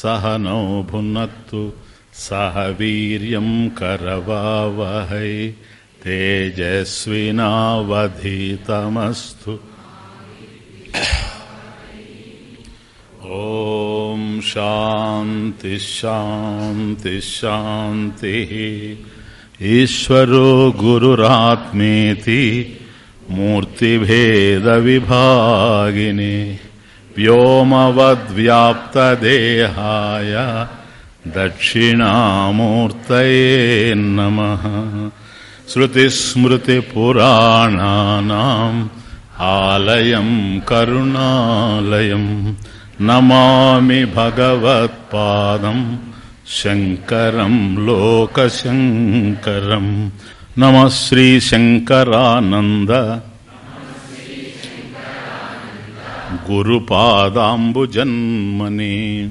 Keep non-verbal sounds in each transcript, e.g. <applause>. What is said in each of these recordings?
सहनौ भुनक्तु सह वीर्यं करवावहै तेजस्विनावधीतमस्तु। ॐ शान्तिश्शान्तिश्शान्तिः ईश्वरो गुरुरात्मेति मूर्तिभेदविभागिने व्योमवद्व्याप्तदेहाय दक्षिणामूर्तये नमः श्रुतिस्मृतिपुराणानाम् आलयं करुणालयं नमामि भगवत्पादं शङ्करं लोकशङ्करं नमः श्रीशङ्करानन्द గురుపాదాంబుజన్మని.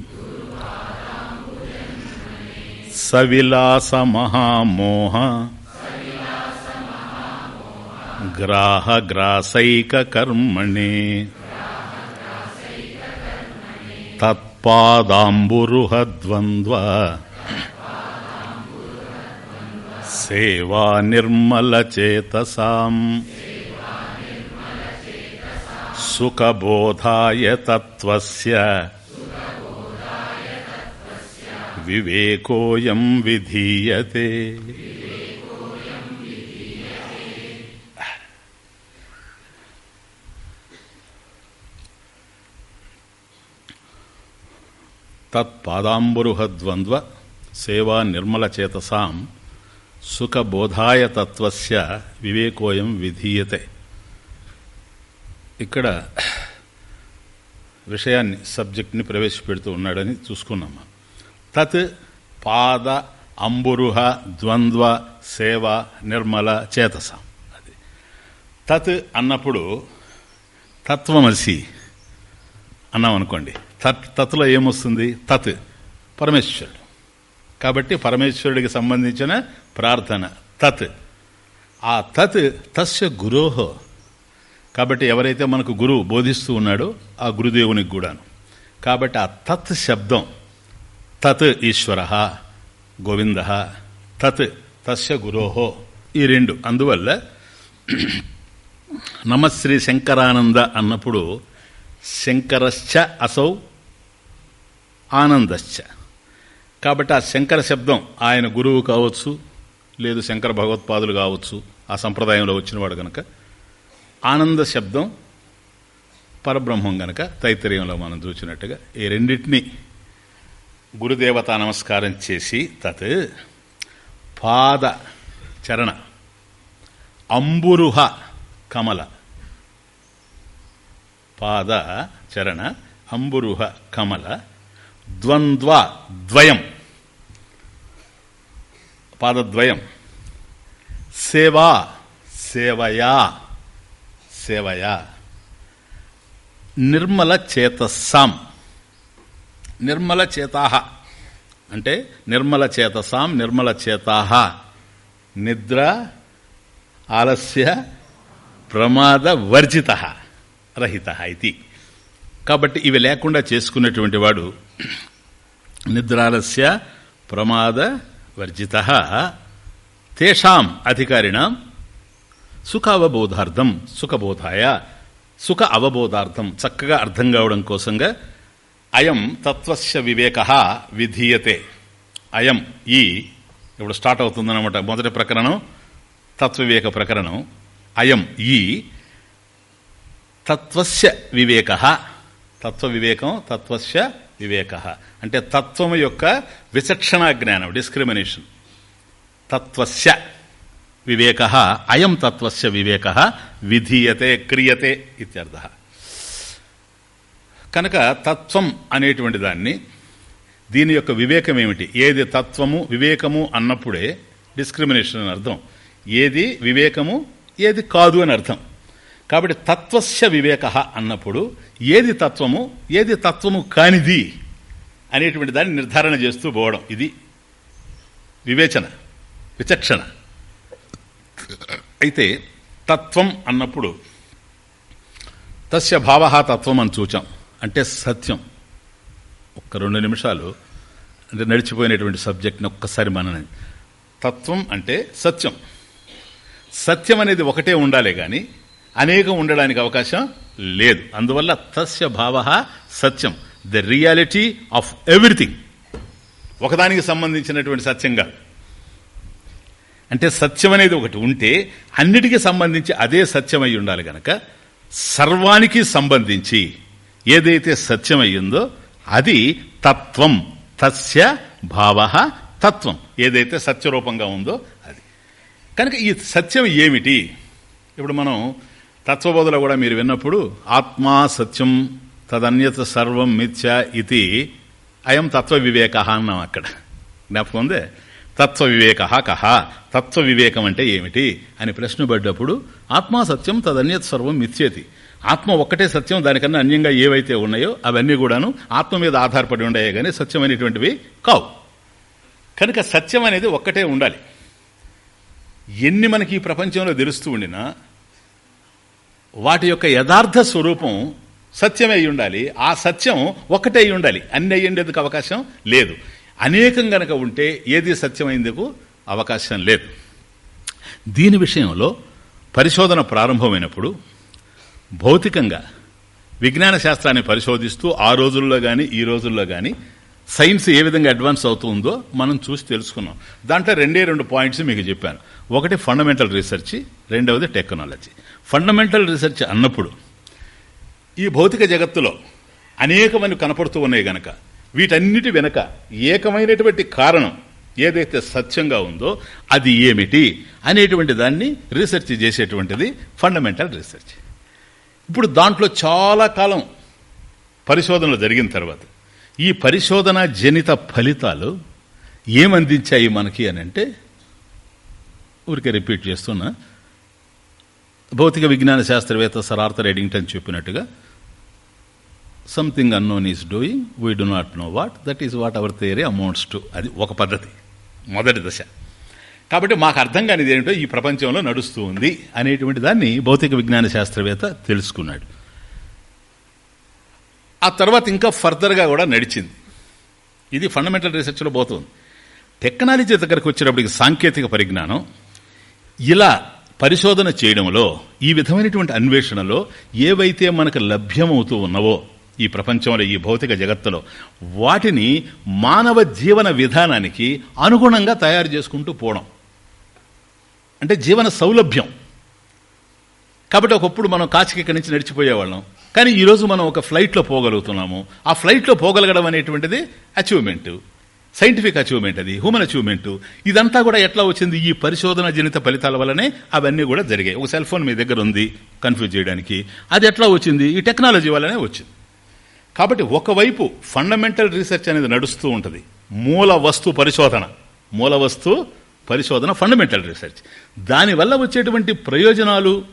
సవిలాసమహామోహ. గ్రాహగ్రాసైకర్మణి తత్పాదాంబురుహద్వంద్వ. సేవా నిర్మలచేతసాం సుఖబోధాయ తత్వస్య. వివేకోయం విధీయతే. తత్పాదాంబురుహద్వంద్వ సేవా నిర్మల చేతసాం. సుఖబోధాయ తత్వస్య వివేకోయం విధీయతే. ఇక్కడ విషయాన్ని సబ్జెక్ట్ని ప్రవేశపెడుతూ ఉన్నాడని చూసుకున్నాము తత్ పాద అంబురుహ ద్వంద్వ సేవ నిర్మల చేతస. అది. తత్ అన్నప్పుడు తత్వమసి అన్నాం అనుకోండి. తత్ తత్లో ఏమొస్తుంది? తత్ పరమేశ్వరుడు. కాబట్టి పరమేశ్వరుడికి సంబంధించిన ప్రార్థన తత్. ఆ తత్ తస్య గురోహో కాబట్టి ఎవరైతే మనకు గురువు బోధిస్తూ ఉన్నాడో ఆ గురుదేవునికి కూడాను. కాబట్టి ఆ తత్ శబ్దం తత్ ఈశ్వర గోవింద తత్ తస్య గురోహో ఈ రెండు. అందువల్ల నమశ్రీ శంకరానంద అన్నప్పుడు శంకరశ్చ అసౌ ఆనందశ్చ. కాబట్టి ఆ శంకర శబ్దం ఆయన గురువు కావచ్చు లేదు శంకర భగవత్పాదులు కావచ్చు ఆ సంప్రదాయంలో వచ్చినవాడు కనుక ఆనంద శబ్దం పరబ్రహ్మం గనక తైతరీయంలో మనం చూసినట్టుగా ఈ రెండింటినీ గురుదేవత నమస్కారం చేసి తత్ పాద చరణ అంబురుహ కమల. పాద చరణ అంబురుహ కమల ద్వంద్వ ద్వయం. పాదద్వయం. సేవా సేవయా. సేవయా? నిర్మల చేతసాం నిర్మల చేతాహ. అంటే నిర్మల చేతసాం నిర్మల చేతాహ. నిద్ర ఆలస్య ప్రమాద వర్జిత రహిత ఇది. కాబట్టి ఇవి లేకుండా చేసుకునేటువంటి వాడు నిద్రాలస్య ప్రమాద వర్జిత. తేషాం అధికారిణం. సుఖ అవబోధార్థం సుఖబోధాయ సుఖ అవబోధార్థం చక్కగా అర్థం కావడం కోసంగా అయం తత్వస్య వివేక విధీయతే. అయం ఈ ఇప్పుడు స్టార్ట్ అవుతుందన్నమాట మొదటి ప్రకరణం తత్వవివేక ప్రకరణం. అయం ఈ తత్వస్య వివేక తత్వ వివేకం తత్వస్య వివేక. అంటే తత్వము యొక్క విచక్షణ జ్ఞానం డిస్క్రిమినేషన్. తత్వస్య వివేక అయం తత్వస్య వివేక విధీయతే క్రియతే ఇత్యర్థ కనుక తత్వం అనేటువంటి దాన్ని దీని యొక్క వివేకం ఏమిటి ఏది తత్వము వివేకము అన్నప్పుడే డిస్క్రిమినేషన్ అని అర్థం. ఏది వివేకము ఏది కాదు అని అర్థం. కాబట్టి తత్వస్య వివేక అన్నప్పుడు ఏది తత్వము ఏది తత్వము కానిది అనేటువంటి దాన్ని నిర్ధారణ చేస్తూ పోవడం. ఇది వివేచన విచక్షణ. అయితే తత్వం అన్నప్పుడు తస్య భావ తత్వం అని చూచాం. అంటే సత్యం. ఒక్క రెండు నిమిషాలు అంటే నడిచిపోయినటువంటి సబ్జెక్ట్ని ఒక్కసారి మనని. తత్వం అంటే సత్యం. సత్యం అనేది ఒకటే ఉండాలి కానీ అనేకం ఉండడానికి అవకాశం లేదు. అందువల్ల తస్య భావ సత్యం. The reality of everything. ఒకదానికి సంబంధించినటువంటి సత్యం కాదు. అంటే సత్యం అనేది ఒకటి ఉంటే అన్నిటికీ సంబంధించి అదే సత్యమై ఉండాలి గనక సర్వానికి సంబంధించి ఏదైతే సత్యమయ్యిందో అది తత్వం తస్య భావ తత్వం. ఏదైతే సత్యరూపంగా ఉందో అది. కనుక ఈ సత్యం ఏమిటి? ఇప్పుడు మనం తత్వబోధలో కూడా మీరు విన్నప్పుడు ఆత్మా సత్యం తదన్యత సర్వం మిథ్య ఇది అయం తత్వ వివేక అన్నాం అక్కడ. జ్ఞాపకం ఉందే? తత్వ వివేక కహ తత్వ వివేకం అంటే ఏమిటి? అని ప్రశ్న పడ్డప్పుడు ఆత్మా సత్యం తదన్యత్ సర్వం మిథ్యేతి. ఆత్మ ఒక్కటే సత్యం దానికన్నా అన్యంగా ఏవైతే ఉన్నాయో అవన్నీ కూడాను ఆత్మ మీద ఆధారపడి ఉండయే కానీ సత్యమైనటువంటివి కావు. కనుక సత్యం అనేది ఒక్కటే ఉండాలి. ఎన్ని మనకి ఈ ప్రపంచంలో తెలుస్తూ ఉండినా వాటి యొక్క యథార్థ స్వరూపం సత్యమై అయి ఉండాలి. ఆ సత్యం ఒక్కటే అయి ఉండాలి. అన్ని అయ్యేందుకు అవకాశం లేదు. అనేకం గనక ఉంటే ఏది సత్యమైందుకు అవకాశం లేదు. దీని విషయంలో పరిశోధన ప్రారంభమైనప్పుడు భౌతికంగా విజ్ఞాన శాస్త్రాన్ని పరిశోధిస్తూ ఆ రోజుల్లో కానీ ఈ రోజుల్లో కానీ సైన్స్ ఏ విధంగా అడ్వాన్స్ అవుతుందో మనం చూసి తెలుసుకున్నాం. దాంట్లో రెండే రెండు పాయింట్స్ మీకు చెప్పాను. ఒకటి ఫండమెంటల్ రీసెర్చ్ రెండవది టెక్నాలజీ. ఫండమెంటల్ రీసెర్చ్ అన్నప్పుడు ఈ భౌతిక జగత్తులో అనేకమంది కనపడుతూ ఉన్నాయి గనక వీటన్నిటి వెనక ఏకమైనటువంటి కారణం ఏదైతే సత్యంగా ఉందో అది ఏమిటి అనేటువంటి దాన్ని రీసెర్చ్ చేసేటువంటిది ఫండమెంటల్ రీసెర్చ్. ఇప్పుడు దాంట్లో చాలా కాలం పరిశోధనలు జరిగిన తర్వాత ఈ పరిశోధన జనిత ఫలితాలు ఏమందించాయి మనకి అని అంటే ఊరికే రిపీట్ చేస్తున్నా భౌతిక విజ్ఞాన శాస్త్రవేత్త సర్ ఆర్థర్ ఎడింగ్టన్ చెప్పినట్టుగా something unknown is doing we do not know what that is what our theory amounts to అది ఒక పద్ధతి. మొదటి దశ. కాబట్టి మాకు అర్థం కానిది ఏంటో ఈ ప్రపంచంలో నడుస్తూ ఉంది అనేటువంటి దాన్ని భౌతిక విజ్ఞాన శాస్త్రవేత్త తెలుసుకున్నాడు. ఆ తర్వాత ఇంకా ఫర్దర్గా కూడా నడిచింది. ఇది ఫండమెంటల్ రీసెర్చ్లో పోతుంది. టెక్నాలజీ దగ్గరకు వచ్చేటప్పటికి సాంకేతిక పరిజ్ఞానం ఇలా పరిశోధన చేయడంలో ఈ విధమైనటువంటి అన్వేషణలో ఏవైతే మనకు లభ్యమవుతూ ఉన్నవో ఈ ప్రపంచంలో ఈ భౌతిక జగత్తులో వాటిని మానవ జీవన విధానానికి అనుగుణంగా తయారు చేసుకుంటూ పోవడం. అంటే జీవన సౌలభ్యం. కాబట్టి ఒకప్పుడు మనం కాచికి ఇక్కడి నుంచి నడిచిపోయేవాళ్ళం. కానీ ఈరోజు మనం ఒక ఫ్లైట్లో పోగలుగుతున్నాము. ఆ ఫ్లైట్లో పోగలగడం అనేటువంటిది అచీవ్మెంట్ సైంటిఫిక్ అచీవ్మెంట్ అది హ్యూమన్ అచీవ్మెంట్ ఇదంతా కూడా ఎట్లా వచ్చింది? ఈ పరిశోధన జనిత ఫలితాల వల్లనే అవన్నీ కూడా జరిగాయి. ఒక సెల్ ఫోన్ మీ దగ్గర ఉంది కన్ఫ్యూజ్ చేయడానికి. అది ఎట్లా వచ్చింది? ఈ టెక్నాలజీ వల్లనే వచ్చింది. కాబట్టి ఒకవైపు ఫండమెంటల్ రీసెర్చ్ అనేది నడుస్తూ ఉంటుంది. మూల వస్తు పరిశోధన. మూల వస్తు పరిశోధన ఫండమెంటల్ రీసెర్చ్ దానివల్ల వచ్చేటువంటి ప్రయోజనాలు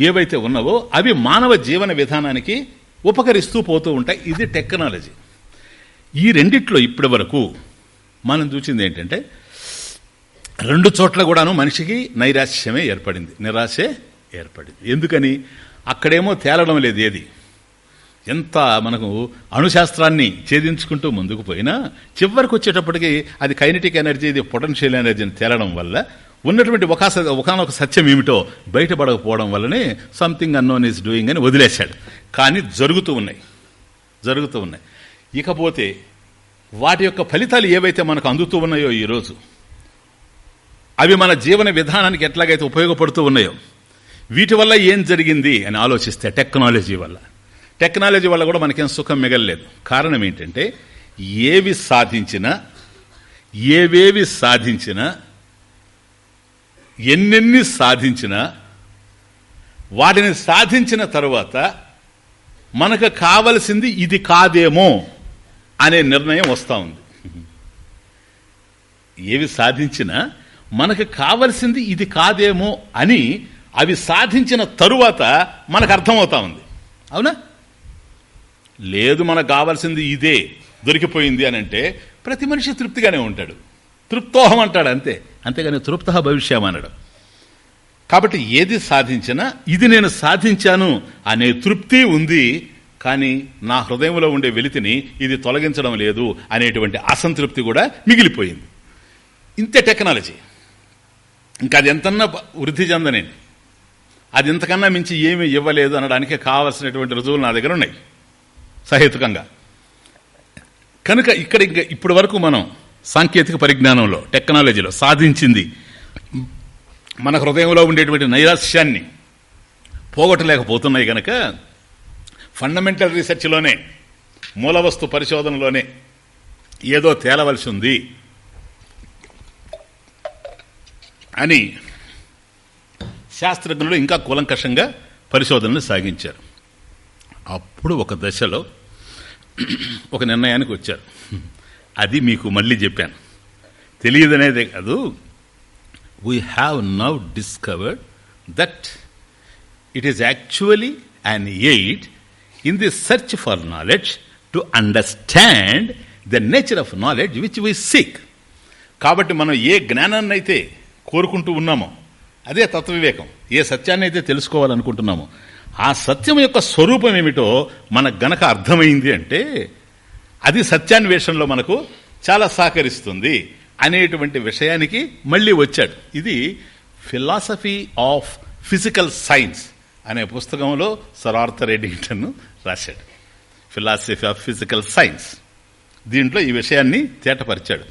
ఏవైతే ఉన్నావో అవి మానవ జీవన విధానానికి ఉపకరిస్తూ పోతూ ఉంటాయి. ఇది టెక్నాలజీ ఈ రెండిట్లో ఇప్పటి వరకు మనం చూసింది ఏంటంటే రెండు చోట్ల కూడాను మనిషికి నైరాశ్యమే ఏర్పడింది. నిరాశే ఏర్పడింది. ఎందుకని? అక్కడేమో తేలడం లేదు ఏది? ఎంత మనకు అణుశాస్త్రాన్ని ఛేదించుకుంటూ ముందుకు పోయినా చివరికి వచ్చేటప్పటికి అది కైనటిక్ ఎనర్జీ ఇది పొటెన్షియల్ ఎనర్జీని తేలడం వల్ల ఉన్నటువంటి ఒక ఒకనొక సత్యం ఏమిటో బయటపడకపోవడం వల్లనే సంథింగ్ అన్నోన్ ఈజ్ డూయింగ్ అని వదిలేశాడు. కానీ జరుగుతూ ఉన్నాయి. జరుగుతూ ఉన్నాయి. ఇకపోతే వాటి యొక్క ఫలితాలు ఏవైతే మనకు అందుతూ ఉన్నాయో ఈరోజు అవి మన జీవన విధానానికి ఎట్లాగైతే ఉపయోగపడుతూ ఉన్నాయో వీటి వల్ల ఏం జరిగింది అని ఆలోచిస్తే టెక్నాలజీ వల్ల. టెక్నాలజీ వల్ల కూడా మనకేం సుఖం మిగలలేదు. కారణం ఏంటంటే ఏవి సాధించినా ఏవేవి సాధించినా ఎన్నెన్ని సాధించినా వాటిని సాధించిన తరువాత మనకు కావలసింది ఇది కాదేమో అనే నిర్ణయం వస్తూ ఉంది. ఏవి సాధించినా మనకు కావలసింది ఇది కాదేమో అని అవి సాధించిన తరువాత మనకు అర్థమవుతా ఉంది. అవునా? లేదు మనకు కావాల్సింది ఇదే దొరికిపోయింది అని అంటే ప్రతి మనిషి తృప్తిగానే ఉంటాడు. తృప్తోహం అంటాడు అంతే. అంతేగాని తృప్త భవిష్యం అనడం. కాబట్టి ఏది సాధించినా ఇది నేను సాధించాను అనే తృప్తి ఉంది కానీ నా హృదయంలో ఉండే వెలితిని ఇది తొలగించడం లేదు అనేటువంటి అసంతృప్తి కూడా మిగిలిపోయింది. ఇంతే టెక్నాలజీ. ఇంకా అది ఎంతన్నా వృద్ధి చెందనేది. అది ఇంతకన్నా మించి ఏమీ ఇవ్వలేదు అనడానికి కావలసినటువంటి రుజువులు నా దగ్గర ఉన్నాయి. సహేతుకంగా. కనుక ఇక్కడ ఇంకా ఇప్పటి వరకు మనం సాంకేతిక పరిజ్ఞానంలో టెక్నాలజీలో సాధించింది మన హృదయంలో ఉండేటువంటి నైరాశ్యాన్ని పోగొట్టలేకపోతున్నాయి కనుక ఫండమెంటల్ రీసెర్చ్లోనే మూలవస్తు పరిశోధనలోనే ఏదో తేలవలసి ఉంది అని శాస్త్రజ్ఞులు ఇంకా కూలంకషంగా పరిశోధనలు సాగించారు. అప్పుడు ఒక దశలో ఒక నిర్ణయానికి వచ్చారు. అది మీకు మళ్ళీ చెప్పాను. తెలియదనేదే కాదు. We have now discovered that it is actually an aim in the search for knowledge to understand the nature of knowledge which we seek కాబట్టి మనం ఏ జ్ఞానాన్ని అయితే కోరుకుంటూ ఉన్నామో అదే తత్వవివేకం. ఏ సత్యాన్ని అయితే తెలుసుకోవాలనుకుంటున్నామో ఆ సత్యం యొక్క స్వరూపం ఏమిటో మనకు గనక అర్థమైంది అంటే అది సత్యాన్వేషణలో మనకు చాలా సహకరిస్తుంది అనేటువంటి విషయానికి మళ్ళీ వచ్చాడు. ఇది ఫిలాసఫీ ఆఫ్ ఫిజికల్ సైన్స్ అనే పుస్తకంలో సర్ ఆర్థర్ ఎడింగ్టన్ రాశాడు. ఫిలాసఫీ ఆఫ్ ఫిజికల్ సైన్స్ దీంట్లో ఈ విషయాన్ని తేటపరిచాడు.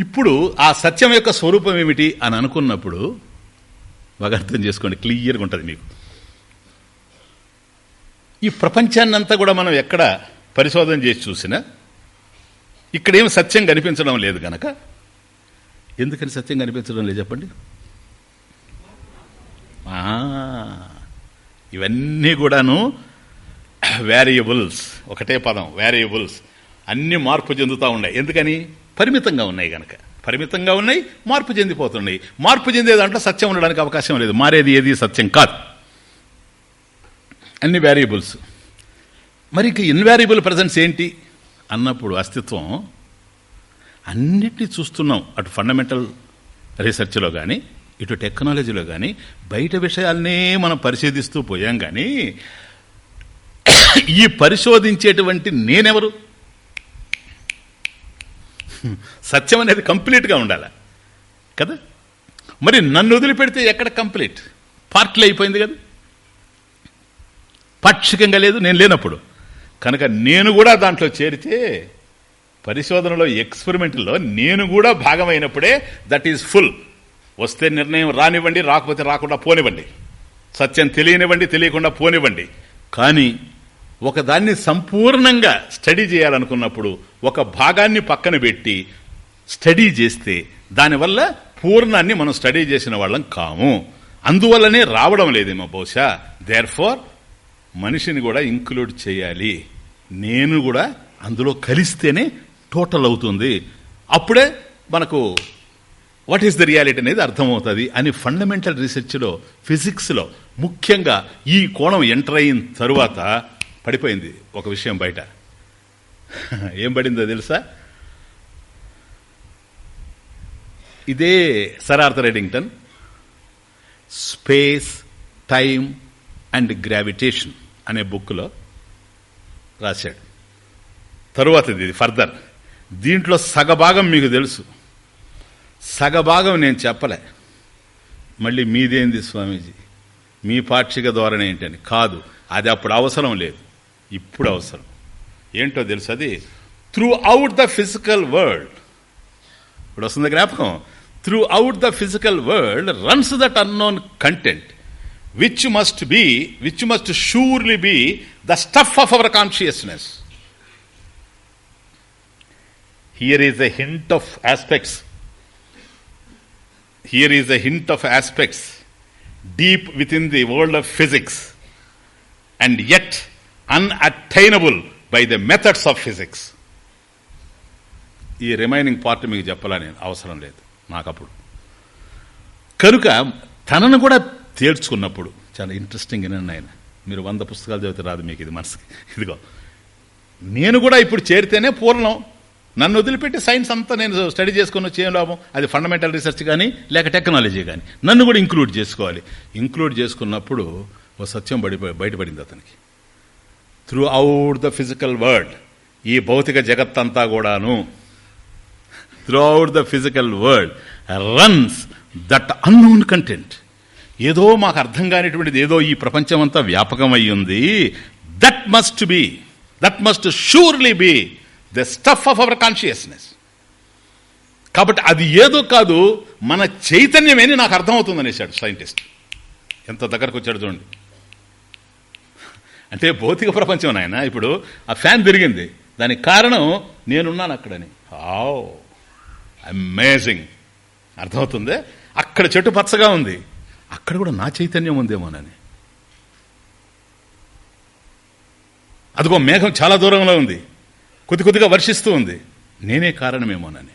ఇప్పుడు ఆ సత్యం యొక్క స్వరూపం ఏమిటి అని అనుకున్నప్పుడు బాగా అర్థం చేసుకోండి క్లియర్గా ఉంటుంది మీకు. ఈ ప్రపంచాన్నంతా కూడా మనం ఎక్కడ పరిశోధన చేసి చూసినా ఇక్కడేం సత్యం కనిపించడం లేదు గనక. ఎందుకని సత్యం కనిపించడం లేదు చెప్పండి? ఇవన్నీ కూడాను వేరియబుల్స్ ఒకటే పదం వేరియబుల్స్ అన్ని మార్పు చెందుతూ ఉన్నాయి. ఎందుకని? పరిమితంగా ఉన్నాయి గనక. పరిమితంగా ఉన్నాయి మార్పు చెందిపోతున్నాయి. మార్పు చెందే దాంట్లో సత్యం ఉండడానికి అవకాశం లేదు. మారేది ఏది సత్యం కాదు. అన్ని వేరియబుల్స్ మరి ఇంక ఇన్వారియబుల్ ప్రజెన్స్ ఏంటి? అన్నప్పుడు అస్తిత్వం. అన్నిటినీ చూస్తున్నాం. అటు ఫండమెంటల్ రీసెర్చ్లో కానీ ఇటు టెక్నాలజీలో కానీ బయట విషయాలనే మనం పరిశోధిస్తూ పోయాం కానీ ఈ పరిశోధించేటువంటి నేనెవరు? సత్యం అనేది కంప్లీట్గా ఉండాలి? కదా? మరి నన్ను వదిలిపెడితే ఎక్కడ కంప్లీట్ పార్ట్లు అయిపోయింది కదా? పాక్షికంగా లేదు నేను లేనప్పుడు. కనుక నేను కూడా దాంట్లో చేరితే పరిశోధనలో ఎక్స్పెరిమెంట్లో నేను కూడా భాగమైనప్పుడే దట్ ఈజ్ ఫుల్ వస్తే నిర్ణయం రానివ్వండి రాకపోతే రాకుండా పోనివ్వండి. సత్యం తెలియనివ్వండి తెలియకుండా పోనివ్వండి. కానీ ఒకదాన్ని సంపూర్ణంగా స్టడీ చేయాలనుకున్నప్పుడు ఒక భాగాన్ని పక్కన పెట్టి స్టడీ చేస్తే దానివల్ల పూర్ణాన్ని మనం స్టడీ చేసిన వాళ్ళం కాము. అందువల్లనే రావడం లేదేమో బహుశా. దేర్ ఫార్ మనిషిని కూడా ఇంక్లూడ్ చేయాలి. నేను కూడా అందులో కలిస్తేనే టోటల్ అవుతుంది. అప్పుడే మనకు వాట్ ఈస్ ద రియాలిటీ అనేది అర్థమవుతుంది. అని ఫండమెంటల్ రీసెర్చ్లో ఫిజిక్స్లో ముఖ్యంగా ఈ కోణం ఎంటర్ అయిన తరువాత పడిపోయింది ఒక విషయం బయట. <laughs> ఏం పడిందో తెలుసా? ఇదే sir Arthur Eddington space time and gravitation. అనే బుక్లో రాశాడు. తరువాత ఇది ఫర్దర్. దీంట్లో సగభాగం మీకు తెలుసు. సగభాగం నేను చెప్పలే. మళ్ళీ మీదేంది స్వామీజీ? మీ పాక్షిక ధోరణి ఏంటని? కాదు అది అప్పుడు అవసరం లేదు. ఇప్పుడు అవసరం. ఏంటో తెలుసు అది? Throughout the physical world. ఇప్పుడు వస్తుంది జ్ఞాపకం. Throughout the physical world runs that unknown content. Which must be which must surely be the stuff of our consciousness here is a hint of aspects here is a hint of aspects deep within the world of physics and yet unattainable by the methods of physics ఈ remaining part మీకు చెప్పాలని అవసరం లేదు. నాకు అప్పుడు. కనుక తనను కూడా తేల్చుకున్నప్పుడు. చాలా ఇంట్రెస్టింగ్ వినండి ఆయన. మీరు వంద పుస్తకాలు చదివితే రాదు మీకు ఇది మనసుకి. ఇదిగో. నేను కూడా ఇప్పుడు చేరితేనే పూర్ణం. నన్ను వదిలిపెట్టి సైన్స్ అంతా నేను స్టడీ చేసుకుని వచ్చి ఏం లాభం? అది ఫండమెంటల్ రీసెర్చ్ కానీ లేక టెక్నాలజీ కానీ. నన్ను కూడా ఇంక్లూడ్ చేసుకోవాలి. ఇంక్లూడ్ చేసుకున్నప్పుడు ఓ సత్యం బడి బయటపడింది అతనికి. Throughout the physical world ఈ భౌతిక జగత్తంతా కూడాను throughout the physical world runs that unknown content ఏదో మాకు అర్థం కానిటువంటిది ఏదో ఈ ప్రపంచం అంతా వ్యాపకమయ్యింది that must be that must surely be the stuff of our consciousness కాబట్టి అది ఏదో కాదు మన చైతన్యమేని నాకు అర్థమవుతుంది అనేసాడు సైంటిస్ట్. ఎంత దగ్గరకు వచ్చాడు చూడండి. అంటే భౌతిక ప్రపంచం నాయన ఇప్పుడు ఆ ఫ్యాన్ తిరిగింది. దానికి కారణం నేనున్నాను అక్కడని. ఆవ్ అమేజింగ్ అర్థమవుతుంది? అక్కడ చెట్టు పచ్చగా ఉంది. అక్కడ కూడా నా చైతన్యం ఉందేమోనని. అదిగో మేఘం చాలా దూరంలో ఉంది. కొద్ది కొద్దిగా వర్షిస్తూ ఉంది. నేనే కారణమేమోనని.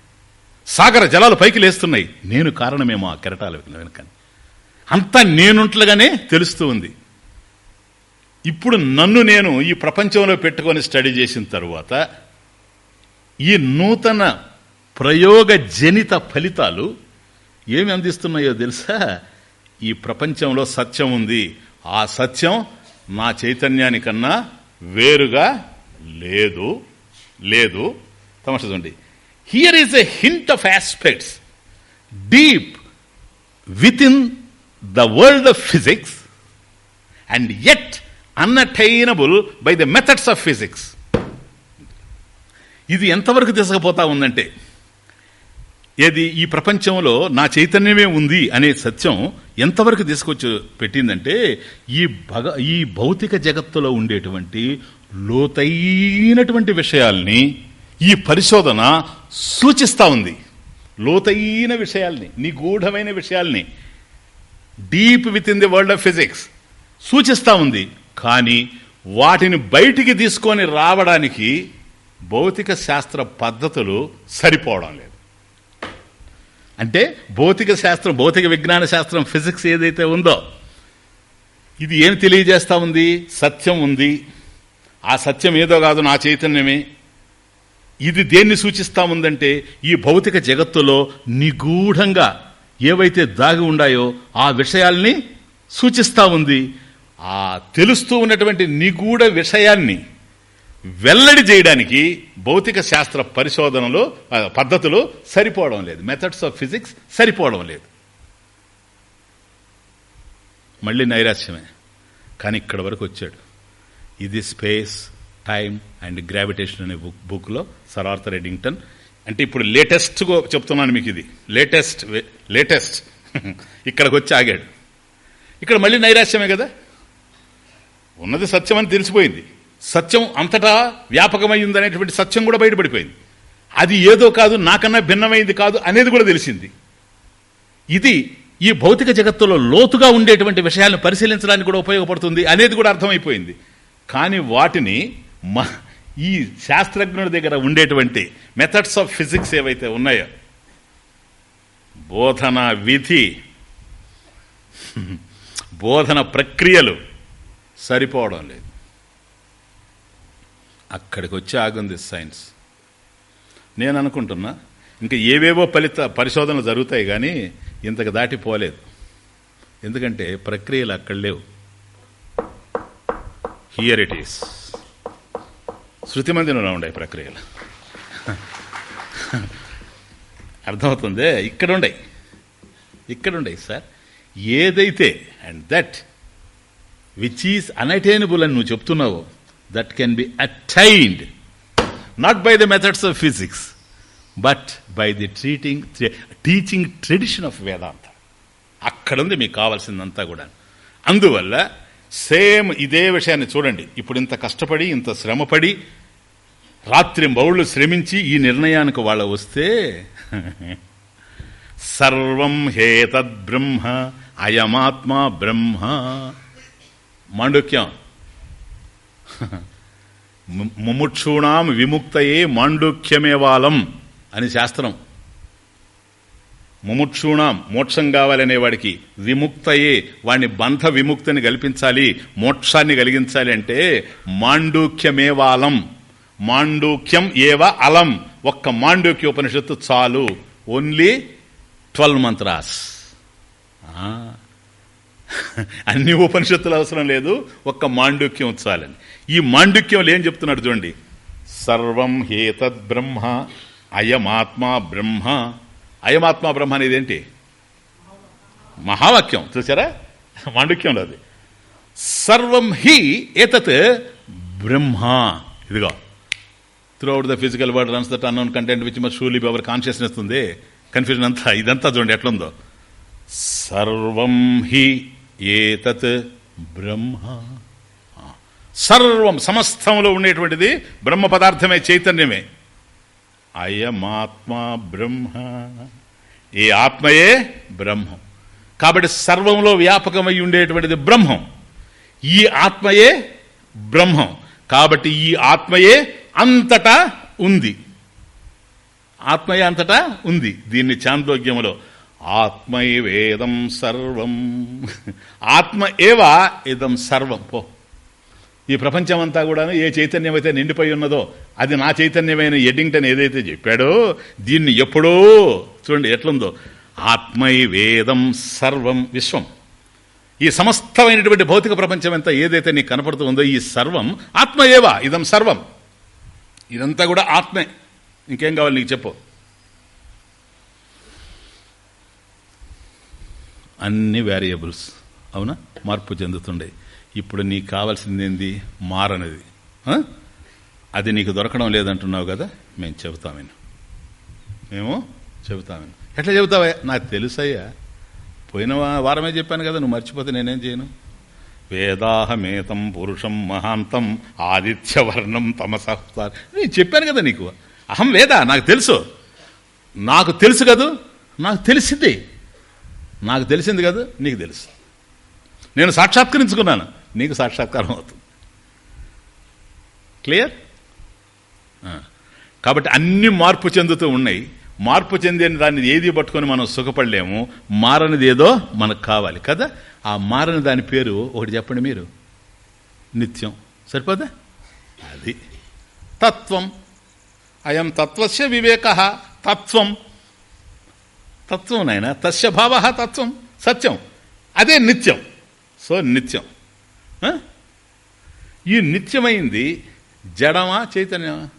సాగర జలాలు పైకి లేస్తున్నాయి. నేను కారణమేమో ఆ కెరటాల వెనుకని. అంతా నేనుంట్లుగానే తెలుస్తూ ఉంది. ఇప్పుడు నన్ను నేను ఈ ప్రపంచంలో పెట్టుకొని స్టడీ చేసిన తరువాత ఈ నూతన ప్రయోగ జనిత ఫలితాలు ఏమి అందిస్తున్నాయో తెలుసా? ఈ ప్రపంచంలో సత్యం ఉంది. ఆ సత్యం నా చైతన్యానికన్నా వేరుగా లేదు. లేదు. తమాషా చూడండి. Here is a hint of aspects deep within the world of physics and yet unattainable by the methods of physics ఇది ఎంతవరకు తీసుకుపోతా ఉందంటే ఏది ఈ ప్రపంచంలో నా చైతన్యమే ఉంది అనే సత్యం ఎంతవరకు తీసుకొచ్చి పెట్టిందంటే ఈ భగ ఈ భౌతిక జగత్తులో ఉండేటువంటి లోతైనటువంటి విషయాల్ని ఈ పరిశోధన సూచిస్తూ ఉంది. లోతైన విషయాల్ని నిగూఢమైన విషయాల్ని deep within the world of physics సూచిస్తూ ఉంది. కానీ వాటిని బయటికి తీసుకొని రావడానికి భౌతిక శాస్త్ర పద్ధతులు సరిపోవడం లేదు. అంటే భౌతిక శాస్త్రం భౌతిక విజ్ఞాన శాస్త్రం ఫిజిక్స్ ఏదైతే ఉందో ఇది ఏం తెలియజేస్తా ఉంది? సత్యం ఉంది. ఆ సత్యం ఏదో కాదు నా చైతన్యమే. ఇది దేన్ని సూచిస్తా ఉందంటే ఈ భౌతిక జగత్తులో నిగూఢంగా ఏవైతే దాగి ఉండాయో ఆ విషయాల్ని సూచిస్తా ఉంది. ఆ తెలుస్తూ ఉన్నటువంటి నిగూఢ విషయాన్ని వెల్లడి చేయడానికి భౌతిక శాస్త్ర పరిశోధనలు పద్ధతులు సరిపోవడం లేదు. మెథడ్స్ ఆఫ్ ఫిజిక్స్ సరిపోవడం లేదు. మళ్ళీ నైరాశ్యమే. కానీ ఇక్కడ వరకు వచ్చాడు. ఇది స్పేస్ టైం అండ్ గ్రావిటేషన్ అనే బుక్ బుక్లో సర్ ఆర్థర్ ఎడింగ్టన్ అంటే ఇప్పుడు లేటెస్ట్గా చెప్తున్నాను మీకు ఇది. Latest latest. <laughs> ఇక్కడికి వచ్చి ఆగాడు. ఇక్కడ మళ్ళీ నైరాశ్యమే కదా? ఉన్నది సత్యం అని తెలిసిపోయింది. సత్యం అంతటా వ్యాపకమైంది అనేటువంటి సత్యం కూడా బయటపడిపోయింది. అది ఏదో కాదు నాకన్నా భిన్నమైంది కాదు అనేది కూడా తెలిసింది. ఇది ఈ భౌతిక జగత్తులో లోతుగా ఉండేటువంటి విషయాలను పరిశీలించడానికి కూడా ఉపయోగపడుతుంది అనేది కూడా అర్థమైపోయింది. కానీ వాటిని ఈ శాస్త్రజ్ఞుల దగ్గర ఉండేటువంటి మెథడ్స్ ఆఫ్ ఫిజిక్స్ ఏవైతే ఉన్నాయో బోధన విధి బోధన ప్రక్రియలు సరిపోవడం లేదు. అక్కడికి వచ్చి ఆగుంది సైన్స్. నేను అనుకుంటున్నా ఇంకా ఏవేవో ఫలిత పరిశోధనలు జరుగుతాయి కానీ ఇంతకు దాటిపోలేదు ఎందుకంటే ప్రక్రియలు అక్కడ లేవు. హియర్ ఇట్ ఈస్ శృతి మందిరంలో ఉండే ప్రక్రియలు. అర్థమవుతుంది? ఇక్కడ ఉండే ఇక్కడ ఉండే సార్. ఏదైతే and that which is unattainable అని నువ్వు చెప్తున్నావో that can be attained not by the methods of physics but by the treating teaching tradition of Vedanta అక్కడుంది మీకు కావాల్సిందంతా కూడా. అందువల్ల సేమ్ ఇదే విషయాన్ని చూడండి. ఇప్పుడు ఇంత కష్టపడి ఇంత శ్రమపడి రాత్రి బౌళ్ళు శ్రమించి ఈ నిర్ణయానికి వాళ్ళ వస్తే <laughs> సర్వం హేతద్ బ్రహ్మ అయమాత్మ బ్రహ్మ. మాండుక్యం. ముముక్షూణాం విముక్తయే మాండుక్యమేవాలం అని శాస్త్రం. ముముక్షూణం మోక్షం కావాలనే వాడికి విముక్తయే వాడిని బంధ విముక్తిని కల్పించాలి మోక్షాన్ని కలిగించాలి అంటే మాండూక్యమేవాలం. మాండూక్యం ఏవ అలం. ఒక్క మాండూక్య ఉపనిషత్తు చాలు. Only twelve mantras. అన్ని ఉపనిషత్తులు అవసరం లేదు ఒక్క మాండుక్యం చాలని ఈ మాండుక్యంలో ఏం చెప్తున్నాడు చూడండి. సర్వం హేతద్ బ్రహ్మ అయమాత్మా బ్రహ్మ. అయమాత్మా బ్రహ్మ అనేది ఏంటి? మహావాక్యం చూసారా మాండుక్యంలో అది. సర్వం హి ఏతత్ బ్రహ్మ. ఇదిగో. Throughout the physical world runs that unknown content which must surely our consciousness ఉంది. కన్ఫ్యూజన్ అంతా ఇదంతా చూడండి ఎట్లుందో. సర్వం హి ఏతత్ బ్రహ్మ. సర్వం సమస్తంలో ఉండేటువంటిది బ్రహ్మ పదార్థమే చైతన్యమే. అయమాత్మ బ్రహ్మ. ఈ ఆత్మయే బ్రహ్మం. కాబట్టి సర్వంలో వ్యాపకమై ఉండేటువంటిది బ్రహ్మం. ఈ ఆత్మయే బ్రహ్మం. కాబట్టి ఈ ఆత్మయే అంతటా ఉంది. ఆత్మయే అంతటా ఉంది దీన్ని చాంద్రోగ్యములో. ఆత్మైవేదం సర్వం. ఆత్మ ఏవ ఇదం సర్వం. పో. ఈ ప్రపంచమంతా కూడా ఏ చైతన్యం అయితే నిండిపోయి ఉన్నదో అది నా చైతన్యమైన ఎడ్డింగ్టన్ ఏదైతే చెప్పాడో దీన్ని ఎప్పుడో చూడండి ఎట్లుందో. ఆత్మైవేదం సర్వం విశ్వం. ఈ సమస్తమైనటువంటి భౌతిక ప్రపంచం అంతా ఏదైతే నీకు కనపడుతూ ఉందో ఈ సర్వం ఆత్మ ఏవా ఇదం సర్వం. ఇదంతా కూడా ఆత్మే. ఇంకేం కావాలి నీకు చెప్పు. అన్ని వేరియబుల్స్ అవునా? మార్పు చెందుతుండే. ఇప్పుడు నీకు కావాల్సింది ఏంది? మారనది. అది నీకు దొరకడం లేదంటున్నావు కదా? మేము చెబుతామని మేము చెబుతామని ఎట్లా చెబుతావా? నాకు తెలుసయ్యా. పోయిన వారమే చెప్పాను కదా నువ్వు మర్చిపోతే నేనేం చేయను? వేదాహమేతం పురుషం మహాంతం ఆదిత్యవర్ణం తమసహ్తారు నేను చెప్పాను కదా నీకు. అహం వేద నాకు తెలుసు. నాకు తెలుసు కదూ? నాకు తెలిసింది. నాకు తెలిసింది కదా నీకు తెలుసు. నేను సాక్షాత్కరించుకున్నాను నీకు సాక్షాత్కారం అవుతుంది. క్లియర్? కాబట్టి అన్ని మార్పు చెందుతూ ఉన్నాయి. మార్పు చెందిన దాన్ని ఏది పట్టుకొని మనం సుఖపడలేము మారనిది ఏదో మనకు కావాలి కదా? ఆ మారని దాని పేరు ఒకటి చెప్పండి మీరు. నిత్యం. సరిపోదా అది. తత్వం. అయం తత్వస్య వివేక. తత్వం. తత్వం నాయన. తస్య భావ తత్వం. సత్యం. అదే నిత్యం. సో నిత్యం. ఈ నిత్యమైంది జడమా చైతన్యమా?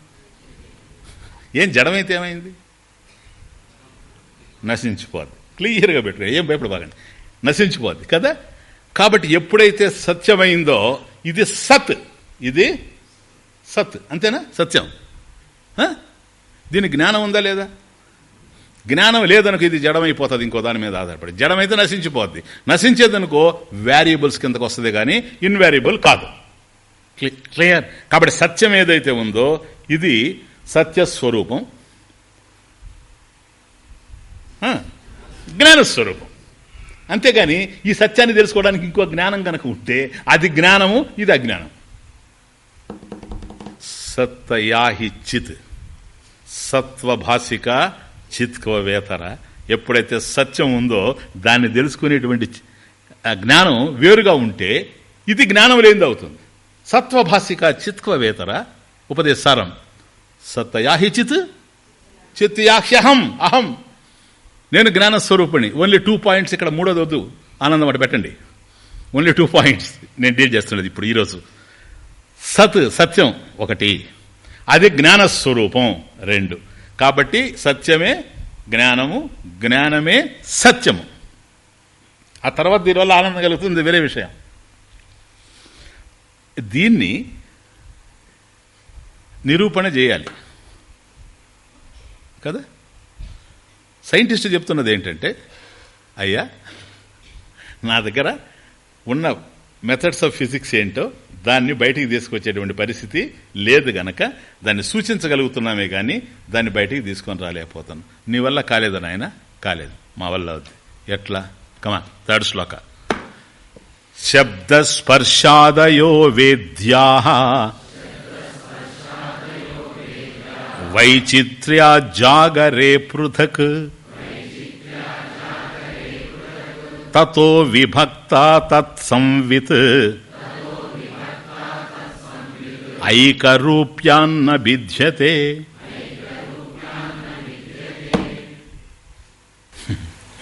ఏం జడమైతే ఏమైంది? నశించిపోద్ది. క్లియర్గా పెట్టు ఏం భయపడబాగండి నశించిపోద్ది కదా? కాబట్టి ఎప్పుడైతే సత్యమైందో ఇది సత్. ఇది సత్. అంతేనా? సత్యం. దీని జ్ఞానం ఉందా లేదా? జ్ఞానం లేదనుకో ఇది జడమైపోతుంది ఇంకో దాని మీద ఆధారపడి. జడమైతే నశించిపోద్ది. నశించేదనుకో వ్యారియబుల్స్ కిందకు వస్తుంది కానీ ఇన్వారియబుల్ కాదు. క్లియర్ కాబట్టి సత్యం ఏదైతే ఉందో ఇది సత్యస్వరూపం జ్ఞానస్వరూపం. అంతేగాని ఈ సత్యాన్ని తెలుసుకోవడానికి ఇంకో జ్ఞానం కనుక ఉంటే అది జ్ఞానము ఇది అజ్ఞానం. సత్తయాహి చిత్ సత్వభాషిక చిత్కవేతర ఎప్పుడైతే సత్యం ఉందో దాన్ని తెలుసుకునేటువంటి జ్ఞానం వేరుగా ఉంటే ఇది జ్ఞానం లేనిది అవుతుంది. సత్వభాషిక చిత్కవేతర ఉపదేశారం. సత్తయాహి చిత్ చిత్యాహ్యహం అహం. నేను జ్ఞానస్వరూపిణి ఓన్లీ టూ పాయింట్స్ ఇక్కడ మూడోది వద్దు. ఆనందం అటు పెట్టండి. ఓన్లీ టూ పాయింట్స్ నేను డీల్ చేస్తున్నది ఇప్పుడు ఈరోజు సత్ సత్యం ఒకటి. అది జ్ఞానస్వరూపం రెండు. కాబట్టి సత్యమే జ్ఞానము జ్ఞానమే సత్యము. ఆ తర్వాత దీనివల్ల ఆనందం కలుగుతుంది వేరే విషయం. దీన్ని నిరూపణ చేయాలి. కదా? సైంటిస్ట్ చెప్తున్నది ఏంటంటే అయ్యా నా దగ్గర ఉన్న మెథడ్స్ ఆఫ్ ఫిజిక్స్ ఏంటో దాన్ని బయటికి తీసుకొచ్చేటువంటి పరిస్థితి లేదు గనక దాన్ని సూచించగలుగుతున్నామే కానీ దాన్ని బయటికి తీసుకొని రాలేకపోతాను. నీ వల్ల కాలేదు నాయన? కాలేదు. మా వల్ల అవుద్ది. ఎట్లా? Comma third shloka. శబ్దస్పర్శాదయో వేద్యా. వైచిత్ర్యా జాగరే పృథక్. తతో విభక్త తత్సంవిత్. ఐకరూప్యాన్న బిధ్యతే.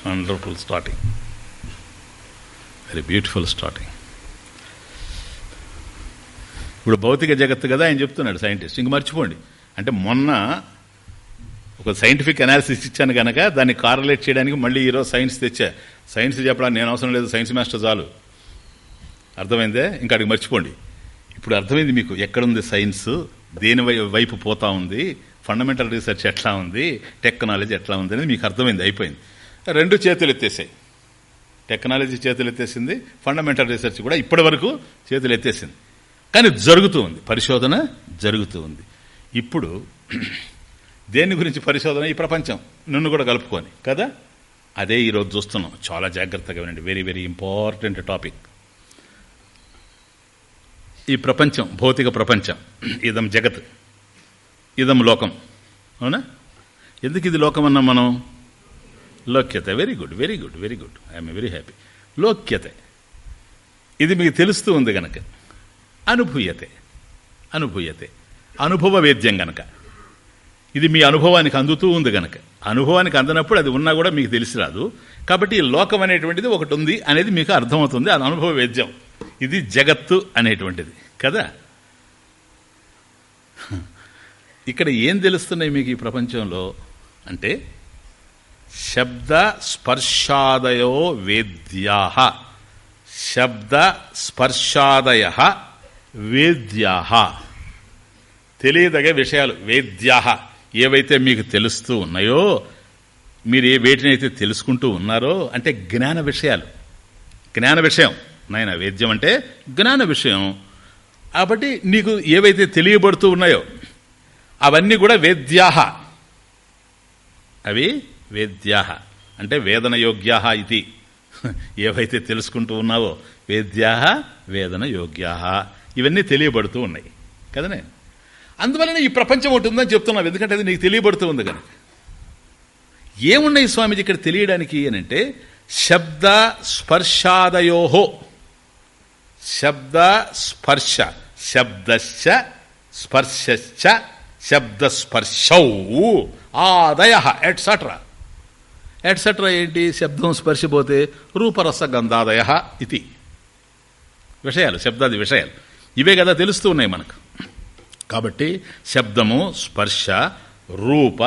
Wonderful starting very beautiful starting ఇప్పుడు భౌతిక జగత్తు కదా ఆయన చెప్తున్నాడు సైంటిస్ట్. ఇంక మర్చిపోండి. అంటే మొన్న ఒక సైంటిఫిక్ అనాలిసిస్ ఇచ్చాను కనుక దాన్ని కారలేట్ చేయడానికి మళ్ళీ ఈరోజు సైన్స్ తెచ్చా. సైన్స్ చెప్పడానికి నేను అవసరం లేదు సైన్స్ మాస్టర్ చాలు. అర్థమైందే? ఇంకా అడిగి మర్చిపోండి. ఇప్పుడు అర్థమైంది మీకు. ఎక్కడుంది సైన్స్? దేని వైపు పోతా ఉంది? ఫండమెంటల్ రీసెర్చ్ ఎట్లా ఉంది? టెక్నాలజీ ఎట్లా ఉంది అనేది మీకు అర్థమైంది అయిపోయింది. రెండు చేతులు ఎత్తేసాయి. టెక్నాలజీ చేతులు ఎత్తేసింది ఫండమెంటల్ రీసెర్చ్ కూడా ఇప్పటి వరకు చేతులు ఎత్తేసింది. కానీ జరుగుతూ ఉంది పరిశోధన జరుగుతూ ఉంది. ఇప్పుడు <clears throat> దేని గురించి పరిశోధన? ఈ ప్రపంచం. నన్ను కూడా కలుపుకొని కదా? అదే ఈరోజు చూస్తున్నాం. చాలా జాగ్రత్తగా వినండి. వెరీ వెరీ ఇంపార్టెంట్ టాపిక్ ఈ ప్రపంచం భౌతిక ప్రపంచం. ఇదం జగత్. ఇదం లోకం. అవునా? ఎందుకు ఇది లోకం అన్నాం మనం? లోక్యత. Very good very good very good I'm very happy లోక్యత. ఇది మీకు తెలుస్తూ ఉంది గనక. అనుభూయతే. అనుభూయతే. అనుభవ వేద్యం గనక. ఇది మీ అనుభవానికి అందుతూ ఉంది గనక. అనుభవానికి అందనప్పుడు అది ఉన్నా కూడా మీకు తెలిసి రాదు. కాబట్టి ఈ లోకం అనేటువంటిది ఒకటి ఉంది అనేది మీకు అర్థమవుతుంది. అది అనుభవ వేద్యం. ఇది జగత్తు అనేటువంటిది కదా? ఇక్కడ ఏం తెలుస్తున్నాయి మీకు ఈ ప్రపంచంలో? అంటే శబ్ద స్పర్శాదయో వేద్యా శబ్ద స్పర్శాదయ వేద్యా తెలియదగే విషయాలు. వేద్యా ఏవైతే మీకు తెలుస్తూ ఉన్నాయో మీరు ఏ వేటినైతే తెలుసుకుంటూ ఉన్నారో అంటే జ్ఞాన విషయాలు. జ్ఞాన విషయం. నాయన వేద్యం అంటే జ్ఞాన విషయం. కాబట్టి నీకు ఏవైతే తెలియబడుతూ ఉన్నాయో అవన్నీ కూడా వేద్యాహ. అవి వేద్యాహ. అంటే వేదనయోగ్యాహ ఇది. ఏవైతే తెలుసుకుంటూ ఉన్నావో వేద్యాహ వేదన యోగ్యాహ ఇవన్నీ తెలియబడుతూ ఉన్నాయి. కదనే? అందువలన ఈ ప్రపంచం ఉంటుందని ఉందని చెప్తున్నావు ఎందుకంటే అది నీకు తెలియబడుతూ ఉంది కనుక. ఏమున్నాయి స్వామిజీ ఇక్కడ తెలియడానికి అంటే శబ్ద స్పర్శాదయోహో శబ్ద స్పర్శ. శబ్దశ్చ స్పర్శశ్చ శబ్దస్పర్శౌ. ఆదయ ఎట్సట్రా. ఎట్సట్రా ఏంటి? శబ్దం స్పర్శపోతే రూపరస గంధాదయ ఇది. విషయాలు శబ్దాది విషయాలు. ఇవే కదా తెలుస్తూ ఉన్నాయి మనకు. కాబట్టి శబ్దము స్పర్శ రూప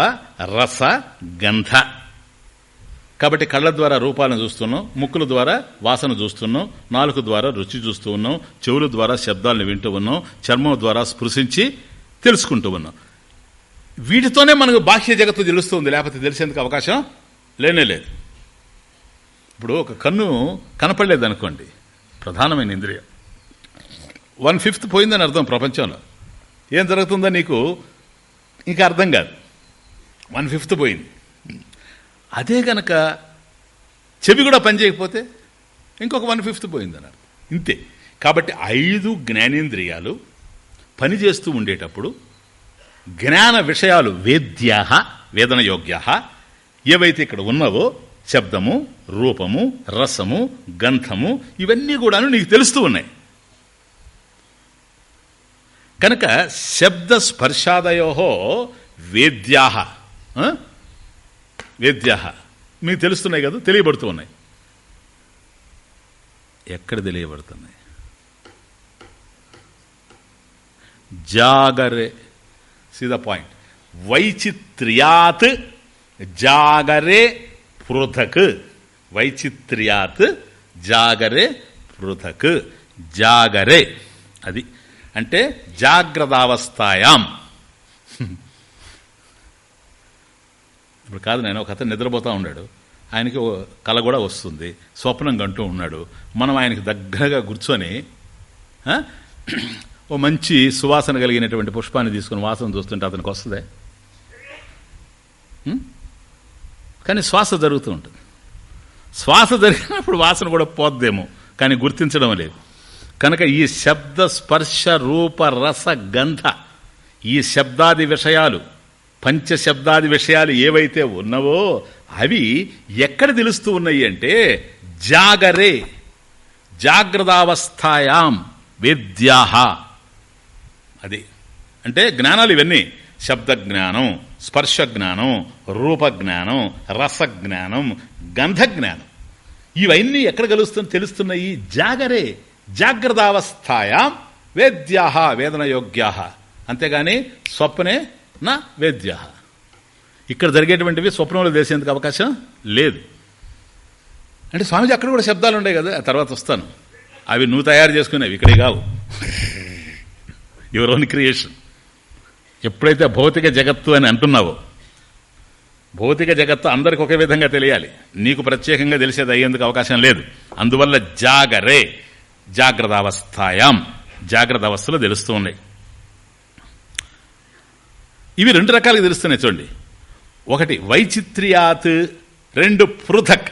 రస గంధ. కాబట్టి కళ్ళ ద్వారా రూపాలను చూస్తున్నాం ముక్కుల ద్వారా వాసన చూస్తున్నాం నాలుగు ద్వారా రుచి చూస్తూ ఉన్నాం చెవుల ద్వారా శబ్దాలను వింటూ ఉన్నాం చర్మం ద్వారా స్పృశించి తెలుసుకుంటూ ఉన్నాం. వీటితోనే మనకు బాహ్య జగత్తు తెలుస్తుంది లేకపోతే తెలిసేందుకు అవకాశం లేనే లేదు. ఇప్పుడు ఒక కన్ను కనపడలేదు అనుకోండి ప్రధానమైన ఇంద్రియం. వన్ ఫిఫ్త్ పోయిందని అర్థం ప్రపంచంలో. ఏం జరుగుతుందో నీకు ఇంకా అర్థం కాదు. వన్ ఫిఫ్త్ పోయింది. అదే గనక చెవి కూడా పనిచేయకపోతే ఇంకొక వన్ ఫిఫ్త్ పోయిందన్నారు. ఇంతే. కాబట్టి ఐదు జ్ఞానేంద్రియాలు పనిచేస్తూ ఉండేటప్పుడు జ్ఞాన విషయాలు వేద్యా వేదనయోగ్యా ఏవైతే ఇక్కడ ఉన్నావో శబ్దము రూపము రసము గంధము ఇవన్నీ కూడాను నీకు తెలుస్తూ ఉన్నాయి. కనుక శబ్ద స్పర్శాదయో వేద్యా వేద్యా. మీకు తెలుస్తున్నాయి కదా తెలియబడుతూ ఉన్నాయి. ఎక్కడ తెలియబడుతున్నాయి? జాగరే సి ద పాయింట్ వైచిత్ర్యాత్ జాగరే పృథక్. వైచిత్ర్యాత్ జాగరే పృథక్. జాగరే. అది అంటే జాగ్రత్తావస్థాయాం ఇప్పుడు కాదు నేను ఒక అతను నిద్రపోతూ ఉన్నాడు. ఆయనకి కళ కూడా వస్తుంది. స్వప్నం కంటూ ఉన్నాడు. మనం ఆయనకి దగ్గరగా కూర్చొని ఓ మంచి సువాసన కలిగినటువంటి పుష్పాన్ని తీసుకుని వాసన చూస్తుంటే అతనికి వస్తుందే? కానీ శ్వాస జరుగుతూ ఉంటుంది. శ్వాస జరిగినప్పుడు వాసన కూడా పోద్దేమో కానీ గుర్తించడం లేదు. కనుక ఈ శబ్ద స్పర్శ రూప రస గంధ ఈ శబ్దాది విషయాలు పంచశబ్దాది విషయాలు ఏవైతే ఉన్నవో అవి ఎక్కడ తెలుస్తూ ఉన్నాయి అంటే జాగరే జాగ్రత్తావస్థాయాం వేద్యాహ. అది. అంటే జ్ఞానాలు ఇవన్నీ. శబ్ద జ్ఞానం స్పర్శ జ్ఞానం రూపజ్ఞానం రసజ్ఞానం గంధజ్ఞానం. ఇవన్నీ ఎక్కడ కలుస్తుంది తెలుస్తున్నాయి? జాగరే జాగ్రత్తావస్థాయాం వేద్యాహ వేదనయోగ్యా అంతేగాని స్వప్నే నా వేద్య. ఇక్కడ జరిగేటువంటివి స్వప్నంలో వేసేందుకు అవకాశం లేదు. అంటే స్వామిజీ అక్కడ కూడా శబ్దాలు ఉండే కదా తర్వాత వస్తాను. అవి నువ్వు తయారు చేసుకునేవి ఇక్కడే కావు. యువర్ ఓన్ క్రియేషన్ ఎప్పుడైతే భౌతిక జగత్తు అని అంటున్నావో భౌతిక జగత్తు అందరికి ఒకే విధంగా తెలియాలి. నీకు ప్రత్యేకంగా తెలిసేది అయ్యేందుకు అవకాశం లేదు. అందువల్ల జాగరే జాగ్రత్త అవస్థాయాం. జాగ్రత్త అవస్థలు తెలుస్తూ ఉన్నాయి. ఇవి రెండు రకాలుగా తెలుస్తున్నాయి చూడండి. ఒకటి వైచిత్ర్యాత్ రెండు పృథక్.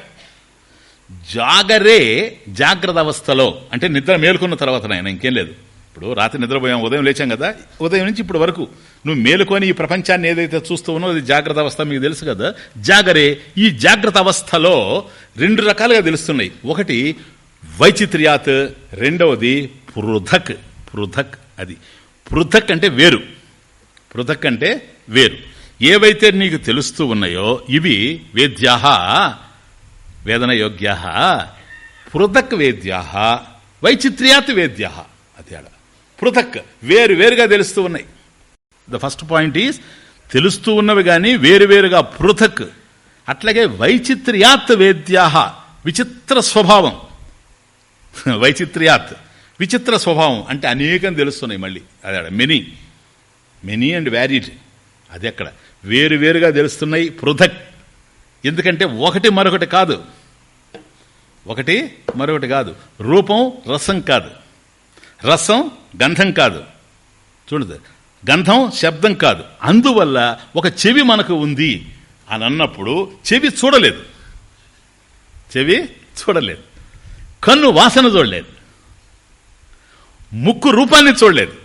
జాగరే జాగ్రత్త అవస్థలో అంటే నిద్ర మేలుకున్న తర్వాత నాయన ఇంకేం లేదు. ఇప్పుడు రాత్రి నిద్రపోయాం ఉదయం లేచాం కదా ఉదయం నుంచి ఇప్పుడు వరకు నువ్వు మేలుకొని ఈ ప్రపంచాన్ని ఏదైతే చూస్తూ ఉన్నావు అది జాగ్రత్త అవస్థ మీకు తెలుసు కదా. జాగరే ఈ జాగ్రత్త అవస్థలో రెండు రకాలుగా తెలుస్తున్నాయి. ఒకటి వైచిత్ర్యాత్ రెండవది పృథక్. పృథక్ అది. పృథక్ అంటే వేరు. పృథక్ అంటే వేరు. ఏవైతే నీకు తెలుస్తూ ఉన్నాయో ఇవి వేద్యాహ వేదనయోగ్యా పృథక్ వేద్యాహ వైచిత్ర్యాత్ వేద్య అదేడ పృథక్ వేరు వేరుగా తెలుస్తూ ఉన్నాయి. ద ఫస్ట్ పాయింట్ ఈజ్ తెలుస్తూ ఉన్నవి కానీ వేరువేరుగా పృథక్. అట్లాగే వైచిత్ర్యాత్ వేద్యాహ విచిత్ర స్వభావం. <laughs> వైచిత్ర్యాత్ విచిత్ర స్వభావం. అంటే అనేకం తెలుస్తున్నాయి మళ్ళీ. అదే మెనీ మెనీ అండ్ వ్యారీడ్. అది అక్కడ వేరువేరుగా తెలుస్తున్నాయి పృథక్. ఎందుకంటే ఒకటి మరొకటి కాదు. ఒకటి మరొకటి కాదు. రూపం రసం కాదు. రసం గంధం కాదు. చూడదు. గంధం శబ్దం కాదు. అందువల్ల ఒక చెవి మనకు ఉంది అని అన్నప్పుడు చెవి చూడలేదు. చెవి చూడలేదు. కన్ను వాసన చూడలేదు. ముక్కు రూపాన్ని చూడలేదు.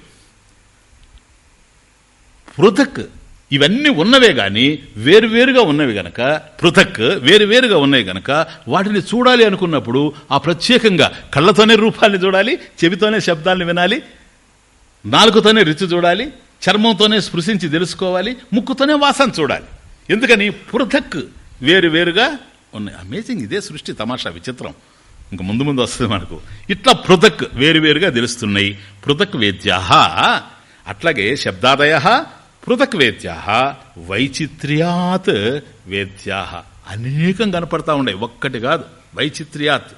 పృథక్. ఇవన్నీ ఉన్నవే కానీ వేరువేరుగా ఉన్నవి గనక పృథక్ వేరువేరుగా ఉన్నాయి గనక వాటిని చూడాలి అనుకున్నప్పుడు ఆ ప్రత్యేకంగా కళ్ళతోనే రూపాన్ని చూడాలి చెవితోనే శబ్దాలను వినాలి నాలుగుతోనే రుచి చూడాలి చర్మంతోనే స్పృశించి తెలుసుకోవాలి ముక్కుతోనే వాసన చూడాలి. ఎందుకని? పృథక్ వేరువేరుగా ఉన్నాయి. అమేజింగ్ ఇదే సృష్టి తమాషా విచిత్రం. ఇంక ముందు ముందు వస్తుంది మనకు. ఇట్లా పృథక్ వేరువేరుగా తెలుస్తున్నాయి. పృథక్ వేద్య అట్లాగే శబ్దాదయ పృథక్ వేద్యా వైచిత్ర్యాత్ వేద్యా అనేకం కనపడతా ఉన్నాయి. ఒక్కటి కాదు. వైచిత్ర్యాత్.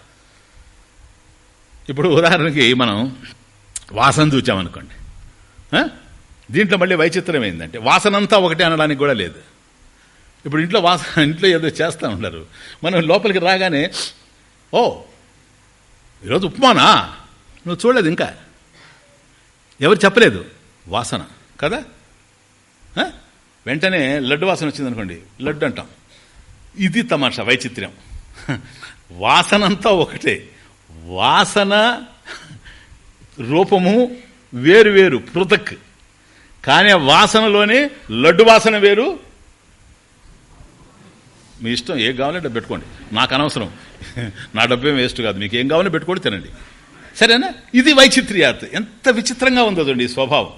ఇప్పుడు ఉదాహరణకి మనం వాసన చూచామనుకోండి. దీంట్లో మళ్ళీ వైచిత్రం ఏంటంటే వాసనంతా ఒకటే అనడానికి కూడా లేదు. ఇప్పుడు ఇంట్లో వాసన ఇంట్లో ఏదో చేస్తూ ఉండరు మనం లోపలికి రాగానే ఓ ఈరోజు ఉప్మానా? నువ్వు చూడలేదు ఇంకా? ఎవరు చెప్పలేదు? వాసన. కదా? వెంటనే లడ్డు వాసన వచ్చింది అనుకోండి లడ్డు అంటాం. ఇది తమాషా వైచిత్ర్యం. వాసనంతా ఒకటే. వాసన రూపము వేరు వేరు పృథక్. కానీ వాసనలోనే లడ్డు వాసన వేరు. మీ ఇష్టం ఏం కావాలంటే పెట్టుకోండి. నాకు అనవసరం. నా డబ్బేం వేస్ట్ కాదు. మీకు ఏం కావాలో పెట్టుకోండి తినండి. సరేనా? ఇది వైచిత్ర్యాత్. ఎంత విచిత్రంగా ఉందో చూడండి ఈ స్వభావం.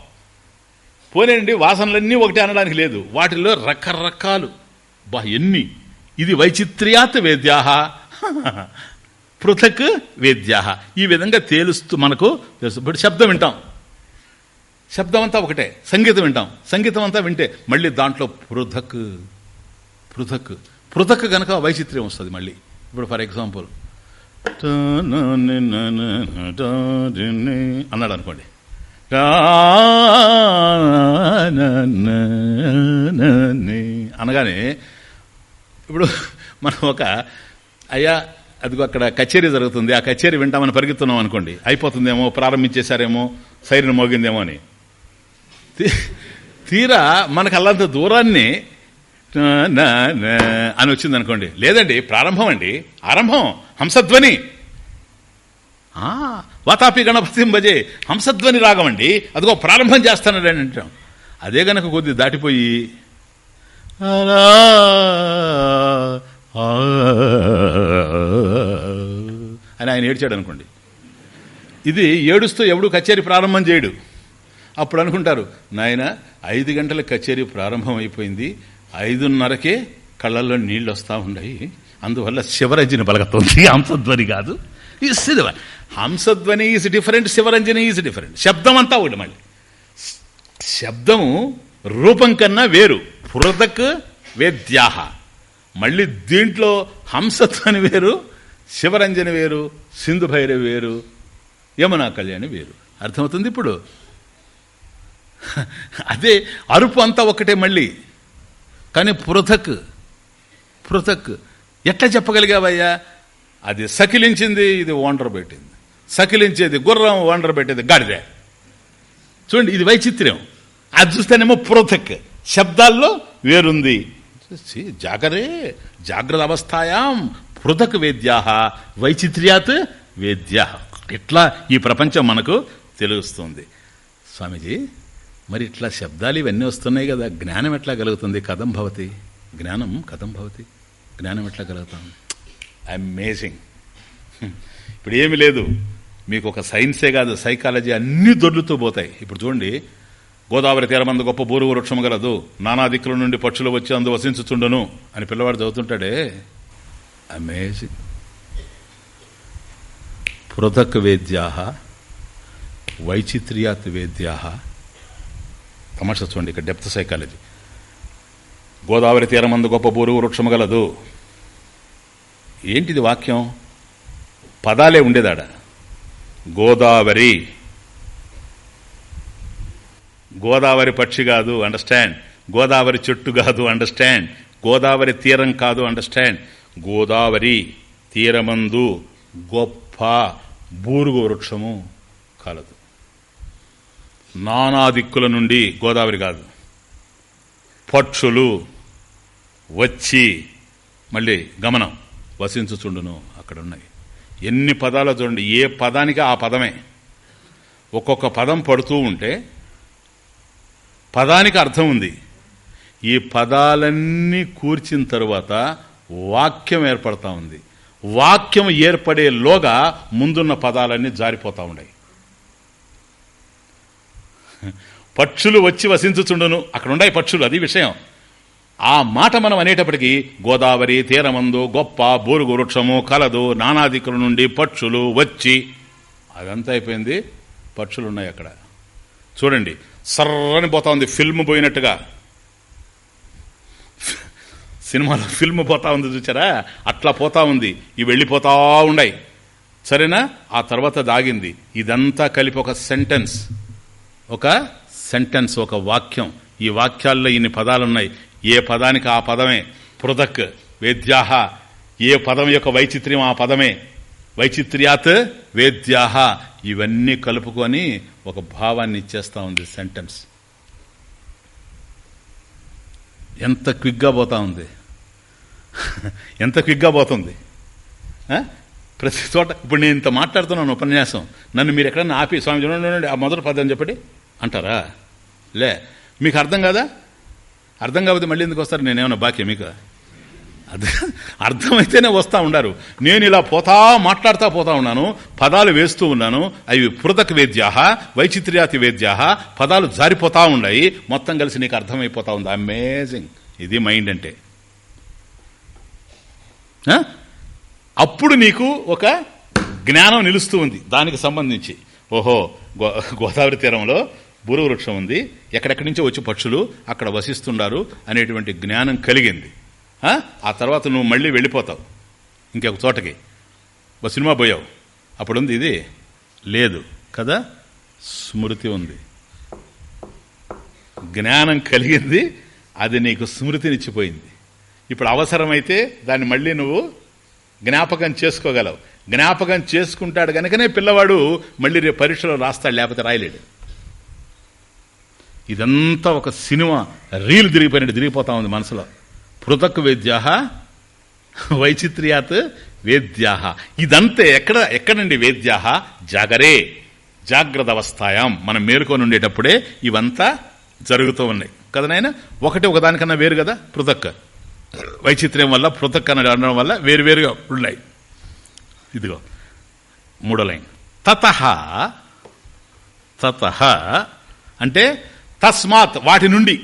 పోలేండి వాసనలన్నీ ఒకటి అనడానికి లేదు. వాటిలో రకరకాలు. బా ఎన్ని. ఇది వైచిత్ర్యాత్ వేద్యాహ. పృథక్ వేద్యాహ. ఈ విధంగా తేలుస్తూ మనకు తెలుసు. ఇప్పుడు శబ్దం వింటాం. శబ్దం అంతా ఒకటే. సంగీతం వింటాం. సంగీతం అంతా వింటే మళ్ళీ దాంట్లో పృథక్ పృథక్. పృథక్ గనక వైచిత్ర్యం వస్తుంది మళ్ళీ. ఇప్పుడు ఫర్ ఎగ్జాంపుల్. అన్నాడు అనుకోండి అనగానే ఇప్పుడు మనం ఒక అయ్యా అదిగో అక్కడ కచేరీ జరుగుతుంది ఆ కచేరీ వింటామని పరిగెత్తున్నాం అనుకోండి. అయిపోతుందేమో ప్రారంభించేశారేమో సైరన్ మోగిందేమో అని. తీరా మనకు అల్లంత దూరాన్ని అని వచ్చింది అనుకోండి లేదండి ప్రారంభం అండి. ఆరంభం హంసధ్వని. వాతాపి గణపతి భజే హంసధ్వని రాగమండి. అదిగో ప్రారంభం చేస్తానని అంటాం. అదే గనక కొద్ది దాటిపోయి అని ఆయన ఏడ్చాడు అనుకోండి. ఇది ఏడుస్తూ ఎవడు కచేరీ ప్రారంభం చేయడు. అప్పుడు అనుకుంటారు నాయన ఐదు గంటల కచేరీ ప్రారంభం అయిపోయింది. ఐదున్నరకే కళ్ళల్లో నీళ్ళు వస్తూ ఉన్నాయి. అందువల్ల శివరంజని పలకతుంది హంసధ్వని కాదు. ఈ Shiva Hamsadhwani is different Shivaranjani is different శబ్దం అంతా ఒకటి మళ్ళీ. శబ్దము రూపం కన్నా వేరు. పృథక్ వేద్యాహ. మళ్ళీ దీంట్లో హంసధ్వని వేరు శివరంజని వేరు సింధు భైరవి వేరు యమునా కళ్యాణి వేరు. అర్థమవుతుంది ఇప్పుడు? అదే అరుపు అంతా ఒకటే మళ్ళీ. కానీ పృథక్ పృథక్ ఎట్లా చెప్పగలిగావయ్యా? అది సకిలించింది ఇది ఓండర్ పెట్టింది సకిలించేది గుర్రం వండర పెట్టేది గాడిద. చూడండి ఇది వైచిత్ర్యం. అది చూస్తేనేమో పృథక్. శబ్దాల్లో వేరుంది. జాగరే జాగ్రత్త అవస్థాయాం. పృథక్ వేద్యా వైచిత్ర్యాత్ వేద్య ఇట్లా ఈ ప్రపంచం మనకు తెలుస్తుంది. స్వామీజీ మరి ఇట్లా శబ్దాలు ఇవన్నీ వస్తున్నాయి కదా జ్ఞానం ఎట్లా కలుగుతుంది? కథం భవతి. జ్ఞానం కథం భవతి. జ్ఞానం ఎట్లా కలుగుతాం? అమేజింగ్ <laughs> ఇప్పుడు ఏమి లేదు. మీకు ఒక సైన్సే కాదు సైకాలజీ అన్ని దొర్లుతూ పోతాయి. ఇప్పుడు చూడండి గోదావరి తీరమందు గొప్ప బూరు వృక్షం గలదు. నానా దిక్కుల నుండి పక్షులు వచ్చి అందు వసించుచుండను అని పిల్లవాడు చదువుతుంటాడే. అమేజింగ్ పృథక్ వేద్యా వైచిత్ర్యాత్ వేద్యా తమాషా చూడండి ఇక్కడ డెప్త్ సైకాలజీ. గోదావరి తీరమందు గొప్ప బూరు వృక్షం గలదు. ఏంటిది వాక్యం? పదాలే ఉండేదాడ? గోదావరి. గోదావరి పక్షి కాదు అండర్స్టాండ్ గోదావరి చెట్టు కాదు అండర్స్టాండ్ గోదావరి తీరం కాదు అండర్స్టాండ్ గోదావరి తీరమందు గొప్ప బూరుగు వృక్షము కలదు. నానా దిక్కుల నుండి గోదావరి కాదు. పక్షులు వచ్చి మళ్ళీ గమనం వసించుచుండును అక్కడ ఉన్నాయి ఎన్ని పదాలు చూడండి. ఏ పదానికి ఆ పదమే. ఒక్కొక్క పదం పడుతూ ఉంటే పదానికి అర్థం ఉంది. ఈ పదాలన్నీ కూర్చిన తరువాత వాక్యం ఏర్పడతా ఉంది. వాక్యం ఏర్పడేలోగా ముందున్న పదాలన్నీ జారిపోతూ ఉన్నాయి. పక్షులు వచ్చి వసించుచుండును. అక్కడ ఉన్నాయి పక్షులు అది విషయం. ఆ మాట మనం అనేటప్పటికీ గోదావరి తీరమందు గొప్ప బోరుగు వృక్షము కలదు నానాదికుల నుండి పక్షులు వచ్చి అదంతా అయిపోయింది. పక్షులు ఉన్నాయి అక్కడ. చూడండి సర్రని పోతా ఉంది ఫిల్మ్ పోయినట్టుగా. సినిమాలో ఫిల్మ్ పోతా ఉంది చూచారా? అట్లా పోతా ఉంది. ఇవి వెళ్ళిపోతా ఉన్నాయి సరేనా? ఆ తర్వాత దాగింది. ఇదంతా కలిపి ఒక సెంటెన్స్. ఒక సెంటెన్స్ ఒక వాక్యం. ఈ వాక్యాల్లో ఇన్ని పదాలున్నాయి. ఏ పదానికి ఆ పదమే? పృథక్ వేద్యాహ. ఏ పదం యొక్క వైచిత్ర్యం ఆ పదమే? వైచిత్ర్యాత్ వేద్యాహ. ఇవన్నీ కలుపుకొని ఒక భావాన్ని ఇచ్చేస్తా ఉంది సెంటెన్స్ ఎంత క్విక్గా పోతా ఉంది? <laughs> ఎంత క్విక్గా పోతుంది? ప్రతి చోట ఇప్పుడు నేను ఇంత మాట్లాడుతున్నాను ఉపన్యాసం. నన్ను మీరు ఎక్కడన్నా ఆపి స్వామి చూడండి ఆ మొదటి పదం చెప్పండి. అంటారా? లే మీకు అర్థం కదా? అర్థం కాకపోతే మళ్ళీ ఎందుకు వస్తారు? నేనేమన్నా బాకీ మీకు? అర్థమైతేనే వస్తూ ఉండారు. నేను ఇలా పోతా మాట్లాడుతూ పోతా ఉన్నాను పదాలు వేస్తూ ఉన్నాను అవి పృథక్ వేద్యాహ వైచిత్ర్యాతి వేద్యాహ పదాలు జారిపోతా ఉన్నాయి మొత్తం కలిసి నీకు అర్థమైపోతా ఉంది. అమేజింగ్ ఇది మైండ్ అంటే. అప్పుడు నీకు ఒక జ్ఞానం నిలుస్తూ ఉంది దానికి సంబంధించి. ఓహో గో గోదావరి తీరంలో వృక్షం ఉంది. ఎక్కడెక్కడి నుంచో వచ్చి పక్షులు అక్కడ వసిస్తుండారు అనేటువంటి జ్ఞానం కలిగింది. ఆ? తర్వాత నువ్వు మళ్ళీ వెళ్ళిపోతావు. ఇంకొక చోటకి. ఒక సినిమా పోయావు. అప్పుడుంది ఇది? లేదు. కదా? స్మృతి ఉంది. జ్ఞానం కలిగింది. అది నీకు స్మృతినిచ్చిపోయింది. ఇప్పుడు అవసరమైతే దాన్ని మళ్ళీ నువ్వు జ్ఞాపకం చేసుకోగలవు. జ్ఞాపకం చేసుకుంటాడు కనుకనే పిల్లవాడు మళ్ళీ రేపు పరీక్షలో రాస్తాడు లేకపోతే రాయలేడు. ఇదంతా ఒక సినిమా రీల్ తిరిగిపోయినట్టు తిరిగిపోతా ఉంది మనసులో. పృథక్ వేద్యాహ వైచిత్ర్యాత్ వేద్యాహ. ఇదంతే ఎక్కడ ఎక్కడండి వేద్యాహ? జాగరే జాగ్రత్త అవస్థాయాం మనం మేలుకొని ఉండేటప్పుడే ఇవంతా జరుగుతూ ఉన్నాయి. కదా నాయన? ఒకటి ఒకదానికన్నా వేరు కదా పృథక్. వైచిత్ర్యం వల్ల పృథక్ అని అనడం వల్ల వేరు వేరుగా ఉన్నాయి. ఇదిగో మూడో లైన్. తత తత అంటే తస్మాత్ వాటి నుండి.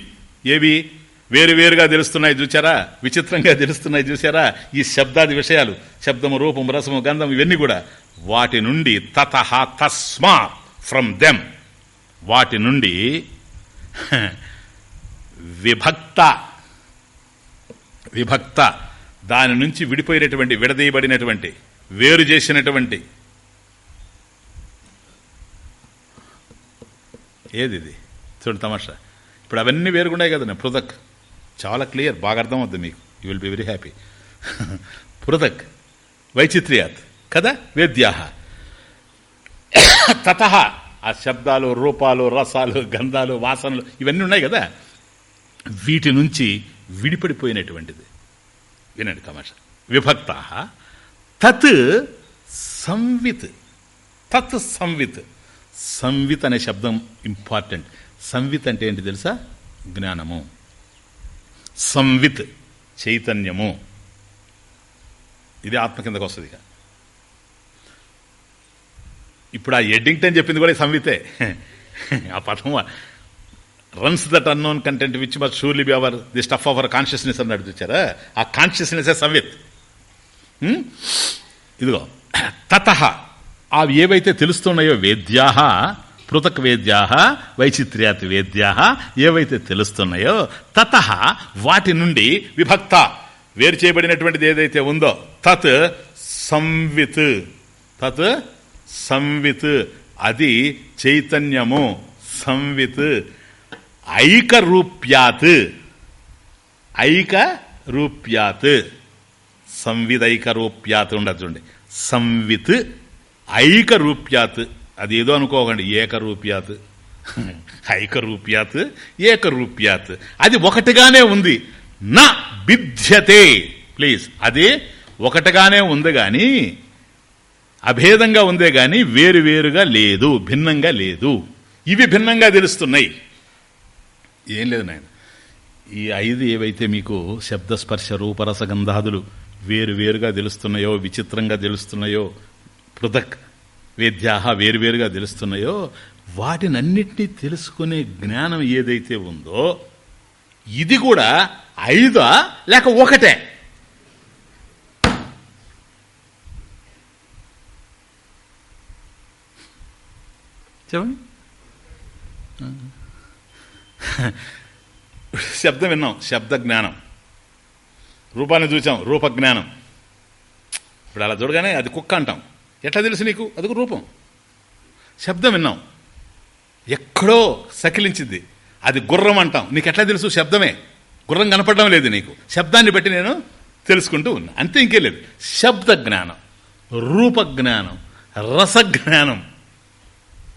ఏవి? వేరువేరుగా తెలుస్తున్నాయి చూసారా విచిత్రంగా తెలుస్తున్నాయి చూసారా ఈ శబ్దాది విషయాలు శబ్దము రూపం రసము గంధం ఇవన్నీ కూడా వాటి నుండి తత తస్మాత్ ఫ్రమ్ దెమ్. వాటి నుండి విభక్త విభక్త దాని నుంచి విడిపోయినటువంటి విడదీయబడినటువంటి వేరు చేసినటువంటి. ఏది ఇది? చూడు తమాషా. ఇప్పుడు అవన్నీ వేరుగున్నాయి కదా పృథక్. చాలా క్లియర్ బాగా అర్థమవుద్ది మీకు. You will be very happy పృథక్. వైచిత్ర్యాత్. కదా? వేద్యాహ. తత. ఆ శబ్దాలు రూపాలు రసాలు గంధాలు వాసనలు ఇవన్నీ ఉన్నాయి కదా? వీటి నుంచి విడిపడిపోయినటువంటిది. వినండి తమాష. విభక్త తత్ సంవిత్. తత్ సంవిత్. సంవిత్ అనే శబ్దం ఇంపార్టెంట్ సంవిత్ అంటే ఏంటి తెలుసా? జ్ఞానము. సంవిత్ చైతన్యము. ఇది ఆత్మ కిందకు వస్తుంది ఇక. ఇప్పుడు ఆ ఎడ్డింగ్టన్ చెప్పింది కూడా సంవితే. ఆ పదం runs that unknown content which must surely be our the stuff our consciousness అన్నాడు చూచారా? ఆ కాన్షియస్నెస్ సంవిత్. ఇదిగో. తత. అవి ఏవైతే తెలుస్తున్నాయో వేద్యా పృథక్ వేద్యా వైచిత్ర్యాత్ వేద్యా ఏవైతే తెలుస్తున్నాయో తత వాటి నుండి విభక్త. వేరు చేయబడినటువంటిది ఏదైతే ఉందో తత్ సంవిత్. తత్ సంవిత్. అది చైతన్యము సంవిత్. ఐకరూప్యాత్. ఐకరూప్యాత్. ఐక రూప్యాత్ ఉండదు చూడండి. సంవిత్ ఐకరూప్యాత్. అదేదో అది ఏదో అనుకోకండి. ఏకరూప్యాత్. ఐకరూప్యాత్ ఏకరూప్యాత్. అది ఒకటిగానే ఉంది. నా బిధ్యతే. ప్లీజ్. అది ఒకటిగానే ఉంది గాని అభేదంగా ఉందే గాని వేరు వేరుగా లేదు భిన్నంగా లేదు. ఇవి భిన్నంగా తెలుస్తున్నాయి. ఏం లేదు నాయన. ఈ ఐదు ఏవైతే మీకు శబ్దస్పర్శ రూపరస గంధాదులు వేరు వేరుగా తెలుస్తున్నాయో విచిత్రంగా తెలుస్తున్నాయో పృథక్ వేద్యాహ వేరువేరుగా తెలుస్తున్నాయో వాటినన్నిటినీ తెలుసుకునే జ్ఞానం ఏదైతే ఉందో ఇది కూడా ఐదా లేక ఒకటే? చెప్పండి. శబ్దం విన్నాం. శబ్ద జ్ఞానం. రూపాన్ని చూసాం రూప జ్ఞానం ఇప్పుడు అలా చూడగానే అది కుక్క అంటాం. ఎట్లా తెలుసు నీకు? అదొక రూపం. శబ్దం విన్నాం. ఎక్కడో సకిలించింది. అది గుర్రం అంటాం. నీకు ఎట్లా తెలుసు? శబ్దమే. గుర్రం కనపడడం లేదు నీకు. శబ్దాన్ని బట్టి నేను తెలుసుకుంటూ ఉన్నా. అంతే ఇంకే లేదు. శబ్ద జ్ఞానం రూప జ్ఞానం రసజ్ఞానం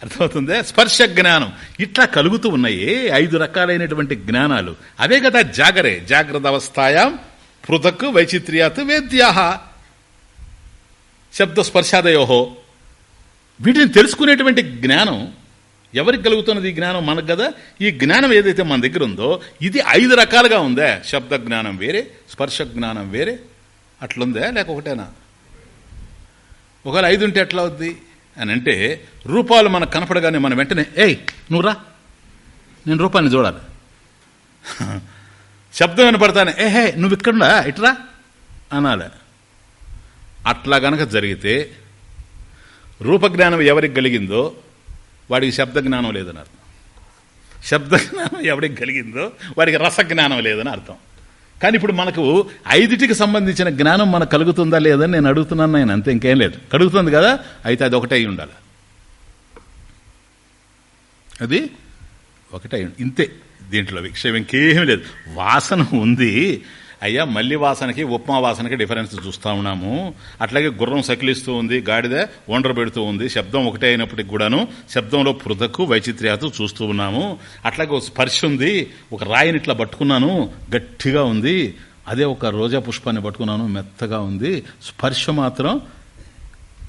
అర్థమవుతుందే? స్పర్శ జ్ఞానం. ఇట్లా కలుగుతూ ఉన్నాయి ఐదు రకాలైనటువంటి జ్ఞానాలు. అవే కదా జాగరే. జాగ్రత్త అవస్థాయాం పృథక్ వైచిత్ర్యాత్ వేద్యాహ. శబ్ద స్పర్శాదయోహో వీటిని తెలుసుకునేటువంటి జ్ఞానం ఎవరికి కలుగుతున్నది ఈ జ్ఞానం? మనకు కదా. ఈ జ్ఞానం ఏదైతే మన దగ్గర ఉందో ఇది ఐదు రకాలుగా ఉందే? శబ్ద జ్ఞానం వేరే స్పర్శ జ్ఞానం వేరే. అట్లుందా? లేక ఒకటేనా? ఒకవేళ ఐదు ఉంటే ఎట్లా అవుద్ది? అని అంటే రూపాలు మనకు కనపడగానే మనం వెంటనే ఏయ్ నువ్వురా నేను రూపాన్ని చూడాలి. <laughs> శబ్దం వినపడతానే ఏహే నువ్వు ఇక్కడ ఇట్రా అనాలి. అట్లా గనక జరిగితే రూపజ్ఞానం ఎవరికి కలిగిందో వాడికి శబ్ద జ్ఞానం లేదని అర్థం. శబ్ద జ్ఞానం ఎవరికి కలిగిందో వాడికి రసజ్ఞానం లేదని అర్థం. కానీ ఇప్పుడు మనకు ఐదుటికి సంబంధించిన జ్ఞానం మనకు కలుగుతుందా లేదని నేను అడుగుతున్నాను నేను అంతే ఇంకేం లేదు. కలుగుతుంది కదా? అయితే అది ఒకటే ఉండాలి. అది ఒకటే ఇంతే. దీంట్లో విషయం ఇంకేమీ లేదు. వాసన ఉంది. అయ్యా మల్లి వాసనకి ఉప్మా వాసనకి డిఫరెన్స్ చూస్తూ ఉన్నాము. అట్లాగే గుర్రం సకిలిస్తూ ఉంది గాడిద ఒండ్ర పెడుతూ ఉంది శబ్దం ఒకటే అయినప్పటికి కూడాను శబ్దంలో పృథక్కు వైచిత్ర్యాత చూస్తూ ఉన్నాము. అట్లాగే ఒక స్పర్శ ఉంది ఒక రాయిని ఇట్లా పట్టుకున్నాను గట్టిగా ఉంది. అదే ఒక రోజా పుష్పాన్ని పట్టుకున్నాను మెత్తగా ఉంది. స్పర్శ మాత్రం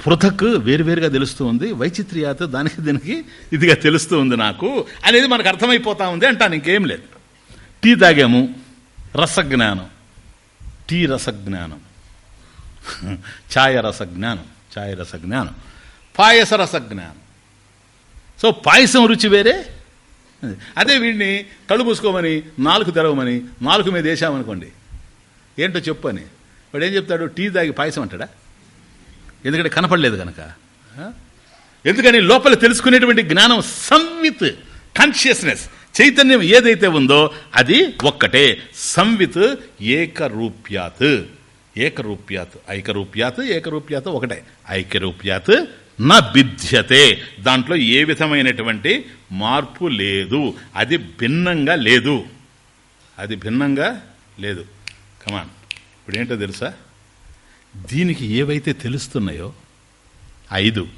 పృథక్ వేరువేరుగా తెలుస్తూ ఉంది వైచిత్ర్యాత దానికి దీనికి ఇదిగా తెలుస్తూ ఉంది నాకు. అనేది మనకు అర్థమైపోతా ఉంది అంటాను ఇంకేం లేదు. టీ తాగాము రసజ్ఞానం. టీ రసజ్ఞానం ఛాయ రసజ్ఞానం ఛాయ రసజ్ఞానం పాయస రసజ్ఞానం సో పాయసం రుచి వేరే. అదే వీడిని కళ్ళు మూసుకోమని నాలుగు తెరవమని నాలుగు మీద వేసామనుకోండి ఏంటో చెప్పు అని వాడు ఏం చెప్తాడు? టీ తాగి పాయసం అంటాడా? ఎందుకంటే కనపడలేదు కనుక. ఎందుకని లోపల తెలుసుకునేటువంటి జ్ఞానం సంవిత్ కాన్షియస్నెస్ చైతన్యం ఏదైతే ఉందో అది ఒక్కటే. సంవిత్ ఏకరూప్యాత్. ఏకరూప్యాత్. ఐకరూప్యాత్ ఏకరూప్యాత్ ఒకటే. ఐక్యరూప్యాత్ నా బిధ్యతే. దాంట్లో ఏ విధమైనటువంటి మార్పు లేదు. అది భిన్నంగా లేదు. అది భిన్నంగా లేదు. కమాన్ ఇప్పుడు ఏంటో తెలుసా? దీనికి ఏవైతే తెలుస్తున్నాయో ఐదు.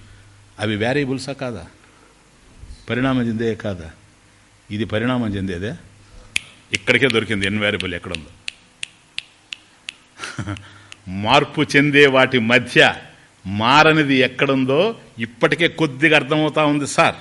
అవి వేరియబుల్సా కాదా? పరిణామం చెందే కాదా? ఇది పరిణామం చెందేదే? ఇక్కడికే దొరికింది ఎన్వైరబుల్ ఎక్కడుందో. మార్పు చెందే వాటి మధ్య మారనిది ఎక్కడుందో ఇప్పటికే కొద్దిగా అర్థమవుతా ఉంది సార్.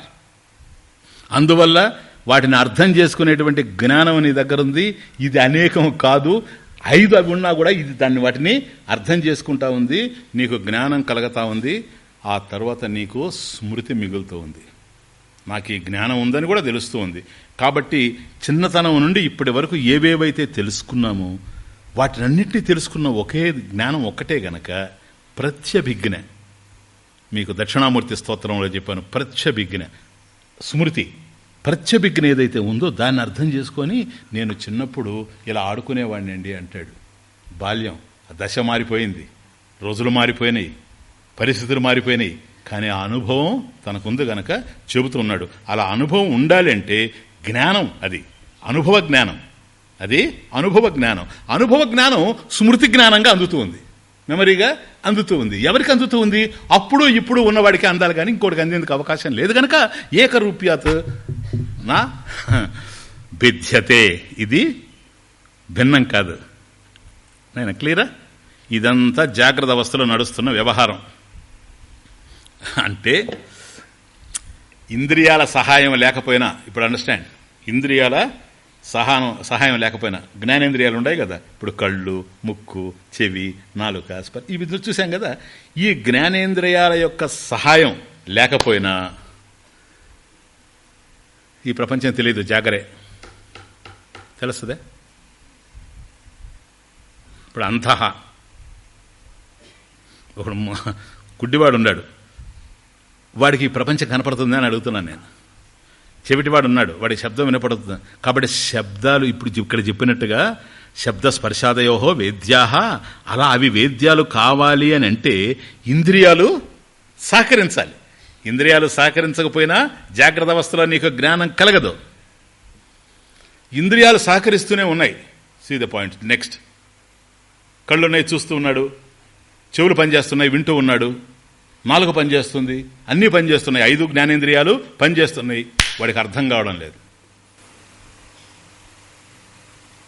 అందువల్ల వాటిని అర్థం చేసుకునేటువంటి జ్ఞానం నీ దగ్గర ఉంది ఇది అనేకం కాదు. ఐదు అవి ఉన్నా కూడా ఇది దాన్ని వాటిని అర్థం చేసుకుంటా ఉంది. నీకు జ్ఞానం కలగతా ఉంది. ఆ తర్వాత నీకు స్మృతి మిగులుతూ ఉంది. నాకు ఈ జ్ఞానం ఉందని కూడా తెలుస్తూ ఉంది. కాబట్టి చిన్నతనం నుండి ఇప్పటి వరకు ఏవేవైతే తెలుసుకున్నామో వాటినన్నింటినీ తెలుసుకున్న ఒకే జ్ఞానం ఒక్కటే గనక ప్రత్యభిజ్ఞ. మీకు దక్షిణామూర్తి స్తోత్రంలో చెప్పాను ప్రత్యభిజ్ఞ. స్మృతి. ప్రత్యభిజ్ఞ ఏదైతే ఉందో దాన్ని అర్థం చేసుకొని నేను చిన్నప్పుడు ఇలా ఆడుకునేవాడిని అండి అంటాడు. బాల్యం. దశ మారిపోయింది. రోజులు మారిపోయినాయి. పరిస్థితులు మారిపోయినాయి. కానీ ఆ అనుభవం తనకుంది గనక చెబుతున్నాడు. అలా అనుభవం ఉండాలి అంటే జ్ఞానం అది. అనుభవ జ్ఞానం. అది అనుభవ జ్ఞానం. అనుభవ జ్ఞానం స్మృతి జ్ఞానంగా అందుతూ ఉంది మెమరీగా అందుతూ ఉంది ఎవరికి అందుతూ ఉంది అప్పుడు ఇప్పుడు ఉన్నవాడికి అందాలి కానీ ఇంకోటికి అందేందుకు అవకాశం లేదు కనుక ఏకరూప్యాత్ నా భిద్యతే ఇది భిన్నం కాదు. నేను క్లియరా? ఇదంతా జాగ్రత్త అవస్థలో నడుస్తున్న వ్యవహారం. అంటే ఇంద్రియాల సహాయం లేకపోయినా ఇప్పుడు అండర్స్టాండ్ ఇంద్రియాల సహాయం సహాయం లేకపోయినా జ్ఞానేంద్రియాలు ఉన్నాయి కదా. ఇప్పుడు కళ్ళు ముక్కు చెవి నాలుక స్పర్ ఇవి చూసాం కదా. ఈ జ్ఞానేంద్రియాల యొక్క సహాయం లేకపోయినా ఈ ప్రపంచం తెలియదు జాగరే. తెలుస్తుందే? ఇప్పుడు అంతహా ఒకడు గుడ్డివాడు ఉన్నాడు. వాడికి ఈ ప్రపంచం కనపడుతుంది అని అడుగుతున్నాను నేను. చెవిటివాడు ఉన్నాడు వాడి శబ్దం వినపడుతుంది? కాబట్టి శబ్దాలు ఇప్పుడు ఇక్కడ చెప్పినట్టుగా శబ్ద స్పర్శాదయోహో వేద్యాహ అలా అవి వేద్యాలు కావాలి అని అంటే ఇంద్రియాలు సహకరించాలి. ఇంద్రియాలు సహకరించకపోయినా జాగ్రత్త అవస్థలో నీకు జ్ఞానం కలగదు. ఇంద్రియాలు సహకరిస్తూనే ఉన్నాయి. సీ ద పాయింట్ నెక్స్ట్ కళ్ళున్నాయి చూస్తూ ఉన్నాడు. చెవులు పనిచేస్తున్నాయి వింటూ ఉన్నాడు. నాలుగు పనిచేస్తుంది అన్నీ పనిచేస్తున్నాయి. ఐదు జ్ఞానేంద్రియాలు పనిచేస్తున్నాయి. వాడికి అర్థం కావడం లేదు.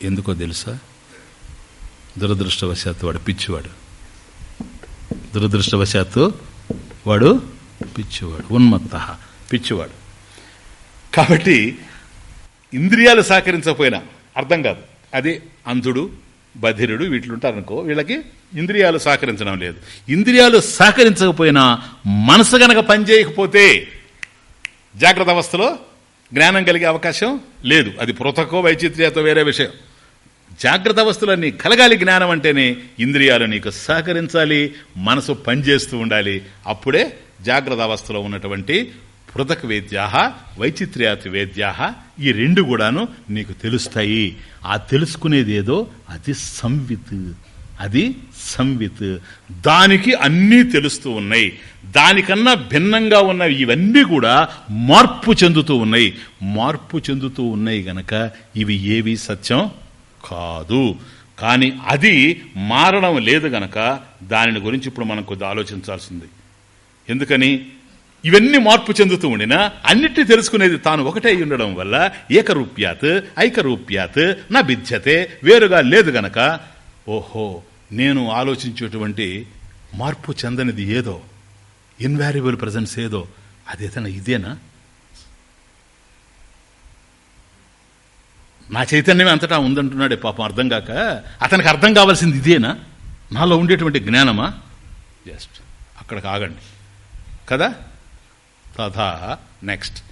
ఎందుకో తెలుసా? దురదృష్టవశాత్తు వాడు పిచ్చివాడు. దురదృష్టవశాత్తు వాడు పిచ్చివాడు. ఉన్మత్త పిచ్చివాడు. కాబట్టి ఇంద్రియాలు సహకరించకపోయినా అర్థం కాదు. అది అంధుడు బధిరుడు వీటిలో అనుకో వీళ్ళకి ఇంద్రియాలు సహకరించడం లేదు. ఇంద్రియాలు సహకరించకపోయినా మనసు గనక పనిచేయకపోతే జాగ్రత్త అవస్థలో జ్ఞానం కలిగే అవకాశం లేదు. అది పృథకో వైచిత్ర్యతో వేరే విషయం. జాగ్రత్త అవస్థలో నీ కలగాలి జ్ఞానం అంటేనే ఇంద్రియాలు నీకు సహకరించాలి మనసు పనిచేస్తూ ఉండాలి. అప్పుడే జాగ్రత్త అవస్థలో ఉన్నటువంటి పృథక్ వేద్యాహ వైచిత్ర్యాతి వేద్యాహ ఈ రెండు కూడాను నీకు తెలుస్తాయి. ఆ తెలుసుకునేది ఏదో అది సంవిత్. అది సంవిత్. దానికి అన్నీ తెలుస్తూ ఉన్నాయి. దానికన్నా భిన్నంగా ఉన్న ఇవన్నీ కూడా మార్పు చెందుతూ ఉన్నాయి. మార్పు చెందుతూ ఉన్నాయి గనక ఇవి ఏవి సత్యం కాదు. కానీ అది మారడం లేదు గనక దానిని గురించి ఇప్పుడు మనం కొద్ది ఆలోచించాల్సింది. ఎందుకని? ఇవన్నీ మార్పు చెందుతూ ఉండినా అన్నిటినీ తెలుసుకునేది తాను ఒకటే ఉండడం వల్ల ఏకరూప్యాత్ ఐకరూప్యాత్ నా బిధ్యతే వేరుగా లేదు గనక. ఓహో! నేను ఆలోచించేటువంటి మార్పు చెందనిది ఏదో ఇన్వాల్యుబుల్ ప్రజెన్స్ ఏదో అదేదైనా ఇదేనా? నా చైతన్యమే అంతటా ఉందంటున్నాడే పాపం అర్థం కాక. అతనికి అర్థం కావాల్సింది ఇదేనా? నాలో ఉండేటువంటి జ్ఞానమా? జస్ట్ అక్కడికి ఆగండి. కదా? తథా నెక్స్ట్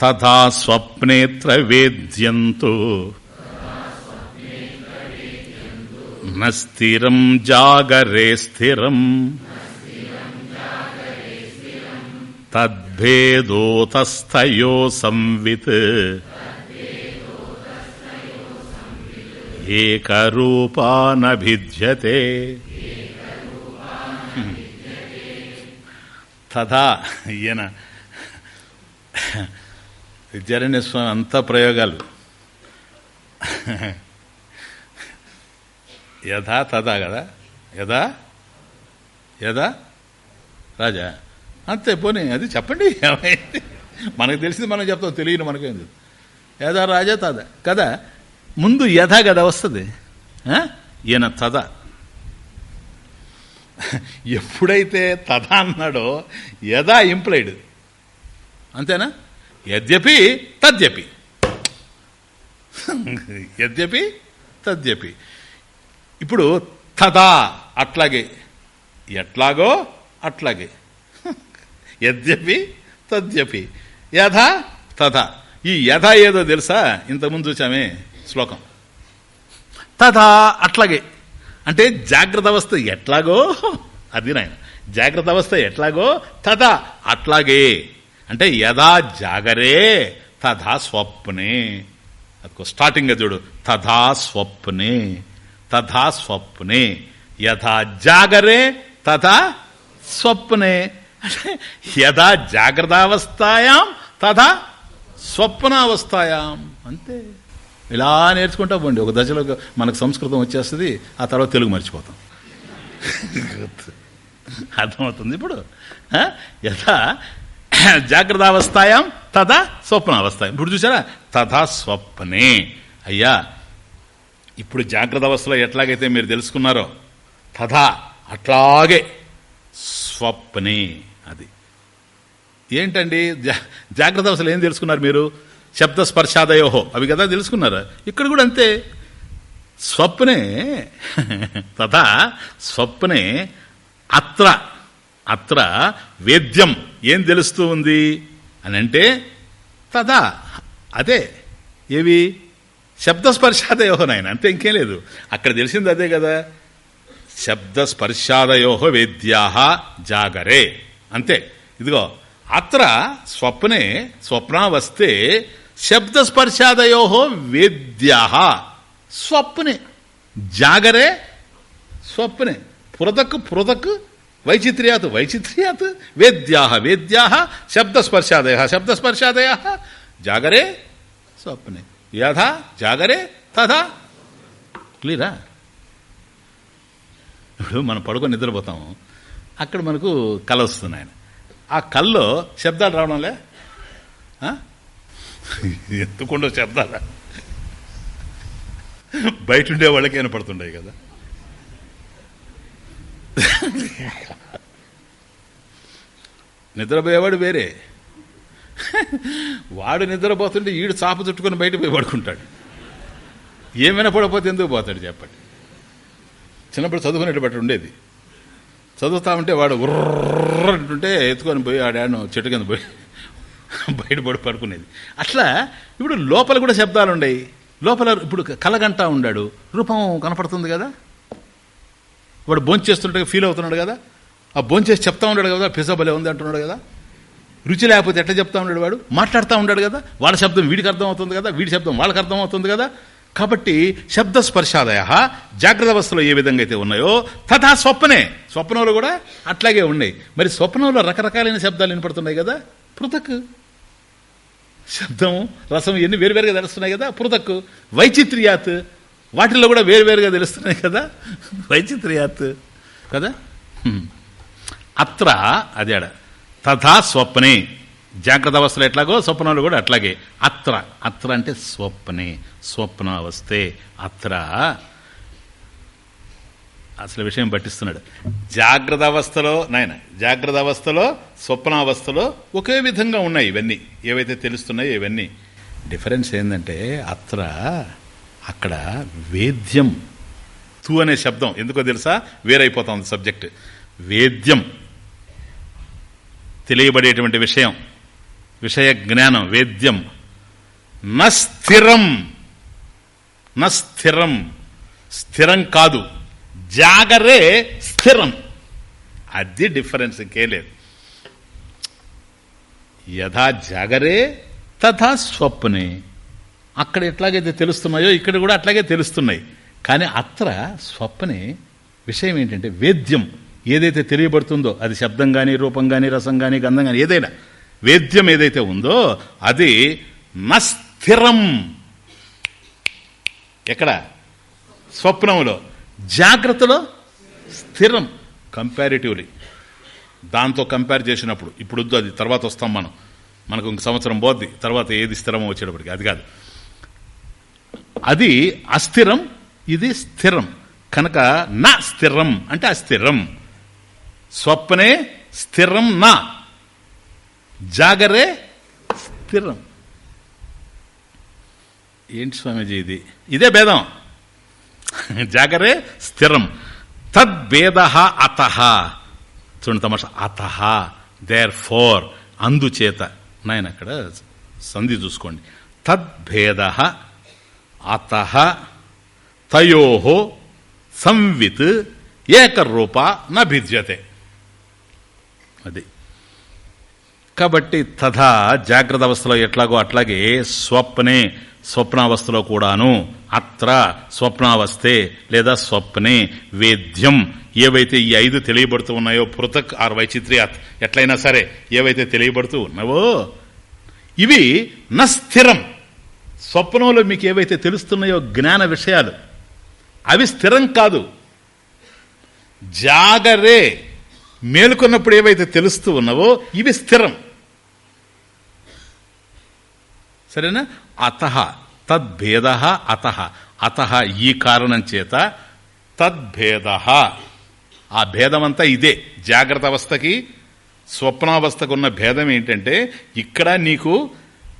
తథా స్వప్నేత్ర వేద్యంతో. స్థిరం జాగరే స్థిరం. తద్భేదోతస్థయో సంవిత్. ఏకరూపానభిద్యతే. తథా ఈయన విద్యారణ్య స్వామి అంత ప్రయోగాలు. యథా తదా కదా? యథా? యథా? రాజా? అంతే పోనీ అది చెప్పండి. ఏమైంది? మనకు తెలిసింది మనం చెప్తాం తెలియని మనకేం తెలుసు యథా రాజా తద. కదా? ముందు యథ కదా వస్తుంది. ఈయన తద. ఎప్పుడైతే తథ అన్నాడో యథా ఇంప్లైడ్. అంతేనా? యద్యపి తద్యపి. యద్యపి తద్యపి. ఇప్పుడు తదా అట్లాగే ఎట్లాగో అట్లాగే. యద్యపి తద్యపి. యథ తథ. ఈ యథ ఏదో తెలుసా? ఇంతకుముందు చూసామే శ్లోకం. తథా అట్లాగే. అంటే జాగ్రత్త అవస్థ ఎట్లాగో? అది నాయన. జాగ్రత్త అవస్థ ఎట్లాగో? తథా అట్లాగే. అంటే యథా జాగరే తథా స్వప్నే. అదిగో స్టార్టింగ్గా చూడు. తథా స్వప్నే. తథా స్వప్నే. యథా జాగరే తథా స్వప్నే. అంటే యథా జాగ్రత్తావస్థాయాం తథా స్వప్నావస్థాయాం. అంతే. ఇలా నేర్చుకుంటా పోండి. ఒక దశలో మనకు సంస్కృతం వచ్చేస్తుంది ఆ తర్వాత తెలుగు మర్చిపోతాం. అర్థమవుతుంది ఇప్పుడు? ఆ? యథా జాగ్రత్తావస్థాయాం తథా స్వప్నావస్థాయం. ఇప్పుడు చూసారా? తథా స్వప్నే. అయ్యా ఇప్పుడు జాగ్రత్త అవస్థలో ఎట్లాగైతే మీరు తెలుసుకున్నారో తథా అట్లాగే స్వప్నే అది. ఏంటండి? జా- జాగ్రత్త అవస్థలు ఏం తెలుసుకున్నారు మీరు? శబ్ద స్పర్శాదయోహో అవి కదా తెలుసుకున్నారు? ఇక్కడ కూడా అంతే. స్వప్నే తథా స్వప్నే అత్ర అత్ర వేద్యం. ఏం తెలుస్తూ ఉంది? అని అంటే తదా అదే. ఏవి? శబ్దస్పర్శాదయోహో నాయన అంతే ఇంకేం లేదు. అక్కడ తెలిసింది అదే కదా. శబ్దస్పర్శాదయో వేద్యా జాగరే. అంతే. ఇదిగో అత్ర స్వప్నే స్వప్నావస్తే శబ్దస్పర్శాదయోహో వేద్యా స్వప్నే. జాగరే స్వప్నే. పృథక్ పృథక్ వైచిత్ర్యాత్ వైచిత్ర్యాత్ వేద్యా వేద్యా శబ్దస్పర్శాదయ శబ్దస్పర్శాదయ. జాగరే స్వప్నే. యథా జాగరే తథా. క్లియరా? ఇప్పుడు మనం పడుకొని నిద్రపోతాము అక్కడ మనకు కళ వస్తుంది ఆయన. ఆ కళ్ళలో శబ్దాలు రావడంలే? ఆ? శబ్దాలా? బయట ఉండే వాళ్ళకి వినపడుతుండే కదా. నిద్రపోయేవాడు వేరే. <laughs> వాడు నిద్రపోతుంటే ఈడు చాప చుట్టుకొని బయట పోయి పడుకుంటాడు. ఏమైనా పడకపోతే ఎందుకు పోతాడు చెప్పండి. చిన్నప్పుడు చదువుకునేటప్పుడు ఉండేది. చదువుతా ఉంటే వాడు ఉర్ర అంటుంటే ఎత్తుకొని పోయి ఆడాను చెట్టు కింద పోయి <laughs> బయట పడి పడుకునేది. అట్లా ఇప్పుడు లోపల కూడా శబ్దాలు ఉండయి. లోపల ఇప్పుడు కలగంటా ఉండాడు. రూపం కనపడుతుంది కదా? వాడు భోంచేస్తుంటే ఫీల్ అవుతున్నాడు కదా? ఆ భోంచేసి చెప్తా ఉన్నాడు కదా? పిజ్జా భలే ఉంది అంటున్నాడు కదా? రుచి లేకపోతే ఎట్లా చెప్తా ఉన్నాడు వాడు? మాట్లాడుతూ ఉన్నాడు కదా? వాళ్ళ శబ్దం వీడికి అర్థం అవుతుంది కదా? వీడి శబ్దం వాళ్ళకి అర్థం అవుతుంది కదా? కాబట్టి శబ్ద స్పర్శాదయ జాగ్రత్త అవస్థలో ఏ విధంగా అయితే ఉన్నాయో తథా స్వప్నే. స్వప్నంలో కూడా అట్లాగే ఉన్నాయి. మరి స్వప్నంలో రకరకాలైన శబ్దాలు వినపడుతున్నాయి కదా? పృథక్. శబ్దం రసం ఎన్ని వేరువేరుగా తెలుస్తున్నాయి కదా? పృథక్. వైచిత్ర్యాత్. వాటిల్లో కూడా వేరువేరుగా తెలుస్తున్నాయి కదా? వైచిత్ర్యాత్. కదా? అత్ర అదేడ తథా స్వప్నే. జాగ్రత్త అవస్థలు ఎట్లాగో స్వప్నాలు కూడా అట్లాగే. అత్ర. అత్ర అంటే స్వప్నే. స్వప్నావస్థే. అత్ర. అసలు విషయం పట్టిస్తున్నాడు. జాగ్రత్త అవస్థలో నాయన జాగ్రత్త అవస్థలో స్వప్నావస్థలో ఒకే విధంగా ఉన్నాయి ఇవన్నీ. ఏవైతే తెలుస్తున్నాయో ఇవన్నీ. డిఫరెన్స్ ఏంటంటే అత్ర అక్కడ వేద్యం. తు అనే శబ్దం. ఎందుకో తెలుసా? వేరైపోతుంది సబ్జెక్ట్. వేద్యం. తెలియబడేటువంటి విషయం. విషయ జ్ఞానం వేద్యం. నస్థిరం నస్థిరం స్థిరం కాదు. జాగరే స్థిరం. అది డిఫరెన్స్ ఇంకే లేదు. యథా జాగరే తథా స్వప్నే. అక్కడ ఎట్లాగైతే తెలుస్తున్నాయో ఇక్కడ కూడా అట్లాగే తెలుస్తున్నాయి. కానీ అత్ర స్వప్నే విషయం ఏంటంటే వేద్యం. ఏదైతే తెలియబడుతుందో అది శబ్దం కానీ రూపం కానీ రసం కానీ గంధం కానీ ఏదైనా వేద్యం ఏదైతే ఉందో అది నస్థిరం. ఎక్కడ? స్వప్నంలో జాగ్రత్తలో స్థిరం కంపారిటివ్లీ దాంతో కంపేర్ చేసినప్పుడు ఇప్పుడు వద్దు అది తర్వాత వస్తాం మనం. మనకు ఇంక సంవత్సరం పోద్ది తర్వాత ఏది స్థిరమో వచ్చేటప్పటికి అది కాదు. అది అస్థిరం ఇది స్థిరం. కనుక నా స్థిరం అంటే అస్థిరం. స్వప్నే స్థిరం నా. జాగరే స్థిరం. ఏంటి స్వామీజీ ఇది? ఇదే భేదం. <laughs> జాగరే స్థిరం. తద్భేద అత. చూడండి తమాష. అత దేర్ ఫోర్ అందుచేత. నాయన అక్కడ సంధి చూసుకోండి. తద్భేద అత తయో సంవిత్ ఏకరూప నభిద్యతే. అది. కాబట్టి తథా జాగ్రత్త అవస్థలో ఎట్లాగో అట్లాగే స్వప్నే స్వప్నావస్థలో కూడాను. అత్ర స్వప్నావస్థే లేదా స్వప్నే వేద్యం. ఏవైతే ఈ ఐదు తెలియబడుతూ ఉన్నాయో పృథక్ ఆర్ వైచిత్ర్యాత్ ఎట్లయినా సరే ఏవైతే తెలియబడుతూ ఉన్నావో ఇవి నస్థిరం స్వప్నంలో మీకు ఏవైతే తెలుస్తున్నాయో జ్ఞాన విషయాలు అవి స్థిరం కాదు. జాగరే మేలుకున్నప్పుడు ఏవైతే తెలుస్తూ ఉన్నావో ఇవి స్థిరం. సరేనా? అత తద్భేద అత. అత ఈ కారణం చేత తద్భేద. ఆ భేదమంతా ఇదే. జాగ్రత్త అవస్థకి స్వప్నావస్థకు ఉన్న భేదం ఏంటంటే ఇక్కడ నీకు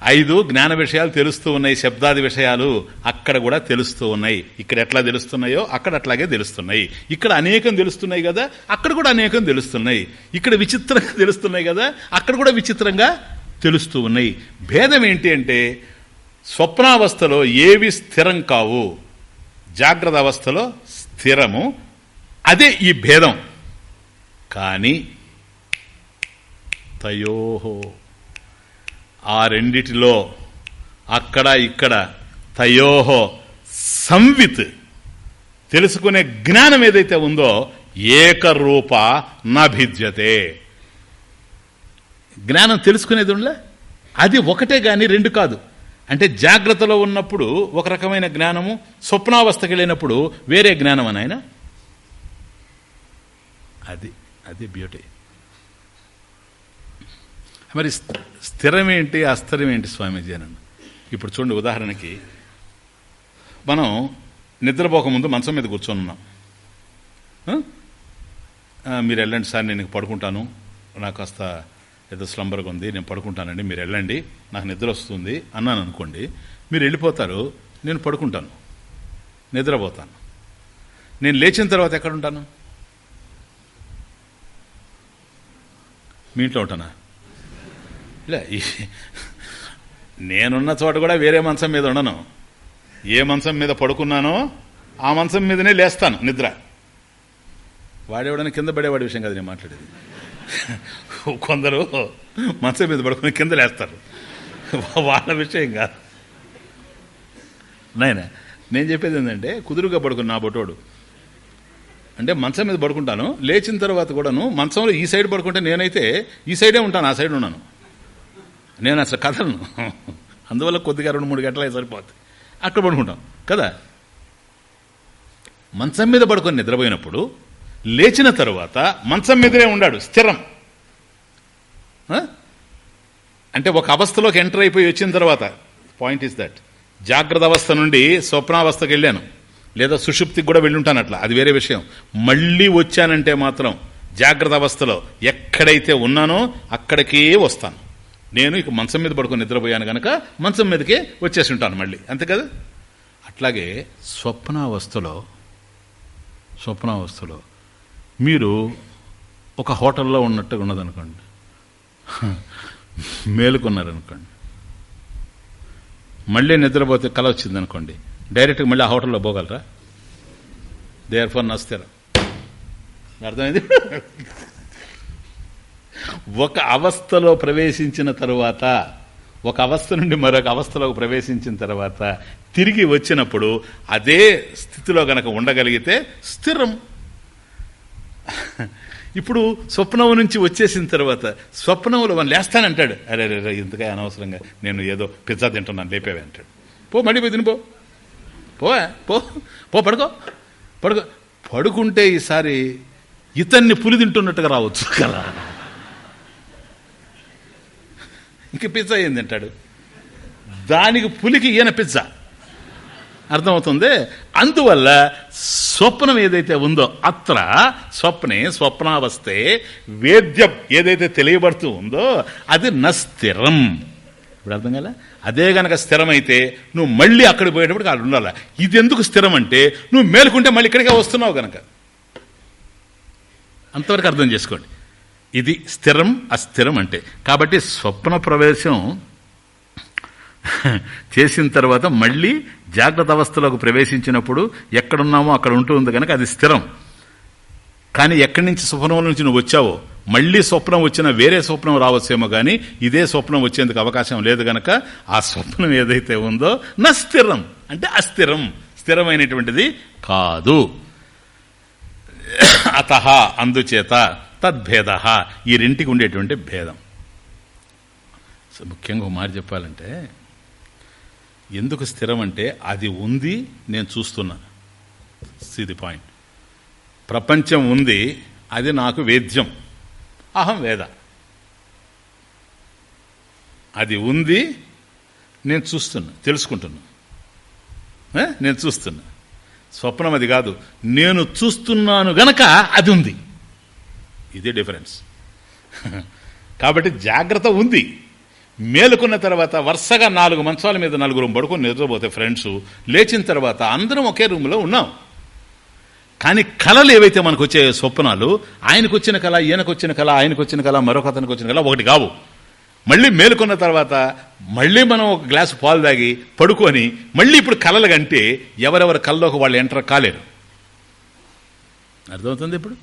ఐదు జ్ఞాన విషయాలు తెలుస్తూ ఉన్నాయి శబ్దాది విషయాలు అక్కడ కూడా తెలుస్తూ ఉన్నాయి. ఇక్కడ ఎట్లా తెలుస్తున్నాయో అక్కడ అట్లాగే తెలుస్తున్నాయి. ఇక్కడ అనేకం తెలుస్తున్నాయి కదా అక్కడ కూడా అనేకం తెలుస్తున్నాయి. ఇక్కడ విచిత్రంగా తెలుస్తున్నాయి కదా అక్కడ కూడా విచిత్రంగా తెలుస్తూ ఉన్నాయి. భేదం ఏంటి అంటే స్వప్నావస్థలో ఏవి స్థిరం కావు జాగ్రత్త అవస్థలో స్థిరము. అదే ఈ భేదం. కానీ తయోహో. ఆ రెండిటిలో అక్కడ ఇక్కడ తయోహో సంవిత్ తెలుసుకునే జ్ఞానం ఏదైతే ఉందో ఏకరూప నభిద్యతే. జ్ఞానం తెలుసుకునేది ఉండలే? అది ఒకటే కానీ రెండు కాదు. అంటే జాగ్రత్తలో ఉన్నప్పుడు ఒక రకమైన జ్ఞానము స్వప్నావస్థకి వెళ్ళినప్పుడు వేరే జ్ఞానం అని ఆయన అది అది బ్యూటీ మరి స్థిరం ఏంటి అస్థిరం ఏంటి స్వామీజీ అని ఇప్పుడు చూడండి ఉదాహరణకి మనం నిద్రపోకముందు మంచం మీద కూర్చొని ఉన్నాం. మీరు వెళ్ళండి సార్ నేను పడుకుంటాను. నాకు కాస్త ఏదో స్లంబర్గా ఉంది నేను పడుకుంటానండి మీరు వెళ్ళండి నాకు నిద్ర వస్తుంది అన్నాను అనుకోండి మీరు వెళ్ళిపోతారు నేను పడుకుంటాను నిద్రపోతాను. నేను లేచిన తర్వాత ఎక్కడుంటాను మీ ఇంట్లో ఉంటానా? లే నేనున్న చోట కూడా వేరే మంచం మీద ఉండను. ఏ మంచం మీద పడుకున్నానో ఆ మంచం మీదనే లేస్తాను నిద్ర. వాడేవాడని కింద పడేవాడి విషయం కదా నేను మాట్లాడేది. కొందరు మంచం మీద పడుకుని కింద లేస్తారు. వాళ్ళ విషయం కాదు. నాయన నేను చెప్పేది ఏంటంటే కుదురుగా పడుకుని నా బొటోడు. అంటే మంచం మీద పడుకుంటాను లేచిన తర్వాత కూడాను మంచంలో ఈ సైడ్ పడుకుంటే నేనైతే ఈ సైడే ఉంటాను ఆ సైడ్ ఉన్నాను. నేను అసలు కథలను అందువల్ల కొద్దిగా రెండు మూడు గంటలు సరిపోద్ది. అక్కడ పడుకుంటాం. కదా? మంచం మీద పడుకొని నిద్రపోయినప్పుడు లేచిన తరువాత మంచం మీదనే ఉన్నాడు స్థిరం. అంటే ఒక అవస్థలోకి ఎంటర్ అయిపోయి వచ్చిన తర్వాత పాయింట్ ఈస్ దట్ జాగ్రత్త అవస్థ నుండి స్వప్నావస్థకి వెళ్ళాను. లేదా సుషుప్తికి కూడా వెళ్ళుంటాను అట్లా. అది వేరే విషయం. మళ్ళీ వచ్చానంటే మాత్రం జాగ్రత్త అవస్థలో ఎక్కడైతే ఉన్నానో అక్కడికే వస్తాను. నేను ఇక మంచం మీద పడుకొని నిద్రపోయాను గనక మంచం మీదకే వచ్చేసి ఉంటాను మళ్ళీ. అంతే కదా? అట్లాగే స్వప్నావస్థలో స్వప్నావస్థలో మీరు ఒక హోటల్లో ఉన్నట్టుగా ఉన్నదనుకోండి. <laughs> మేలుకున్నారనుకోండి. మళ్ళీ నిద్రపోతే కల వచ్చింది అనుకోండి డైరెక్ట్గా మళ్ళీ ఆ హోటల్లో పోగలరా? దేర్ ఫర్ నస్తేరా అర్థమైంది? ఒక అవస్థలో ప్రవేశించిన తరువాత ఒక అవస్థ నుండి మరొక అవస్థలోకి ప్రవేశించిన తర్వాత తిరిగి వచ్చినప్పుడు అదే స్థితిలో గనక ఉండగలిగితే స్థిరం. ఇప్పుడు స్వప్నం నుంచి వచ్చేసిన తర్వాత స్వప్నంలో మనం లేస్తానంటాడు. అరే రే ఇంతగా అనవసరంగా? నేను ఏదో పిజ్జా తింటున్నాను లేపేవే అంటాడు. పో మడిపోయి పోయి తినిపో పో. పో పో పడుకో. పడుకో. పడుకుంటే ఈసారి ఇతన్ని పులి తింటున్నట్టుగా రావచ్చు కదా. ఇంక పిజ్జా ఏం తింటాడు? దానికి పులికి ఈయన పిజ్జా. అర్థమవుతుంది? అందువల్ల స్వప్నం ఏదైతే ఉందో అత్ర స్వప్నే స్వప్నావస్థే వేద్యం ఏదైతే తెలియబడుతూ ఉందో అది నస్థిరం ఇప్పుడు అర్థం కదా అదే గనక స్థిరమైతే నువ్వు మళ్ళీ అక్కడికి పోయేటప్పుడు అక్కడ ఉండాలి? ఇది ఎందుకు స్థిరం అంటే నువ్వు మేలుకుంటే మళ్ళీ ఇక్కడికే వస్తున్నావు గనక. అంతవరకు అర్థం చేసుకోండి. ఇది స్థిరం అస్థిరం అంటే. కాబట్టి స్వప్న ప్రవేశం చేసిన తర్వాత మళ్ళీ జాగ్రత్త అవస్థలోకి ప్రవేశించినప్పుడు ఎక్కడున్నామో అక్కడ ఉంటుంది కనుక అది స్థిరం. కానీ ఎక్కడి నుంచి స్వప్నం నుంచి నువ్వు వచ్చావో మళ్ళీ స్వప్నం వచ్చినా వేరే స్వప్నం రావచ్చేమో కానీ ఇదే స్వప్నం వచ్చేందుకు అవకాశం లేదు గనక ఆ స్వప్నం ఏదైతే ఉందో నా స్థిరం. అంటే అస్థిరం. స్థిరమైనటువంటిది కాదు. <coughs> అత అందుచేత తద్భేద. ఈ రెంటికి ఉండేటువంటి భేదం. సో ముఖ్యంగా ఒక మాట చెప్పాలంటే ఎందుకు స్థిరం అంటే అది ఉంది నేను చూస్తున్నా. ది పాయింట్ ప్రపంచం ఉంది అది నాకు వేద్యం. అహం వేద. అది ఉంది నేను చూస్తున్నా తెలుసుకుంటున్నా. నేను చూస్తున్నా. స్వప్నం అది కాదు. నేను చూస్తున్నాను గనక అది ఉంది. ఇదే డిఫరెన్స్. <laughs> కాబట్టి జాగ్రత్త ఉంది. మేలుకున్న తర్వాత వరుసగా నాలుగు మంచాల మీద నలుగురు పడుకొని నిద్రపోతే ఫ్రెండ్స్ లేచిన తర్వాత అందరం ఒకే రూమ్లో ఉన్నాం. కానీ కళలు ఏవైతే మనకు వచ్చే స్వప్నాలు ఆయనకు వచ్చిన కళ ఈయనకు వచ్చిన కళ ఆయనకు వచ్చిన కళ మరొక అతనికి వచ్చిన కళ ఒకటి కావు. మళ్ళీ మేలుకున్న తర్వాత మళ్ళీ మనం ఒక గ్లాసు పాలు తాగి పడుకొని మళ్ళీ ఇప్పుడు కళలు కంటే ఎవరెవరి కళ్ళలోకి వాళ్ళు ఎంటర్ కాలేరు. అర్థమవుతుంది ఇప్పుడు?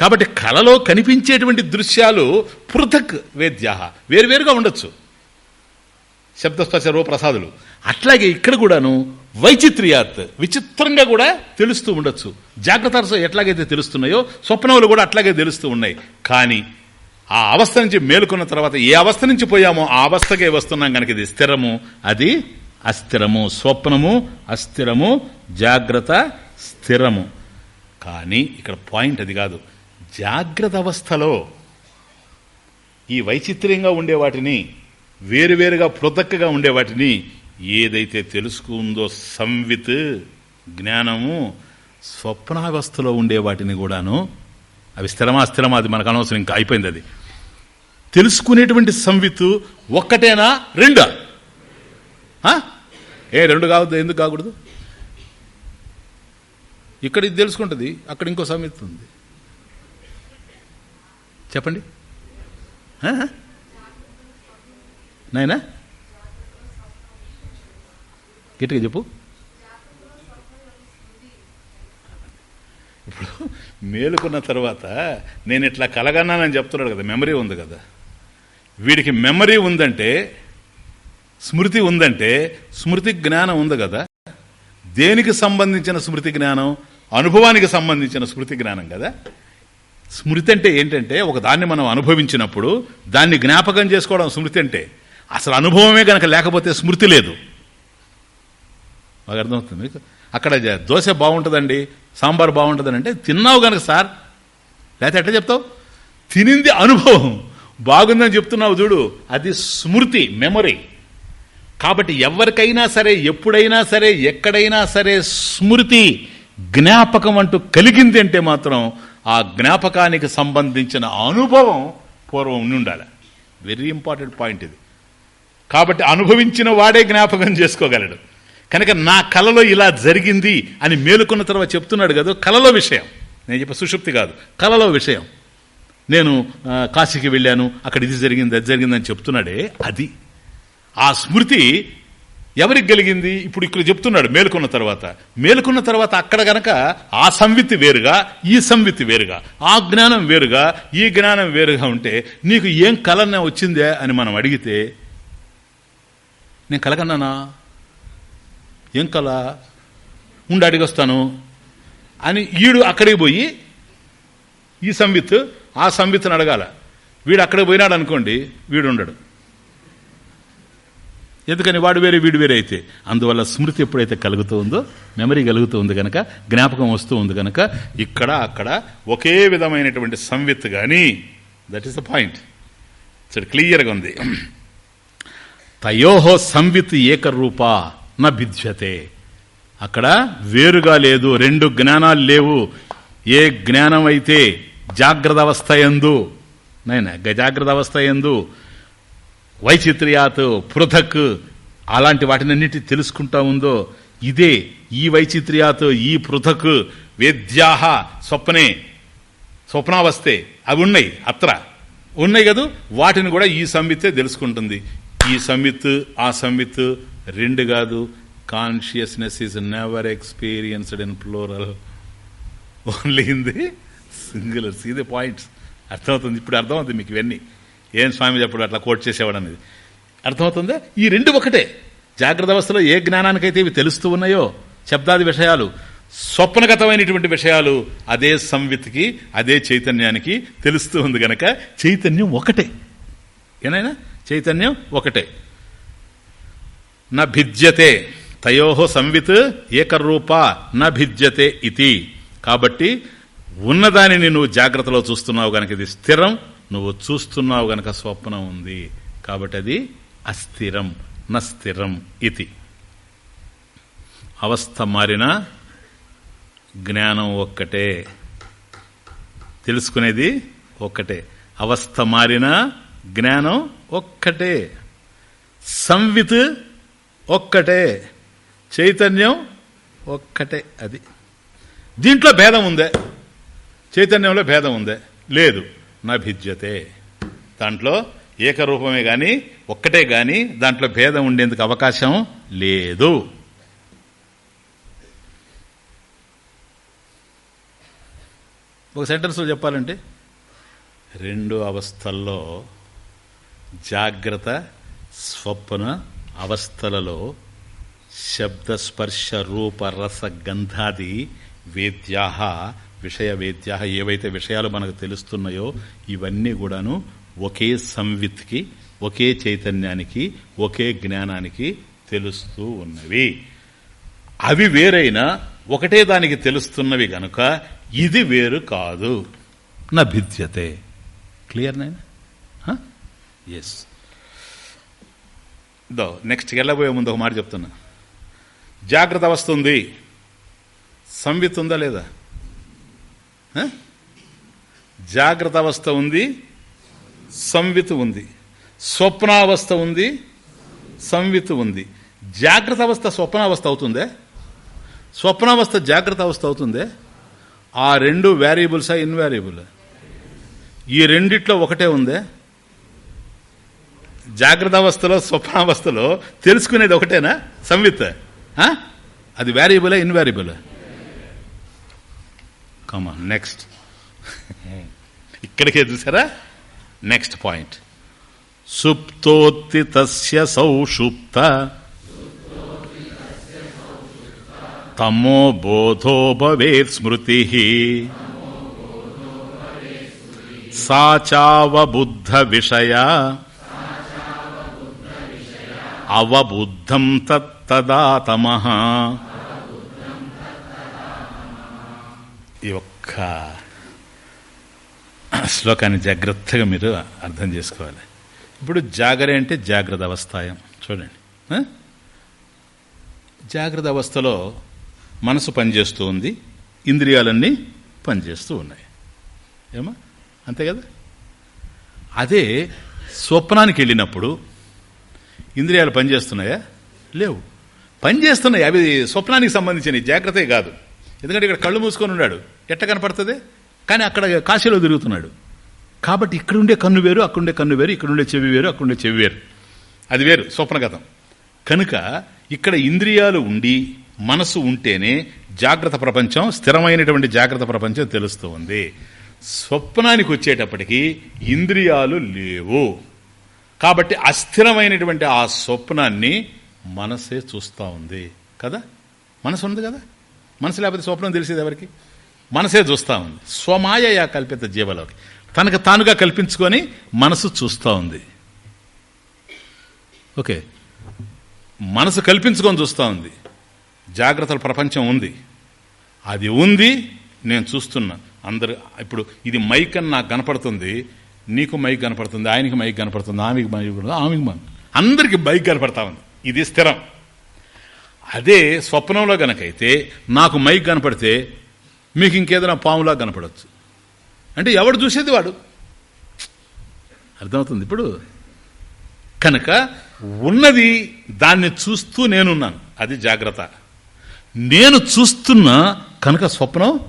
కాబట్టి కళలో కనిపించేటువంటి దృశ్యాలు పృథక్ వేద్య వేరువేరుగా ఉండొచ్చు. శబ్దస్పర్శ రూప్రసాదులు అట్లాగే ఇక్కడ కూడాను వైచిత్ర్యాత్ విచిత్రంగా కూడా తెలుస్తూ ఉండొచ్చు. జాగ్రత్త ఎట్లాగైతే తెలుస్తున్నాయో స్వప్నములు కూడా అట్లాగే తెలుస్తూ ఉన్నాయి. కానీ ఆ అవస్థ నుంచి మేలుకున్న తర్వాత ఏ అవస్థ నుంచి పోయామో ఆ అవస్థకే వస్తున్నాం కనుక ఇది స్థిరము. అది అస్థిరము. స్వప్నము అస్థిరము. జాగ్రత్త స్థిరము. కానీ ఇక్కడ పాయింట్ అది కాదు. జాగ్రత్త అవస్థలో ఈ వైచిత్ర్యంగా ఉండే వాటిని వేరువేరుగా పృథక్గా ఉండే వాటిని ఏదైతే తెలుసుకుందో సంవిత్ జ్ఞానము స్వప్నావస్థలో ఉండే వాటిని కూడాను అవి స్థిరమా స్థిరమా అది మనకు అనవసరం ఇంకా అయిపోయింది అది. తెలుసుకునేటువంటి సంవిత్ ఒక్కటేనా? రెండా? ఏ రెండు కావద్దు ఎందుకు కాకూడదు? ఇక్కడ ఇది తెలుసుకుంటుంది అక్కడ ఇంకో సంవిత్ ఉంది. చెప్పండి. నాయనా? గట్టిగా చెప్పు. ఇప్పుడు మేలుకున్న తర్వాత నేను ఇట్లా కలగన్నానని చెప్తున్నాడు కదా మెమరీ ఉంది కదా. వీడికి మెమరీ ఉందంటే స్మృతి ఉందంటే స్మృతి జ్ఞానం ఉంది కదా. దేనికి సంబంధించిన స్మృతి జ్ఞానం? అనుభవానికి సంబంధించిన స్మృతి జ్ఞానం కదా. స్మృతి అంటే ఏంటంటే ఒక దాన్ని మనం అనుభవించినప్పుడు దాన్ని జ్ఞాపకం చేసుకోవడం స్మృతి అంటే. అసలు అనుభవమే కనుక లేకపోతే స్మృతి లేదు. బాగా అర్థమవుతుంది మీకు? అక్కడ దోశ బాగుంటుందండి సాంబార్ బాగుంటుందని అంటే తిన్నావు కనుక సార్. లేకపోతే ఎట్లా చెప్తావు? తినింది అనుభవం. బాగుందని చెప్తున్నావు చూడు అది స్మృతి మెమరీ. కాబట్టి ఎవరికైనా సరే ఎప్పుడైనా సరే ఎక్కడైనా సరే స్మృతి జ్ఞాపకం అంటూ కలిగింది అంటే మాత్రం ఆ జ్ఞాపకానికి సంబంధించిన అనుభవం పూర్వం ఉండాలి. వెరీ ఇంపార్టెంట్ పాయింట్ ఇది. కాబట్టి అనుభవించిన వాడే జ్ఞాపకం చేసుకోగలడు. కనుక నా కలలో ఇలా జరిగింది అని మేలుకున్న తర్వాత చెప్తున్నాడు కదా కలలో విషయం. నేను చెప్పే సుషుప్తి కాదు కలలో విషయం. నేను కాశీకి వెళ్ళాను అక్కడ ఇది జరిగింది అది జరిగిందని చెప్తున్నాడే అది. ఆ స్మృతి ఎవరికి కలిగింది? ఇప్పుడు ఇక్కడ చెప్తున్నాడు మేలుకున్న తర్వాత. మేలుకున్న తర్వాత అక్కడ గనక ఆ సంవిత్తి వేరుగా ఈ సంవిత్తి వేరుగా ఆ జ్ఞానం వేరుగా ఈ జ్ఞానం వేరుగా ఉంటే నీకు ఏం కలన వచ్చిందే అని మనం అడిగితే నేను కలగన్నానా? ఏం కల ఉండి అడిగొస్తాను అని ఈడు అక్కడికి పోయి ఈ సంవిత్ ఆ సంవిత్తుని అడగాల. వీడు అక్కడికి పోయినాడు అనుకోండి వీడు ఉండడు. ఎందుకని వాడు వేరే వీడు వేరే అయితే? అందువల్ల స్మృతి ఎప్పుడైతే కలుగుతూ ఉందో మెమరీ కలుగుతూ ఉంది కనుక జ్ఞాపకం వస్తూ ఉంది కనుక ఇక్కడ అక్కడ ఒకే విధమైనటువంటి సంవిత్ కానీ దట్ ఈస్ ద పాయింట్ ఇక్కడ క్లియర్గా ఉంది. తయోహో సంవిత్ ఏకరూప. న అక్కడ వేరుగా లేదు రెండు జ్ఞానాలు లేవు. ఏ జ్ఞానం అయితే జాగ్రత్త అవస్థ ఎందు నైనా జాగ్రత్త అవస్థ ఎందు వైచిత్ర్యాత్ పృథక్ అలాంటి వాటినన్నిటి తెలుసుకుంటా ఉందో ఇదే ఈ వైచిత్ర్యాత్ ఈ పృథక్ వేద్యాహ స్వప్నే స్వప్నావస్థే అవి ఉన్నాయి అత్ర. ఉన్నాయి కదూ? వాటిని కూడా ఈ సంవిత్తే తెలుసుకుంటుంది. ఈ సంవిత్ ఆ సంవిత్ రెండు కాదు consciousness is never experienced in plural only in the singulars ఇది పాయింట్స్ అర్థమవుతుంది? ఇప్పుడు అర్థమవుతుంది మీకు ఇవన్నీ. ఏం స్వామి చెప్పడు? అట్లా కోట్ చేసేవాడు అనేది. అర్థమవుతుందా? ఈ రెండు ఒకటే. జాగ్రత్త అవస్థలో ఏ జ్ఞానానికైతే ఇవి తెలుస్తూ ఉన్నాయో శబ్దాది విషయాలు స్వప్నగతమైనటువంటి విషయాలు అదే సంవిత్కి అదే చైతన్యానికి తెలుస్తూ ఉంది గనక చైతన్యం ఒకటే. ఏనైనా? చైతన్యం ఒకటే. న భిద్యతే. తయో సంవిత్ ఏకరూప న భిద్యతే ఇది కాబట్టి ఉన్నదానిని నువ్వు జాగ్రత్తలో చూస్తున్నావు గనక ఇది స్థిరం నువ్వు చూస్తున్నావు గనక స్వప్నం ఉంది. కాబట్టి అది అస్థిరం నస్థిరం ఇది అవస్థ మారిన జ్ఞానం ఒక్కటే. తెలుసుకునేది ఒక్కటే. అవస్థ మారిన జ్ఞానం ఒక్కటే. సంవిత్ ఒక్కటే. చైతన్యం ఒక్కటే అది. దీంట్లో భేదం ఉందే. చైతన్యంలో భేదం ఉందే. లేదు నా భిద్యతే దాంట్లో ఏకరూపమే కానీ ఒక్కటే కానీ దాంట్లో భేదం ఉండేందుకు అవకాశం లేదు. ఒక సెంటెన్స్లో చెప్పాలంటే రెండు అవస్థల్లో జాగ్రత్త స్వప్న అవస్థలలో శబ్దస్పర్శ రూపరస రూప రస గంధాది వేద్యా విషయ వేద్యా ఏవైతే విషయాలు మనకు తెలుస్తున్నాయో ఇవన్నీ కూడాను ఒకే సంవిత్కి ఒకే చైతన్యానికి ఒకే జ్ఞానానికి తెలుస్తూ ఉన్నవి. అవి వేరైనా ఒకటే దానికి తెలుస్తున్నవి గనుక ఇది వేరు కాదు. నా భిద్యతే క్లియర్ నైనా? ఎస్ దో నెక్స్ట్ వెళ్ళబోయే ముందు ఒక మాట చెప్తున్నా. జాగ్రత్త అవస్థ ఉంది సంవిత్ ఉందా లేదా? జాగ్రత్త అవస్థ ఉంది సంవిత్ ఉంది. స్వప్నావస్థ ఉంది సంవిత్ ఉంది. జాగ్రత్త అవస్థ స్వప్నావస్థ అవుతుందే? స్వప్నావస్థ జాగ్రత్త అవస్థ అవుతుందే? ఆ రెండు వేరియబుల్సా ఇన్వేరియబుల్ ఈ రెండిట్లో ఒకటే ఉందే? జాగ్రత్త అవస్థలో స్వప్నావస్థలో తెలుసుకునేది ఒకటేనా? సంవిత్. ఆ? అది వేరియబుల్ ఇన్వేరియబుల్ కమా నెక్స్ట్ ఇక్కడికే చూసారా? నెక్స్ట్ పాయింట్ సుప్తోత్తి తస్య సౌషుప్త తమో బోధో భవేత్ స్మృతి. సాచావబుద్ధ విషయ. అవబుద్ధం తత్తదా ఈ ఒక్క శ్లోకాన్ని జాగ్రత్తగా మీరు అర్థం చేసుకోవాలి. ఇప్పుడు జాగరే అంటే జాగ్రత్త అవస్థాయం. చూడండి. జాగ్రత్త అవస్థలో మనసు పనిచేస్తూ ఉంది ఇంద్రియాలన్నీ పనిచేస్తూ ఉన్నాయి. ఏమా? అంతే కదా? అదే స్వప్నానికి వెళ్ళినప్పుడు ఇంద్రియాలు పనిచేస్తున్నాయా? లేవు. పనిచేస్తున్నాయి. అవి స్వప్నానికి సంబంధించిన జాగ్రత్తే కాదు. ఎందుకంటే ఇక్కడ కళ్ళు మూసుకొని ఉన్నాడు. ఎట్ట కనపడుతుంది? కానీ అక్కడ కాశీలో తిరుగుతున్నాడు. కాబట్టి ఇక్కడుండే కన్ను వేరు అక్కడుండే కన్ను వేరు ఇక్కడుండే చెవి వేరు అక్కడుండే చెవి వేరు. అది వేరు. స్వప్నగతం. కనుక ఇక్కడ ఇంద్రియాలు ఉండి మనసు ఉంటేనే జాగ్రత్త ప్రపంచం స్థిరమైనటువంటి జాగ్రత్త ప్రపంచం తెలుస్తుంది. స్వప్నానికి వచ్చేటప్పటికి ఇంద్రియాలు లేవు. కాబట్టి అస్థిరమైనటువంటి ఆ స్వప్నాన్ని మనసే చూస్తూ ఉంది. కదా? మనసు ఉంది కదా? మనసు లేకపోతే స్వప్నం తెలిసేది ఎవరికి? మనసే చూస్తూ ఉంది. స్వమాయ కల్పిత జీవలోకి. తనకు తానుగా కల్పించుకొని మనసు చూస్తూ ఉంది. ఓకే. మనసు కల్పించుకొని చూస్తూ ఉంది. జాగ్రత్తల ప్రపంచం ఉంది. అది ఉంది నేను చూస్తున్నా. అందరు ఇప్పుడు ఇది మైక్ అని నాకు కనపడుతుంది. నీకు మైక్ కనపడుతుంది ఆయనకి మైక్ కనపడుతుంది ఆమెకి మైక్ కనపడుతుంది ఆమెకి మైక్ అందరికి మైక్ కనపడతా ఉంది. ఇది స్థిరం. అదే స్వప్నంలో గనకైతే నాకు మైక్ కనపడితే మీకు ఇంకేదైనా పాములా కనపడవచ్చు అంటే ఎవడు చూసేది వాడు? అర్థమవుతుంది ఇప్పుడు? కనుక ఉన్నది దాన్ని చూస్తూ నేనున్నాను. అది జాగ్రత్త. నేను చూస్తున్నా కనుక స్వప్నం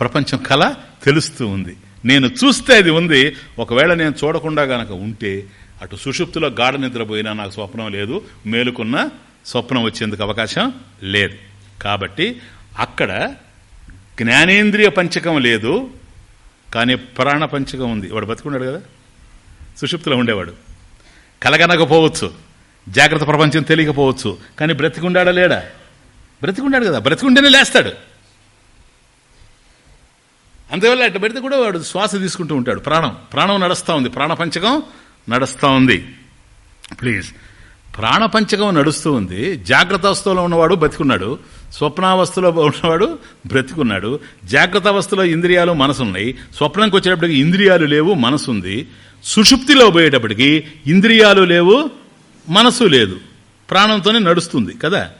ప్రపంచం కళ తెలుస్తూ ఉంది. నేను చూస్తే అది ఉంది. ఒకవేళ నేను చూడకుండా గనక ఉంటే అటు సుషుప్తిలో గాఢ నిద్రపోయినా నాకు స్వప్నం లేదు. మేలుకున్న స్వప్నం వచ్చేందుకు అవకాశం లేదు. కాబట్టి అక్కడ జ్ఞానేంద్రియ పంచకం లేదు. కానీ ప్రాణ పంచకం ఉంది. వాడు బతుకున్నాడు కదా? సుషుప్తిలో ఉండేవాడు. కలగనకపోవచ్చు. జాగ్రత్త ప్రపంచం తెలియకపోవచ్చు. కానీ బ్రతికుండాడా లేడా? బ్రతికుండాడు కదా. బ్రతికుంటేనే లేస్తాడు. అందువల్ల అట్ట పెడితే కూడా వాడు శ్వాస తీసుకుంటూ ఉంటాడు. ప్రాణం. ప్రాణం నడుస్తూ ఉంది. ప్రాణపంచకం నడుస్తూ ఉంది. ప్లీజ్. ప్రాణపంచకం నడుస్తూ ఉంది. జాగ్రత్త అవస్థలో ఉన్నవాడు బతికున్నాడు స్వప్నావస్థలో ఉన్నవాడు బ్రతికున్నాడు. జాగ్రత్త అవస్థలో ఇంద్రియాలు మనసున్నాయి. స్వప్నంకి వచ్చేటప్పటికి ఇంద్రియాలు లేవు మనసుంది. సుషుప్తిలో పోయేటప్పటికి ఇంద్రియాలు లేవు మనసు లేదు. ప్రాణంతోనే నడుస్తుంది కదా?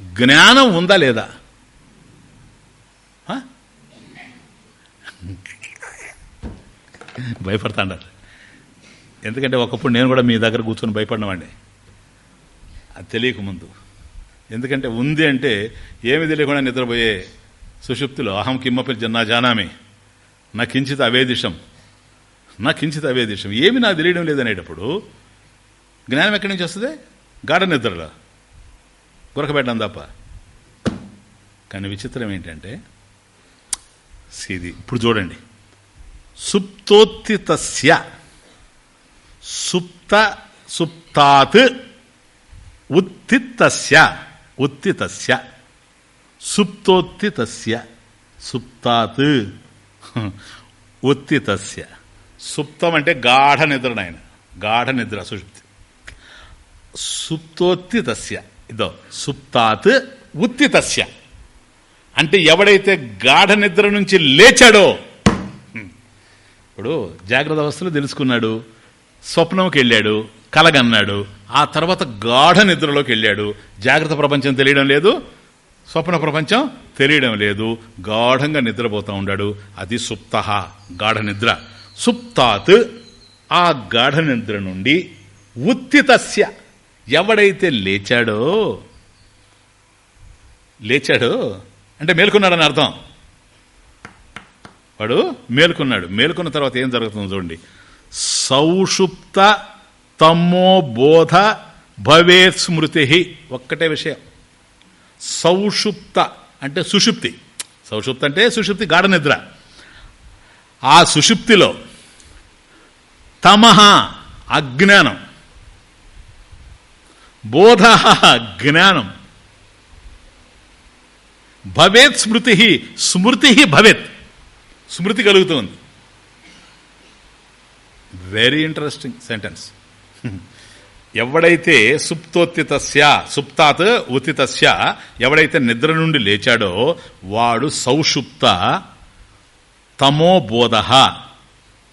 జ్ఞానం ఉందా లేదా? భయపడతాడారు ఎందుకంటే ఒకప్పుడు నేను కూడా మీ దగ్గర కూర్చొని భయపడినవాడిని అది తెలియకముందు ఎందుకంటే ఉంది అంటే ఏమి తెలియకుండా నిద్రపోయే సుషుప్తిలో అహం కిమ్మపి జన్నా జానామి. నా కించిత అవేదిషం నా కించిత అవేదిషం ఏమి నాకు తెలియడం లేదనేటప్పుడు జ్ఞానం ఎక్కడి నుంచి వస్తుంది? గాఢ నిద్రలో. గురకబెట్టడం తప్ప. కానీ విచిత్రం ఏంటంటే ఇది ఇప్పుడు చూడండి. సుప్తోత్తి తస్య సుప్త సుప్తాత్ ఉత్తితస్య ఉత్తితస్య సుప్తోత్తితస్య. సుప్తాత్. ఉత్తితస్య సుప్తం అంటే గాఢ నిద్ర నాయన. గాఢ నిద్ర సుషుప్తి. సుప్తోత్తితస్య. ఇదో సుప్తాత్ ఉత్తితస్య అంటే ఎవడైతే గాఢ నిద్ర నుంచి లేచాడో ఇప్పుడు జాగ్రత్త అవస్థలో తెలుసుకున్నాడు. స్వప్నంకి వెళ్ళాడు. కలగన్నాడు. ఆ తర్వాత గాఢ నిద్రలోకి వెళ్ళాడు. జాగ్రత్త ప్రపంచం తెలియడం లేదు. స్వప్న ప్రపంచం తెలియడం లేదు. గాఢంగా నిద్రపోతూ ఉన్నాడు అది సుప్త గాఢ నిద్ర. సుప్తాత్ ఆ గాఢ నిద్ర నుండి ఉత్తితస్య. ఎవడైతే లేచాడో లేచాడో అంటే మేల్కొన్నాడని అర్థం. వాడు మేల్కొన్నాడు. మేల్కొన్న తర్వాత ఏం జరుగుతుందో చూడండి. సౌషుప్త తమ్మో బోధ భవేత్ స్మృతి. ఒక్కటే విషయం. సౌషుప్త అంటే సుషుప్తి. సౌషుప్త అంటే సుషుప్తి గాఢ నిద్ర. ఆ సుషుప్తిలో తమహ అజ్ఞానం. బోధ జ్ఞానం. భవేత్ స్మృతి స్మృతి భవేత్. స్మృతి కలుగుతుంది. వెరీ ఇంట్రెస్టింగ్ సెంటెన్స్ ఎవడైతే సుప్తోత్తితస్య సుప్తాత్ ఉతితస్య ఎవడైతే నిద్ర నుండి లేచాడో వాడు సౌషుప్త తమో బోధ.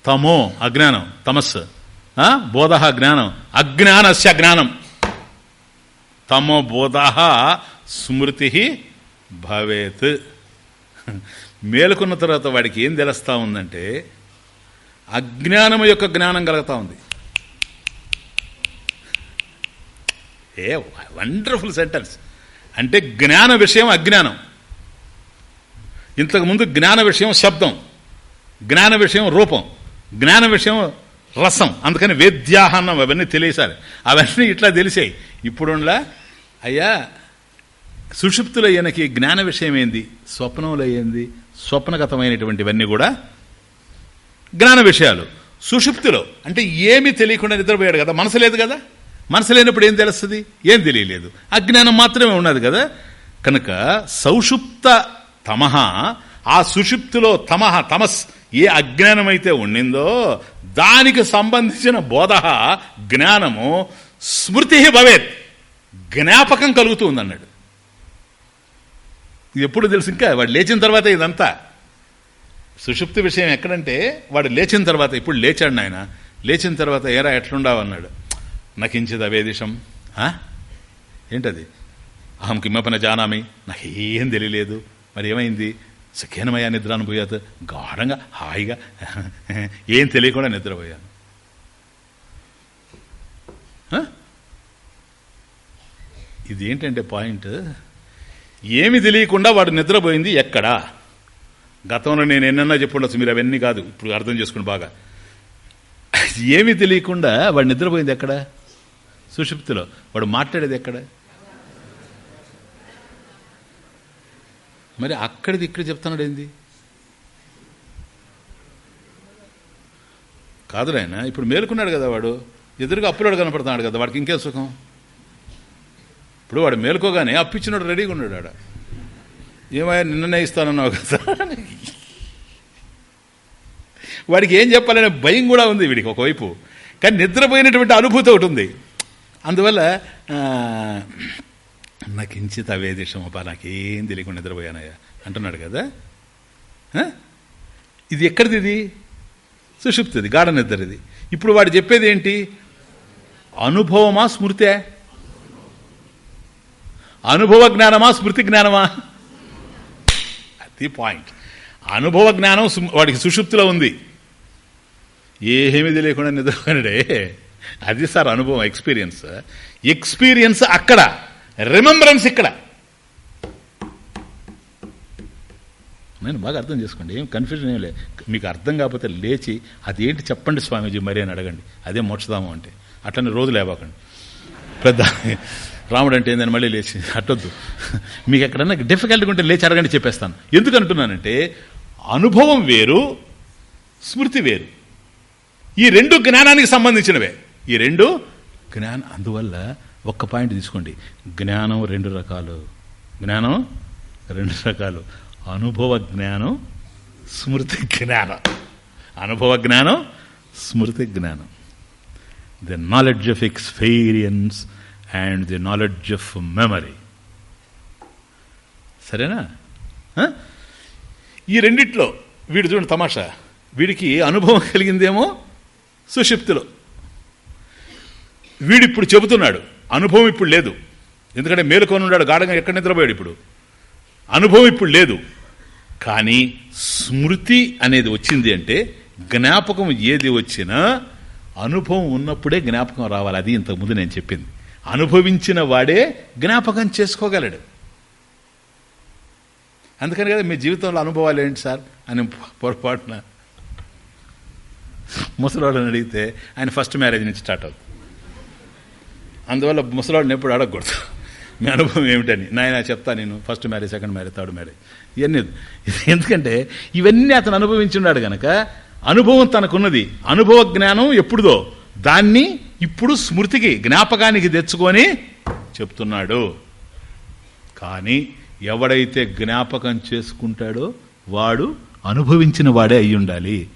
తమో అజ్ఞానం తమస్. బోధ జ్ఞానం అజ్ఞానస్య జ్ఞానం. తమో బోధ స్మృతి భవేత్. మేలుకున్న తర్వాత వాడికి ఏం తెలుస్తూ ఉందంటే అజ్ఞానం యొక్క జ్ఞానం కలుగుతూ ఉంది. ఏ వండర్ఫుల్ సెంటెన్స్ అంటే జ్ఞాన విషయం అజ్ఞానం. ఇంతకుముందు జ్ఞాన విషయం శబ్దం జ్ఞాన విషయం రూపం జ్ఞాన విషయం రసం అందుకని వేద్యాహన్నం అవన్నీ తెలియసారు అవన్నీ ఇట్లా తెలిసాయి. ఇప్పుడులా అయ్యా సుషుప్తులయ్యనకి జ్ఞాన విషయం ఏంది? స్వప్నంలో ఏంది? స్వప్నగతమైనటువంటివన్నీ కూడా జ్ఞాన విషయాలు. సుషుప్తిలో అంటే ఏమి తెలియకుండా నిద్రపోయాడు కదా మనసు లేదు కదా? మనసు లేనప్పుడు ఏం తెలుస్తుంది? ఏం తెలియలేదు. అజ్ఞానం మాత్రమే ఉన్నది కదా? కనుక సౌషుప్త తమహ ఆ సుషుప్తిలో తమహ తమస్ ఏ అజ్ఞానమైతే ఉండిందో దానికి సంబంధించిన బోధ జ్ఞానము స్మృతి భవేత్ జ్ఞాపకం కలుగుతుంది అన్నాడు ఇది ఎప్పుడు తెలుసు ఇంకా? వాడు లేచిన తర్వాత ఇదంతా. సుషుప్తి విషయం ఎక్కడంటే వాడు లేచిన తర్వాత ఇప్పుడు లేచాడు నాయన. లేచిన తర్వాత ఏరా ఎట్లుండావు అన్నాడు. నకించిద వేదిషం ఏంటది? అహం కిమ్మపన జానామి. నాకేం తెలియలేదు. మరి ఏమైంది? సఖేనమయ్యా నిద్ర అనుభూయాత్. గాఢంగా హాయిగా ఏం తెలియకుండా నిద్రపోయాను. ఇది ఏంటంటే పాయింట్? ఏమి తెలియకుండా వాడు నిద్రపోయింది ఎక్కడా? గతంలో నేను ఎన్నన్నా చెప్పుండొచ్చు మీరు అవన్నీ కాదు. ఇప్పుడు అర్థం చేసుకుని బాగా. ఏమి తెలియకుండా వాడు నిద్రపోయింది ఎక్కడ? సుషుప్తిలో. వాడు మాట్లాడేది ఎక్కడ? మరి అక్కడిది ఇక్కడ చెప్తున్నాడు ఏంది? కాదు ఆయన ఇప్పుడు మేలుకున్నాడు కదా వాడు. ఎదురుగా అప్పులాడు కనపడుతున్నాడు కదా వాడికి ఇంకే సుఖం? ఇప్పుడు వాడు మేలుకోగానే అప్పిచ్చినాడు రెడీగా ఉన్నాడు ఆడ. ఏమయ్యా నిన్ననే ఇస్తానన్నావు కదా వాడికి ఏం చెప్పాలనే భయం కూడా ఉంది వీడికి ఒకవైపు. కానీ నిద్రపోయినటువంటి అనుభూతి ఒకటి ఉంది. అందువల్ల నాకు ఇంచిత అప్ప నాకేం తెలియకుండా నిద్రపోయానయ్యా. అంటున్నాడు కదా? ఇది ఎక్కడిది ఇది? సుషుప్తిది గాఢ నిద్ర ఇది ఇప్పుడు వాడు చెప్పేది ఏంటి? అనుభవమా స్మృతే? అనుభవ జ్ఞానమా స్మృతి జ్ఞానమా? అది పాయింట్ అనుభవ జ్ఞానం వాడికి సుషుప్తిలో ఉంది. ఏమీ తెలియకుండా నిద్రపోయినడే అది సార్ అనుభవం ఎక్స్పీరియన్స్. ఎక్స్పీరియన్స్ అక్కడ. రిమెంబరెన్స్ ఇక్కడ. నేను బాగా అర్థం చేసుకోండి. ఏం కన్ఫ్యూజన్ ఏం లేదు. మీకు అర్థం కాకపోతే లేచి అది ఏంటి చెప్పండి స్వామీజీ మరి అని అడగండి. అదే మోక్షదాము అంటే. అట్లనే రోజు లేవాకండి. పెద్ద రాముడు అంటే ఏందని మళ్ళీ లేచి అట్టొద్దు. మీకు ఎక్కడన్నా డిఫికల్ట్గా ఉంటే లేచి అడగండి చెప్పేస్తాను. ఎందుకు అంటున్నానంటే అనుభవం వేరు స్మృతి వేరు. ఈ రెండు జ్ఞానానికి సంబంధించినవే. ఈ రెండు జ్ఞానం అందువల్ల ఒక్క పాయింట్ తీసుకోండి. జ్ఞానం రెండు రకాలు. జ్ఞానం రెండు రకాలు. అనుభవ జ్ఞానం స్మృతి జ్ఞానం. అనుభవ జ్ఞానం స్మృతి జ్ఞానం. The knowledge of experience and the knowledge of memory సరేనా? ఈ రెండిట్లో వీడు చూడండి తమాషా వీడికి అనుభవం కలిగిందేమో సుషిప్తిలో. వీడిప్పుడు చెబుతున్నాడు అనుభవం ఇప్పుడు లేదు. ఎందుకంటే మేలుకొని ఉన్నాడు గాఢంగా ఎక్కడ నిద్రపోయాడు ఇప్పుడు? అనుభవం ఇప్పుడు లేదు. కానీ స్మృతి అనేది వచ్చింది అంటే జ్ఞాపకం ఏది వచ్చినా అనుభవం ఉన్నప్పుడే జ్ఞాపకం రావాలి. అది ఇంతకుముందు నేను చెప్పింది. అనుభవించిన వాడే జ్ఞాపకం చేసుకోగలడు. అందుకని కదా మీ జీవితంలో అనుభవాలు ఏంటి సార్? అని పొరపాటున ముసలాళ్ళని అడిగితే ఆయన ఫస్ట్ మ్యారేజ్ నుంచి స్టార్ట్ అవుతుంది. అందువల్ల ముసలాళ్ళని ఎప్పుడు అడగకూడదు. మీ అనుభవం ఏమిటని. నాయన చెప్తా నేను first marriage second marriage third marriage. ఇవన్నీ ఎందుకంటే ఇవన్నీ అతను అనుభవించున్నాడు గనక అనుభవం తనకున్నది. అనుభవ జ్ఞానం ఎప్పుడుదో దాన్ని ఇప్పుడు స్మృతికి జ్ఞాపకానికి తెచ్చుకొని చెప్తున్నాడు. కానీ ఎవడైతే జ్ఞాపకం చేసుకుంటాడో వాడు అనుభవించిన వాడే అయి ఉండాలి.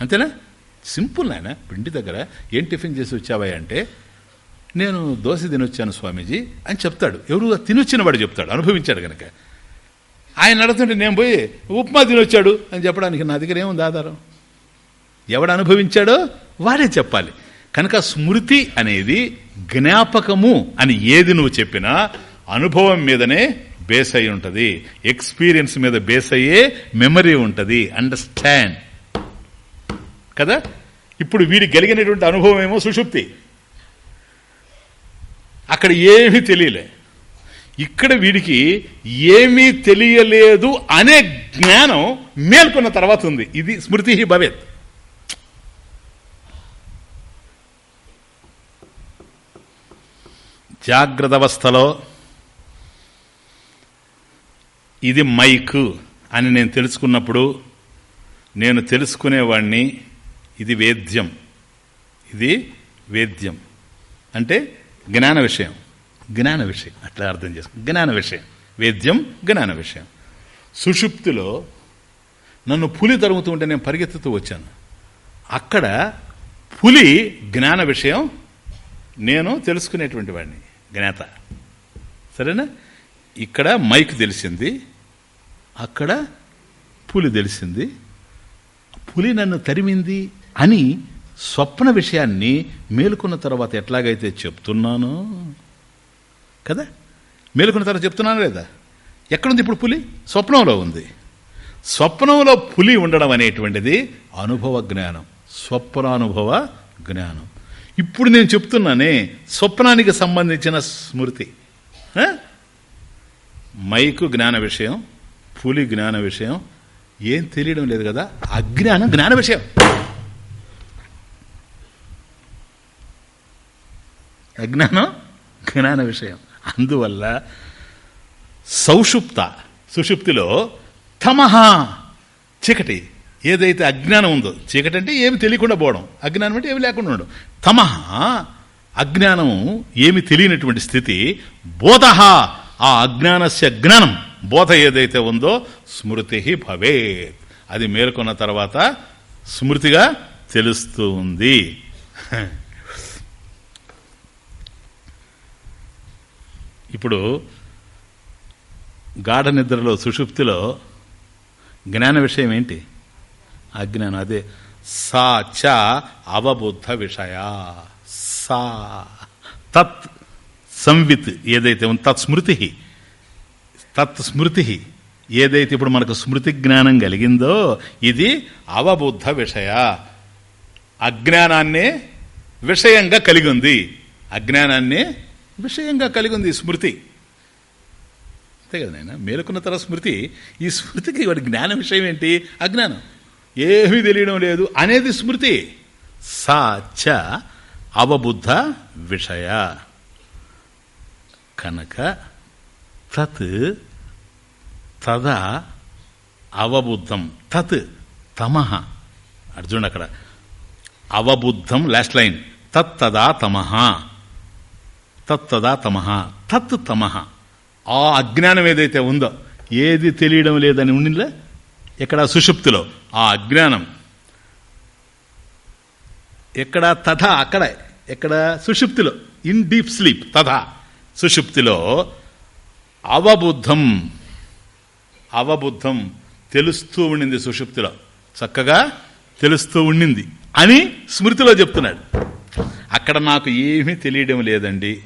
అంతేనా? సింపుల్ నాయన పిండి దగ్గర ఏం టిఫిన్ చేసి వచ్చావా అంటే నేను దోశ తినొచ్చాను స్వామీజీ అని చెప్తాడు. ఎవరు తినొచ్చిన వాడు చెప్తాడు అనుభవించాడు కనుక ఆయన నడుతుంటే నేను పోయి ఉప్మా తినొచ్చాడు అని చెప్పడానికి నా దగ్గర ఏముంది ఆధారం? ఎవడు అనుభవించాడో వాడే చెప్పాలి. కనుక స్మృతి అనేది జ్ఞాపకము అని ఏది నువ్వు చెప్పినా అనుభవం మీదనే బేస్ అయి ఉంటుంది. ఎక్స్పీరియన్స్ మీద బేస్ అయ్యే మెమరీ ఉంటుంది. అండర్స్టాండ్ కదా? ఇప్పుడు వీడి కలిగినటువంటి అనుభవం ఏమో సుషుప్తి. అక్కడ ఏమీ తెలియలే. ఇక్కడ వీడికి ఏమీ తెలియలేదు అనే జ్ఞానం మేల్కొన్న తర్వాత ఉంది. ఇది స్మృతి భవేత్. జాగ్రత్త అవస్థలో ఇది మైక్ అని నేను తెలుసుకున్నప్పుడు నేను తెలుసుకునేవాణ్ణి ఇది వేద్యం. ఇది వేద్యం. అంటే జ్ఞాన విషయం. జ్ఞాన విషయం. అట్లా అర్థం చేసుకో జ్ఞాన విషయం. వేద్యం జ్ఞాన విషయం. సుషుప్తిలో నన్ను పులి తరుగుతూ ఉంటే నేను పరిగెత్తుతూ వచ్చాను. అక్కడ పులి జ్ఞాన విషయం నేను తెలుసుకునేటువంటి వాడిని. జ్ఞాత. సరేనా? ఇక్కడ మైక్ తెలిసింది అక్కడ పులి తెలిసింది. పులి నన్ను తరిమింది అని స్వప్న విషయాన్ని మేలుకున్న తర్వాత ఎట్లాగైతే చెప్తున్నానో కదా? మేలుకున్న తర్వాత చెప్తున్నాను లేదా? ఎక్కడుంది ఇప్పుడు పులి? స్వప్నంలో ఉంది. స్వప్నంలో పులి ఉండడం అనేటువంటిది అనుభవ జ్ఞానం స్వప్నానుభవ జ్ఞానం. ఇప్పుడు నేను చెప్తున్నానే స్వప్నానికి సంబంధించిన స్మృతి. మైకు జ్ఞాన విషయం పులి జ్ఞాన విషయం ఏం తెలియడం లేదు కదా? అజ్ఞానం జ్ఞాన విషయం. అజ్ఞానం జ్ఞాన విషయం. అందువల్ల సౌషుప్త సుషుప్తిలో తమహ చీకటి. ఏదైతే అజ్ఞానం ఉందో చీకటి అంటే ఏమి తెలియకుండా పోవడం. అజ్ఞానం అంటే ఏమి లేకుండా ఉండడం. తమహ అజ్ఞానం ఏమి తెలియనటువంటి స్థితి బోధ ఆ అజ్ఞానస్య జ్ఞానం బోధ ఏదైతే ఉందో స్మృతి భవేత్. అది మేల్కొన్న తర్వాత స్మృతిగా తెలుస్తూ ఉంది. ఇప్పుడు గాఢ నిద్రలో సుషుప్తిలో జ్ఞాన విషయం ఏంటి? అజ్ఞానం అదే సా చ అవబుద్ధ విషయ. సా. తత్ సంవిత్ ఏదైతే తత్ స్మృతి తత్ స్మృతి ఏదైతే ఇప్పుడు మనకు స్మృతి జ్ఞానం కలిగిందో ఇది అవబుద్ధ విషయ. అజ్ఞానాన్నే విషయంగా కలిగి ఉంది అజ్ఞానాన్నే విషయంగా కలిగి ఉంది స్మృతి. అంతే కదా నాయన? మేలుకున్న తర్వాత స్మృతి ఈ స్మృతికి వాడి జ్ఞాన విషయం ఏంటి? అజ్ఞానం. ఏమీ తెలియడం లేదు అనేది స్మృతి. సా చ అవబుద్ధ విషయ. కనుక తత్ తదా అవబుద్ధం. తత్ తమహ అర్జున్ అక్కడ. అవబుద్ధం లాస్ట్ లైన్ తత్తదా తమహ తత్తదా తమహ తత్ తమహ ఆ అజ్ఞానం ఏదైతే ఉందో ఏది తెలియడం లేదని ఉండిలే ఇక్కడ సుషుప్తిలో? ఆ అజ్ఞానం. ఎక్కడ తథ? అక్కడ. ఎక్కడ సుషుప్తిలో? In deep sleep. తథ. సుషుప్తిలో అవబుద్ధం. అవబుద్ధం. తెలుస్తూ ఉండింది సుషుప్తిలో. చక్కగా తెలుస్తూ ఉండింది అని స్మృతిలో చెప్తున్నాడు. అక్కడ నాకు ఏమీ తెలియడం లేదండి.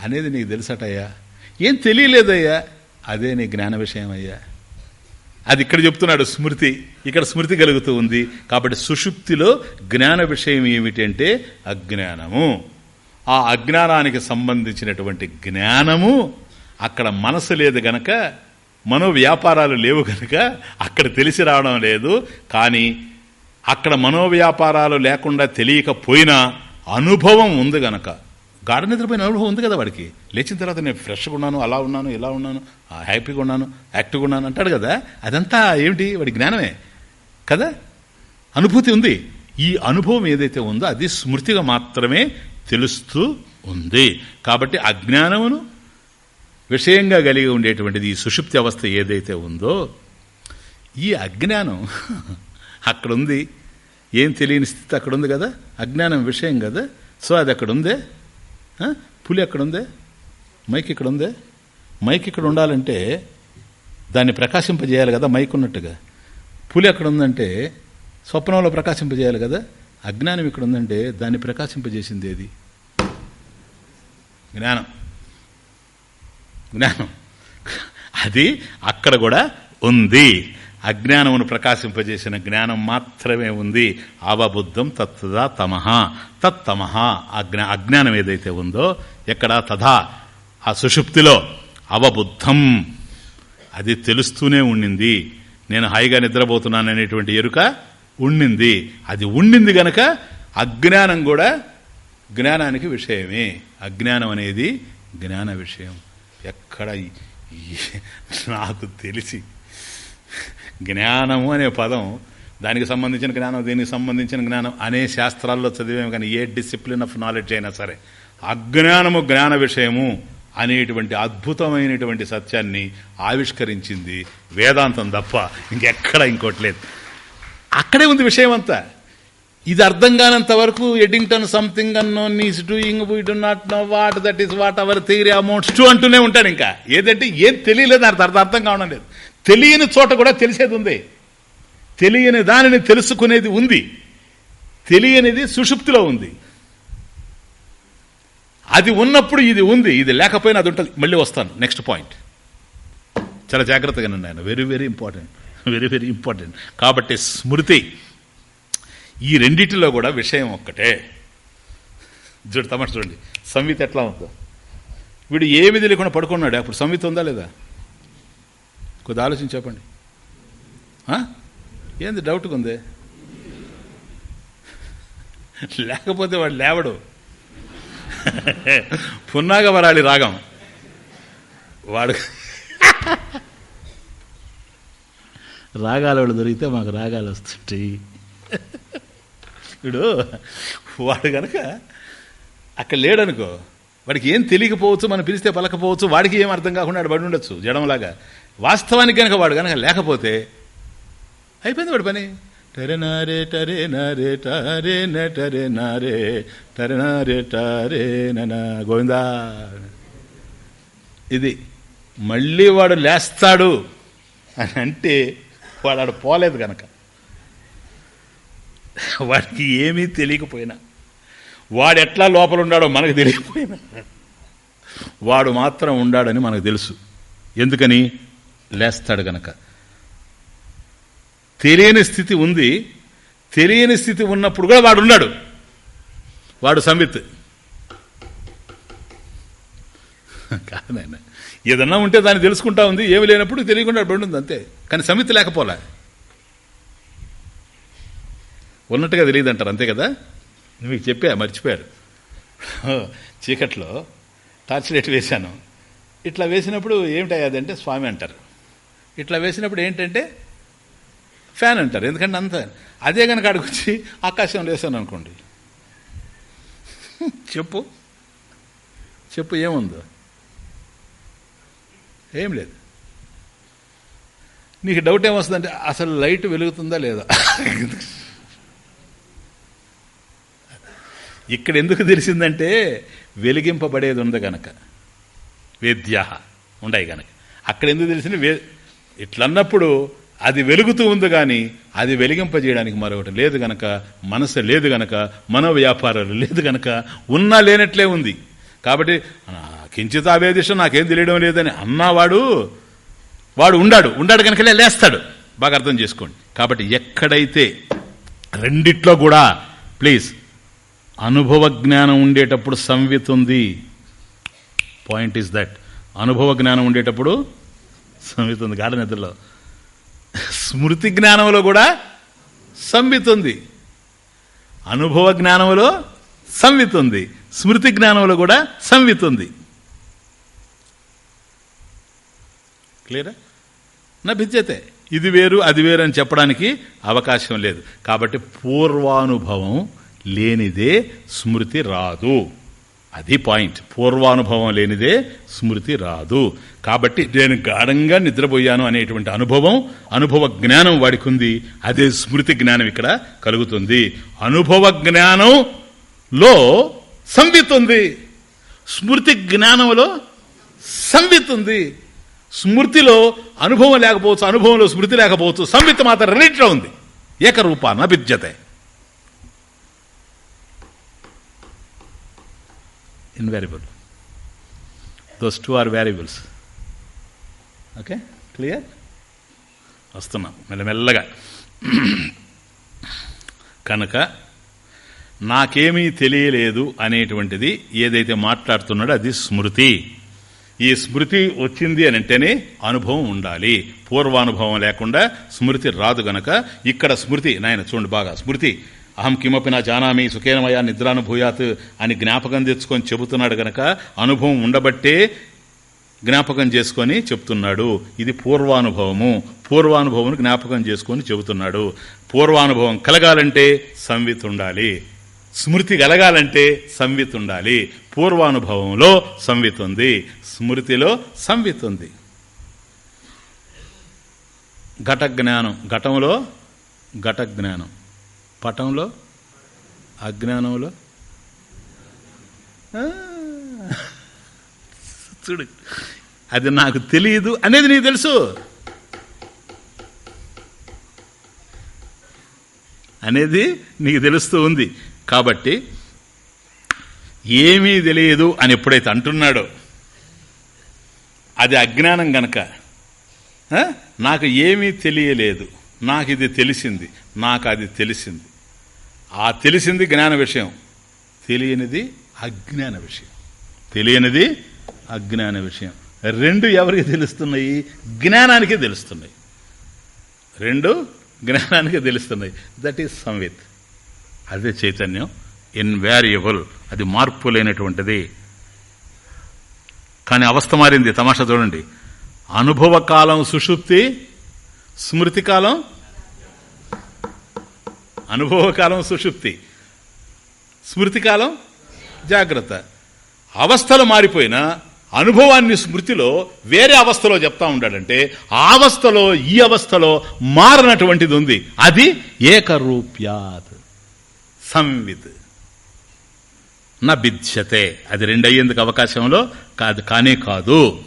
అనేది నీకు తెలుసటయ్యా? ఏం తెలియలేదయ్యా? అదే నీ జ్ఞాన విషయం అయ్యా. అది ఇక్కడ చెప్తున్నాడు స్మృతి. ఇక్కడ స్మృతి కలుగుతూ ఉంది. కాబట్టి సుషుప్తిలో జ్ఞాన విషయం ఏమిటంటే అజ్ఞానము. ఆ అజ్ఞానానికి సంబంధించినటువంటి జ్ఞానము అక్కడ మనసు లేదు గనక మనో వ్యాపారాలు లేవు గనక అక్కడ తెలిసి రావడం లేదు. కానీ అక్కడ మనోవ్యాపారాలు లేకుండా తెలియకపోయినా అనుభవం ఉంది గనక. గాఢ నిద్రపోయిన అనుభవం ఉంది కదా వాడికి. లేచిన తర్వాత నేను ఫ్రెష్గా ఉన్నాను అలా ఉన్నాను ఇలా ఉన్నాను ఆ, హ్యాపీగా ఉన్నాను యాక్టివ్గా ఉన్నాను అంటాడు కదా. అదంతా ఏమిటి? వాడి జ్ఞానమే. కదా? అనుభూతి ఉంది. ఈ అనుభవం ఏదైతే ఉందో అది స్మృతిగా మాత్రమే తెలుస్తూ ఉంది. కాబట్టి అజ్ఞానమును విషయంగా కలిగి ఉండేటువంటిది ఈ సుషుప్తి అవస్థ ఏదైతే ఉందో ఈ అజ్ఞానం <laughs> అక్కడ ఉంది ఏం తెలియని స్థితి అక్కడ ఉంది కదా? అజ్ఞానం విషయం కదా? సో అది అక్కడ ఉందే పులి ఎక్కడుంది? మైక్ ఇక్కడ ఉందే మైక్ ఇక్కడ ఉండాలంటే దాన్ని ప్రకాశింపజేయాలి కదా మైక్ ఉన్నట్టుగా. పులి ఎక్కడ ఉందంటే స్వప్నంలో ప్రకాశింపజేయాలి కదా? అజ్ఞానం ఇక్కడ ఉందంటే దాన్ని ప్రకాశింపజేసింది ఏది? జ్ఞానం. జ్ఞానం. అది అక్కడ కూడా ఉంది. అజ్ఞానమును ప్రకాశింపజేసిన జ్ఞానం మాత్రమే ఉంది. అవబుద్ధం తత్తుదా తమహ. తత్తమహ అజ్ఞా అజ్ఞానం ఏదైతే ఉందో ఎక్కడ తథా ఆ సుషుప్తిలో అవబుద్ధం. అది తెలుస్తూనే ఉండింది. నేను హాయిగా నిద్రపోతున్నాను అనేటువంటి ఎరుక ఉండింది. అది ఉండింది గనక అజ్ఞానం కూడా జ్ఞానానికి విషయమే. అజ్ఞానం అనేది జ్ఞాన విషయం. ఎక్కడ నాకు తెలిసి జ్ఞానము అనే పదం దానికి సంబంధించిన జ్ఞానం దీనికి సంబంధించిన జ్ఞానం అనే శాస్త్రాల్లో చదివేము కానీ ఏ డిసిప్లిన్ ఆఫ్ నాలెడ్జ్ అయినా సరే అజ్ఞానము జ్ఞాన విషయము అనేటువంటి అద్భుతమైనటువంటి సత్యాన్ని ఆవిష్కరించింది వేదాంతం తప్ప ఇంకెక్కడ ఇంకోటి లేదు. అక్కడే ఉంది విషయం అంతా ఇది అర్థం కానంత వరకు Eddington something unknown is doing we do not know what that is what our theory amounts to అంటూనే ఉంటాడు ఇంకా. ఏదంటే ఏం తెలియలేదు అర్థం అర్థం కావడం లేదు. తెలియని చోట కూడా తెలిసేది ఉంది. తెలియని దానిని తెలుసుకునేది ఉంది. తెలియనిది సుషుప్తిలో ఉంది. అది ఉన్నప్పుడు ఇది ఉంది. ఇది లేకపోయినా అది ఉంటుంది. మళ్ళీ వస్తాను. నెక్స్ట్ పాయింట్ చాలా జాగ్రత్తగా ఆయన very very important very very important కాబట్టి స్మృతి. ఈ రెండిటిలో కూడా విషయం ఒక్కటే. చూడు తమాష చూడండి. సంవిత ఎట్లా ఉందో. వీడు ఏమి తెలియకుండా పడుకున్నాడు. అప్పుడు సంవిత ఉందా లేదా? కొద్ది ఆలోచించి చెప్పండి. ఏంది డౌట్గా ఉంది లేకపోతే వాడు లేవడు. పున్నాగ వరాళి రాగం. వాడు రాగాల వాడు దొరికితే మాకు రాగాలు వస్తుంటాయి. ఇప్పుడు వాడు కనుక అక్కడ లేడనుకో వాడికి ఏం తెలియకపోవచ్చు మనం పిలిస్తే పలకపోవచ్చు వాడికి ఏం అర్థం కాకుండా వాడు పడి ఉండొచ్చు జడంలాగా వాస్తవానికి కనుక వాడు కనుక లేకపోతే అయిపోయింది వాడు పని. టరే టరే నరే టరే నరే నారే టరే టరే ననా గోవిందా. ఇది మళ్ళీ వాడు లేస్తాడు అని అంటే వాడు ఆడు పోలేదు కనుక వాడికి ఏమీ తెలియకపోయినా. వాడు ఎట్లా లోపల ఉన్నాడో మనకు తెలియకపోయినా. వాడు మాత్రం ఉండాడని మనకు తెలుసు. ఎందుకని? లేస్తాడు గనక. తెలియని స్థితి ఉంది. తెలియని స్థితి ఉన్నప్పుడు కూడా వాడు ఉన్నాడు. వాడు సంవిత్. కాదైనా. ఏదన్నా ఉంటే దాన్ని తెలుసుకుంటా ఉంది. ఏమి లేనప్పుడు తెలియకుండా ఉంది అంతే. కానీ సమితి లేకపోలే. ఉన్నట్టుగా తెలియదు అంటారు అంతే కదా? మీకు చెప్పా మర్చిపోయారు. చీకట్లో టార్చ్ లైట్ వేశాను. ఇట్లా వేసినప్పుడు ఏమిటయ్యాదంటే స్వామి అంటారు. ఇట్లా వేసినప్పుడు ఏంటంటే ఫ్యాన్ అంటారు. ఎందుకంటే అంత అదే కనుక అడుగుచ్చి ఆకాశం వేసాను అనుకోండి. చెప్పు. చెప్పు ఏముందో? ఏం లేదు. నీకు డౌట్ ఏమొస్తుందంటే అసలు లైట్ వెలుగుతుందా లేదా? ఇక్కడ ఎందుకు తెలిసిందంటే వెలిగింపబడేది ఉంది కనుక వేద్య ఉండయి కనుక అక్కడ ఎందుకు తెలిసింది? వే ఇట్లన్నప్పుడు అది వెలుగుతూ ఉంది కానీ అది వెలిగింపజేయడానికి మరొకటి లేదు గనక మనసు లేదు గనక మనో వ్యాపారాలు లేదు గనక ఉన్నా లేనట్లే ఉంది. కాబట్టి కించిత ఆవేదిషం నాకేం తెలియడం లేదని అన్నవాడు వాడు ఉండాడు. ఉండాడు కనుకలే లేస్తాడు. బాగా అర్థం చేసుకోండి. కాబట్టి ఎక్కడైతే రెండిట్లో కూడా ప్లీజ్ అనుభవ జ్ఞానం ఉండేటప్పుడు సంవిత్ ఉంది. Point is that. అనుభవ జ్ఞానం ఉండేటప్పుడు సంవిత్ ఉంది గాఢ నిద్రలో. స్మృతి జ్ఞానంలో కూడా సంవిత్ ఉంది అనుభవ జ్ఞానంలో సంవిత్ ఉంది స్మృతి జ్ఞానంలో కూడా సంవిత్ ఉంది క్లియరా? నా ఇది వేరు అది వేరు అని చెప్పడానికి అవకాశం లేదు. కాబట్టి పూర్వానుభవం లేనిదే స్మృతి రాదు. అది పాయింట్. పూర్వానుభవం లేనిదే స్మృతి రాదు. కాబట్టి నేను గాఢంగా నిద్రపోయాను అనేటువంటి అనుభవం అనుభవ జ్ఞానం వాడికి ఉంది అదే స్మృతి జ్ఞానం ఇక్కడ కలుగుతుంది. అనుభవ జ్ఞానంలో సంవిత్ ఉంది స్మృతి జ్ఞానంలో సంవిత్ ఉంది స్మృతిలో అనుభవం లేకపోవచ్చు అనుభవంలో స్మృతి లేకపోవచ్చు సంవిత్ మాత్రం రెండింటిలో ఉంది. ఏకరూపాన విద్యతే invariable those two are variables okay clear వస్తున్నాం. మెల్లమెల్లగా. కనుక నాకేమీ తెలియలేదు అనేటువంటిది ఏదైతే మాట్లాడుతున్నాడో అది స్మృతి. ఈ స్మృతి వచ్చింది అని అంటేనే అనుభవం ఉండాలి. పూర్వానుభవం లేకుండా స్మృతి రాదు గనక ఇక్కడ స్మృతి నాయన చూడండి బాగా స్మృతి. అహం కిమపి నా జానామి సుఖేనమయా నిద్రానుభూయాత్ అని జ్ఞాపకం తెచ్చుకొని చెబుతున్నాడు గనక అనుభవం ఉండబట్టే జ్ఞాపకం చేసుకొని చెప్తున్నాడు. ఇది పూర్వానుభవము. పూర్వానుభవం జ్ఞాపకం చేసుకొని చెబుతున్నాడు. పూర్వానుభవం కలగాలంటే సంవిత్ ఉండాలి స్మృతి కలగాలంటే సంవిత్ ఉండాలి పూర్వానుభవంలో సంవిత్ ఉంది స్మృతిలో సంవిత్ ఉంది ఘట జ్ఞానం ఘటంలో ఘట జ్ఞానం పటంలో అజ్ఞానంలో? చూడు. అది నాకు తెలియదు అనేది నీకు తెలుసు. అనేది నీకు తెలుస్తూ ఉంది. కాబట్టి ఏమీ తెలియదు అని ఎప్పుడైతే అంటున్నాడో అది అజ్ఞానం గనక ఆ? నాకు ఏమీ తెలియలేదు. నాకు ఇది తెలిసింది. నాకు అది తెలిసింది. ఆ తెలిసింది జ్ఞాన విషయం. తెలియనిది అజ్ఞాన విషయం. తెలియనిది అజ్ఞాన విషయం. రెండు ఎవరికి తెలుస్తున్నాయి? జ్ఞానానికే తెలుస్తున్నాయి. రెండు జ్ఞానానికి తెలుస్తున్నాయి. దట్ ఈస్ సంవిత్ అదే చైతన్యం. ఇన్వారియబుల్ అది మార్పు లేనటువంటిది. కానీ అవస్థ మారింది. తమాషా చూడండి. అనుభవ కాలం సుషుప్తి స్మృతి కాలం అనుభవ కాలం సుషుప్తి స్మృతి కాలం జాగ్రత్త. అవస్థలు మారిపోయినా అనుభవాన్ని స్మృతిలో వేరే అవస్థలో చెప్తా ఉంటాడంటే ఆ అవస్థలో ఈ అవస్థలో మారనటువంటిది ఉంది అది ఏకరూప్యాత్. సంవిత్. నా బిధ్యతే. అది రెండయ్యేందుకు అవకాశంలో కాదు కానే కాదు.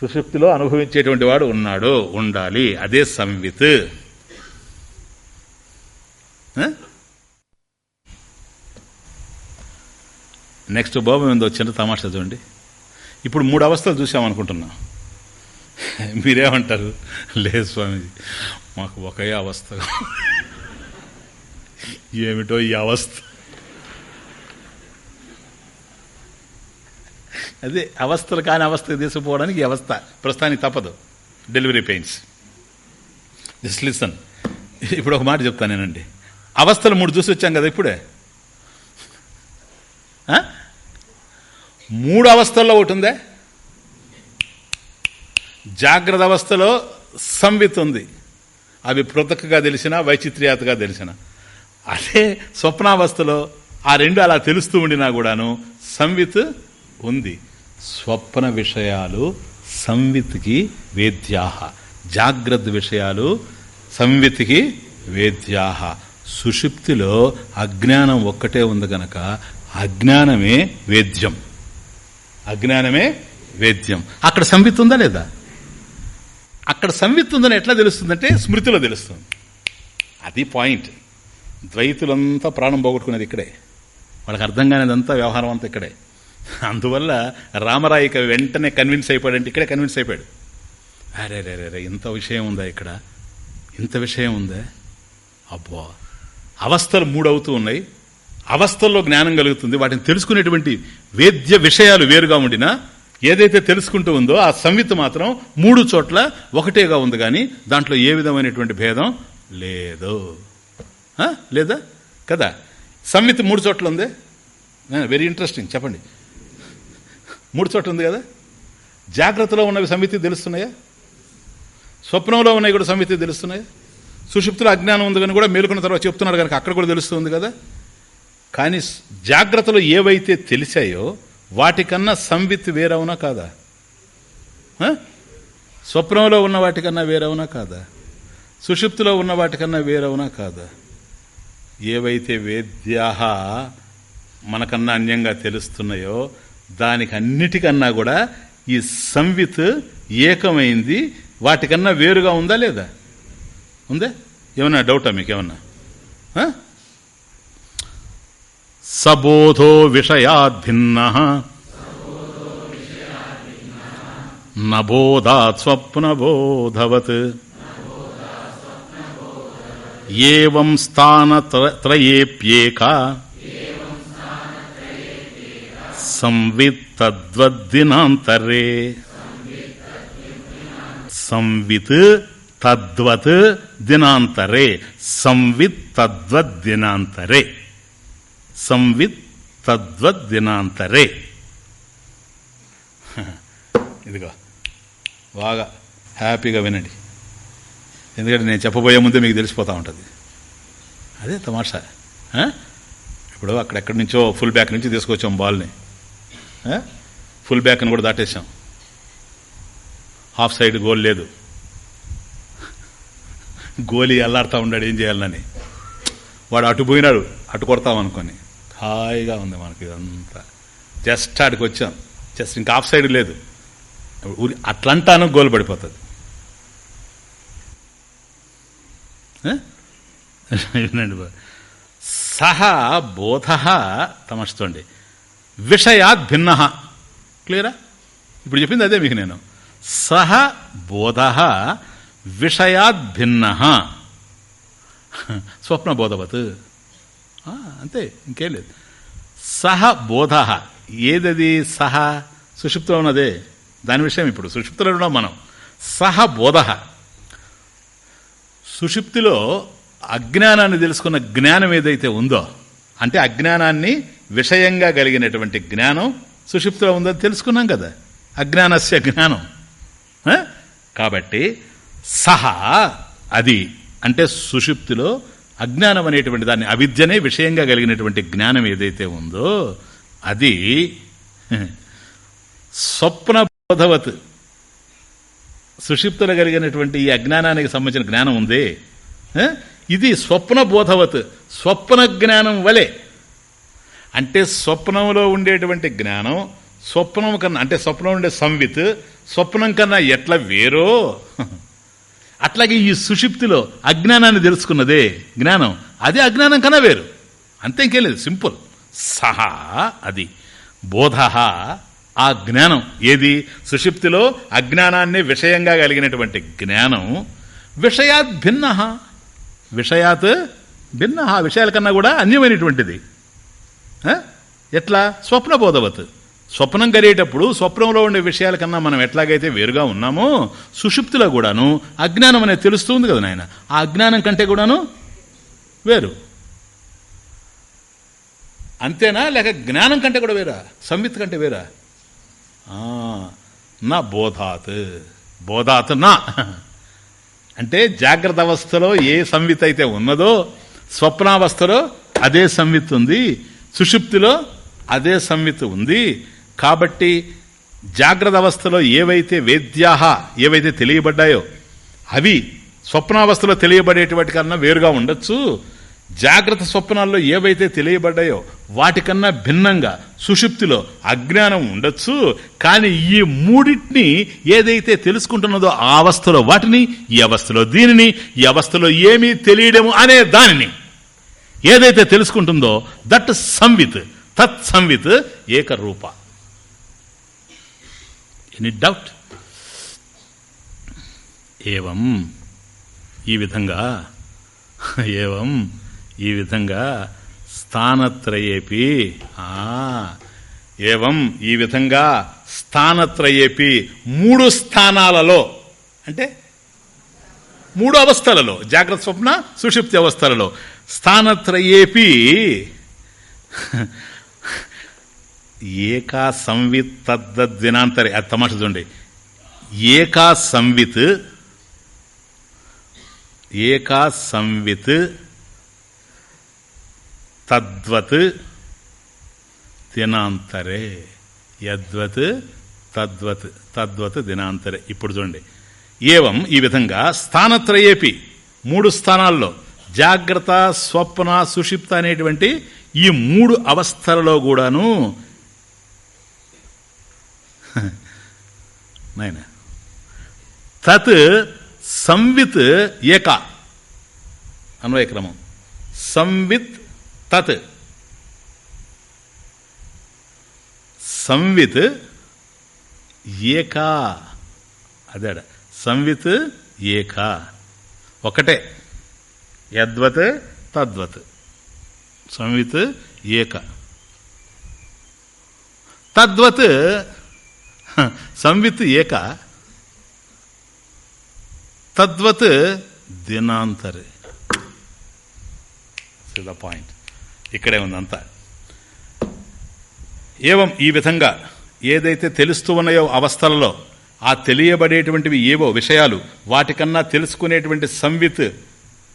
సుషుప్తిలో అనుభవించేటువంటి వాడు ఉన్నాడు ఉండాలి. అదే సంవిత్. నెక్స్ట్ బాబు ఏందో చిన్న తమాషా చూడండి. ఇప్పుడు మూడు అవస్థలు చూసామనుకుంటున్నా మీరేమంటారు? లేదు స్వామీజీ మాకు ఒకే అవస్థ. ఏమిటో ఈ అవస్థ. అదే అవస్థలు కాని అవస్థ తీసుకుపోవడానికి ఈ అవస్థ. ప్రస్తుతానికి తప్పదు. డెలివరీ పెయిన్స్ జస్ట్ లిసన్ ఇప్పుడు ఒక మాట చెప్తాను నేనండి. అవస్థలు మూడు చూసి వచ్చాం కదా ఇప్పుడే? మూడు అవస్థల్లో ఒకటి ఉందే? జాగ్రత్త అవస్థలో సంవిత్ ఉంది. అవి పృథక్గా తెలిసిన వైచిత్ర్యాతగా తెలిసిన. అదే స్వప్నావస్థలో ఆ రెండు అలా తెలుస్తూ ఉండినా కూడాను సంవిత్ ఉంది. స్వప్న విషయాలు సంవిత్కి వేద్యాహ. జాగ్రత్త విషయాలు సంవిత్కి వేద్యాహ. సుషుప్తిలో అజ్ఞానం ఒక్కటే ఉంది గనక అజ్ఞానమే వేద్యం. అజ్ఞానమే వేద్యం. అక్కడ సంవిత్ ఉందా లేదా? అక్కడ సంవిత్ ఉందని ఎట్లా తెలుస్తుందంటే స్మృతిలో తెలుస్తుంది. అది పాయింట్. ద్వైతులంతా ప్రాణం పోగొట్టుకునేది ఇక్కడే. వాళ్ళకి అర్థం కానిదంతా వ్యవహారం అంతా ఇక్కడే. అందువల్ల రామరాయిక వెంటనే కన్విన్స్ అయిపోయాడంటే ఇక్కడే కన్విన్స్ అయిపోయాడు. అరే రే రే రే ఇంత విషయం ఉందా ఇక్కడ? ఇంత విషయం ఉందా? అబ్బో. అవస్థలు మూడవుతూ ఉన్నాయి. అవస్థల్లో జ్ఞానం కలుగుతుంది. వాటిని తెలుసుకునేటువంటి వేద్య విషయాలు వేరుగా ఉండినా ఏదైతే తెలుసుకుంటూ ఉందో ఆ సంవిత్ మాత్రం మూడు చోట్ల ఒకటేగా ఉంది కానీ దాంట్లో ఏ విధమైనటువంటి భేదం లేదు. లేదా? కదా? సంవిత్ మూడు చోట్ల ఉంది? వెరీ ఇంట్రెస్టింగ్ చెప్పండి. మూడు చోట్ల ఉంది కదా? జాగ్రత్తలో ఉన్నవి సమితి తెలుస్తున్నాయా? స్వప్నంలో ఉన్నాయి కూడా సమితి తెలుస్తున్నాయా? సుషుప్తిలో అజ్ఞానం ఉంది కానీ కూడా మేలుకున్న తర్వాత చెప్తున్నాడు కనుక అక్కడ కూడా తెలుస్తుంది కదా? కానీ జాగ్రత్తలు ఏవైతే తెలిసాయో వాటికన్నా సంవిత్ వేరవునా కాదా? స్వప్నంలో ఉన్న వాటికన్నా వేరవునా కాదా? సుషుప్తిలో ఉన్న వాటికన్నా వేరవునా కాదా? ఏవైతే వేద్యాహ మనకన్నా అన్యంగా తెలుస్తున్నాయో దానికి అన్నిటికన్నా కూడా ఈ సంవిత్ ఏకమైంది వాటికన్నా వేరుగా ఉందా లేదా? ఉందే? ఏమన్నా డౌటా మీకు ఏమన్నా సబోధో విషయాద్భిన్న. నబోధాత్ స్వప్నబోధవత్. ఏం స్థానత్రయేప్యేక సంవిత్ తద్వద్దినాంతరే సంవిత్ తద్వత్ దినాంతరే. సంవిత్ తద్వద్ దినాంతరే సంవిత్ తద్వద్దినాంతరే. ఇదిగో బాగా హ్యాపీగా వినండి. ఎందుకంటే నేను చెప్పబోయే ముందే మీకు తెలిసిపోతూ ఉంటుంది. అదే తమాషా. ఇప్పుడు అక్కడెక్కడి నుంచో ఫుల్ బ్యాక్ నుంచి తీసుకొచ్చాం బాల్ని. ఫుల్ బ్యాక్ని కూడా దాటేసాం హాఫ్ సైడ్ గోల్ లేదు. గోలీ అల్లాడుతూ ఉన్నాడు ఏం చేయాలని. వాడు అటు పోయినాడు అటు కొడతాం అనుకొని. హాయిగా ఉంది మనకి ఇదంతా. జస్ట్ ఆడికి వచ్చాం. జస్ట్ ఇంకా ఆఫ్ సైడ్ లేదు. ఊరి అట్లంటాను గోలు పడిపోతుంది. వినండి సహ బోధ తమస్తోండి విషయాత్ భిన్న. క్లియరా ఇప్పుడు చెప్పింది అదే మీకు నేను. సహ బోధ విషయాత్ భిన్న. స్వప్న బోధవత్. అంతే ఇంకేం లేదు. సహ బోధ. ఏదది సహ? సుషుప్తిలో ఉన్నదే. దాని విషయం ఇప్పుడు. సుషుప్తిలో ఉన్నాం మనం. సహ బోధ. సుషుప్తిలో అజ్ఞానాన్ని తెలుసుకున్న జ్ఞానం ఏదైతే ఉందో అంటే అజ్ఞానాన్ని విషయంగా కలిగినటువంటి జ్ఞానం సుషుప్తిలో ఉందని తెలుసుకున్నాం కదా. అజ్ఞానస్య జ్ఞానం. కాబట్టి సహ అది అంటే సుషుప్తిలో అజ్ఞానం అనేటువంటి దాన్ని అవిద్యనే విషయంగా కలిగినటువంటి జ్ఞానం ఏదైతే ఉందో అది స్వప్న బోధవత్. సుషిప్తులు కలిగినటువంటి ఈ అజ్ఞానానికి సంబంధించిన జ్ఞానం ఉంది. ఇది స్వప్న బోధవత్. స్వప్న జ్ఞానం వలె. అంటే స్వప్నంలో ఉండేటువంటి జ్ఞానం స్వప్నం కన్నా అంటే స్వప్నం ఉండే సంవిత్ స్వప్నం కన్నా ఎట్లా వేరో? అట్లాగే ఈ సుషిప్తిలో అజ్ఞానాన్ని తెలుసుకున్నదే జ్ఞానం. అదే అజ్ఞానం కన్నా వేరు. అంతే ఇంకేం లేదు సింపుల్. సహా అది. బోధ ఆ జ్ఞానం. ఏది? సుషిప్తిలో అజ్ఞానాన్ని విషయంగా కలిగినటువంటి జ్ఞానం. విషయాత్ భిన్న. విషయాత్ భిన్న. విషయాల కన్నా కూడా అన్యమైనటువంటిది. ఎట్లా? స్వప్న బోధవత్ స్వప్నం కలిగేటప్పుడు స్వప్నంలో ఉండే విషయాల కన్నా మనం ఎట్లాగైతే వేరుగా ఉన్నామో సుషుప్తిలో కూడాను అజ్ఞానం అనేది తెలుస్తుంది కదా నాయన. ఆ అజ్ఞానం కంటే కూడాను వేరు. అంతేనా? లేక జ్ఞానం కంటే కూడా వేరా? సంవిత్ కంటే వేరా? ఆ, నా బోధాత్. బోధాత్ నా. అంటే జాగ్రత్త అవస్థలో ఏ సంవిత్ అయితే ఉన్నదో స్వప్నావస్థలో అదే సంవిత్ ఉంది సుషుప్తిలో అదే సంవిత్ ఉంది కాబట్టి జాగ్రత్త అవస్థలో ఏవైతే వేద్యాహ ఏవైతే తెలియబడ్డాయో అవి స్వప్నావస్థలో తెలియబడేటువంటి కన్నా వేరుగా ఉండొచ్చు. జాగ్రత్త స్వప్నాల్లో ఏవైతే తెలియబడ్డాయో వాటికన్నా భిన్నంగా సుషుప్తిలో అజ్ఞానం ఉండొచ్చు. కానీ ఈ మూడింటిని ఏదైతే తెలుసుకుంటున్నదో ఆ అవస్థలో వాటిని ఈ అవస్థలో దీనిని ఈ అవస్థలో ఏమీ తెలియడము అనే దానిని ఏదైతే తెలుసుకుంటుందో దట్ సంవిత్ తత్ సంవిత్ ఏకరూప. ఎనీ డౌట్ ఏవం? ఈ విధంగా? ఏవం? ఈ విధంగా స్థానత్రయేపి. ఆ, ఏవం? ఈ విధంగా స్థానత్రయేపి మూడు స్థానాలలో అంటే మూడు అవస్థలలో జాగ్రత్త స్వప్న సుషుప్తి అవస్థలలో. స్థానత్రయేపి ఏకా సంవిత్ తద్దినాంతరే అది తమాష చూడండి. ఏకా సంవిత్ ఏకా సంవిత్ తద్వత్ దినాంతరే. యద్వత్ తద్వత్ తద్వత్ దినాంతరే. ఇప్పుడు చూడండి. ఏవం ఈ విధంగా స్థానత్రయేపి మూడు స్థానాల్లో జాగ్రత్త స్వప్న సుషిప్త అనేటువంటి ఈ మూడు అవస్థలలో కూడాను నాయన తత్ సంవిత్ ఏక. అన్వయక్రమం సంవిత్ తత్. సంవిత్ ఏకా. అదేడ సంవిత్ ఏక. ఒకటే. యద్వత్ తద్వత్. సంవిత్ ఏక. తద్వత్ సంవిత్ ఏక. తద్వత్ దినాంతరే. ద పాయింట్ ఇక్కడే ఉందంతా. ఏవం ఈ విధంగా ఏదైతే తెలుస్తూ ఉన్నాయో అవస్థలలో ఆ తెలియబడేటువంటివి ఏవో విషయాలు వాటికన్నా తెలుసుకునేటువంటి సంవిత్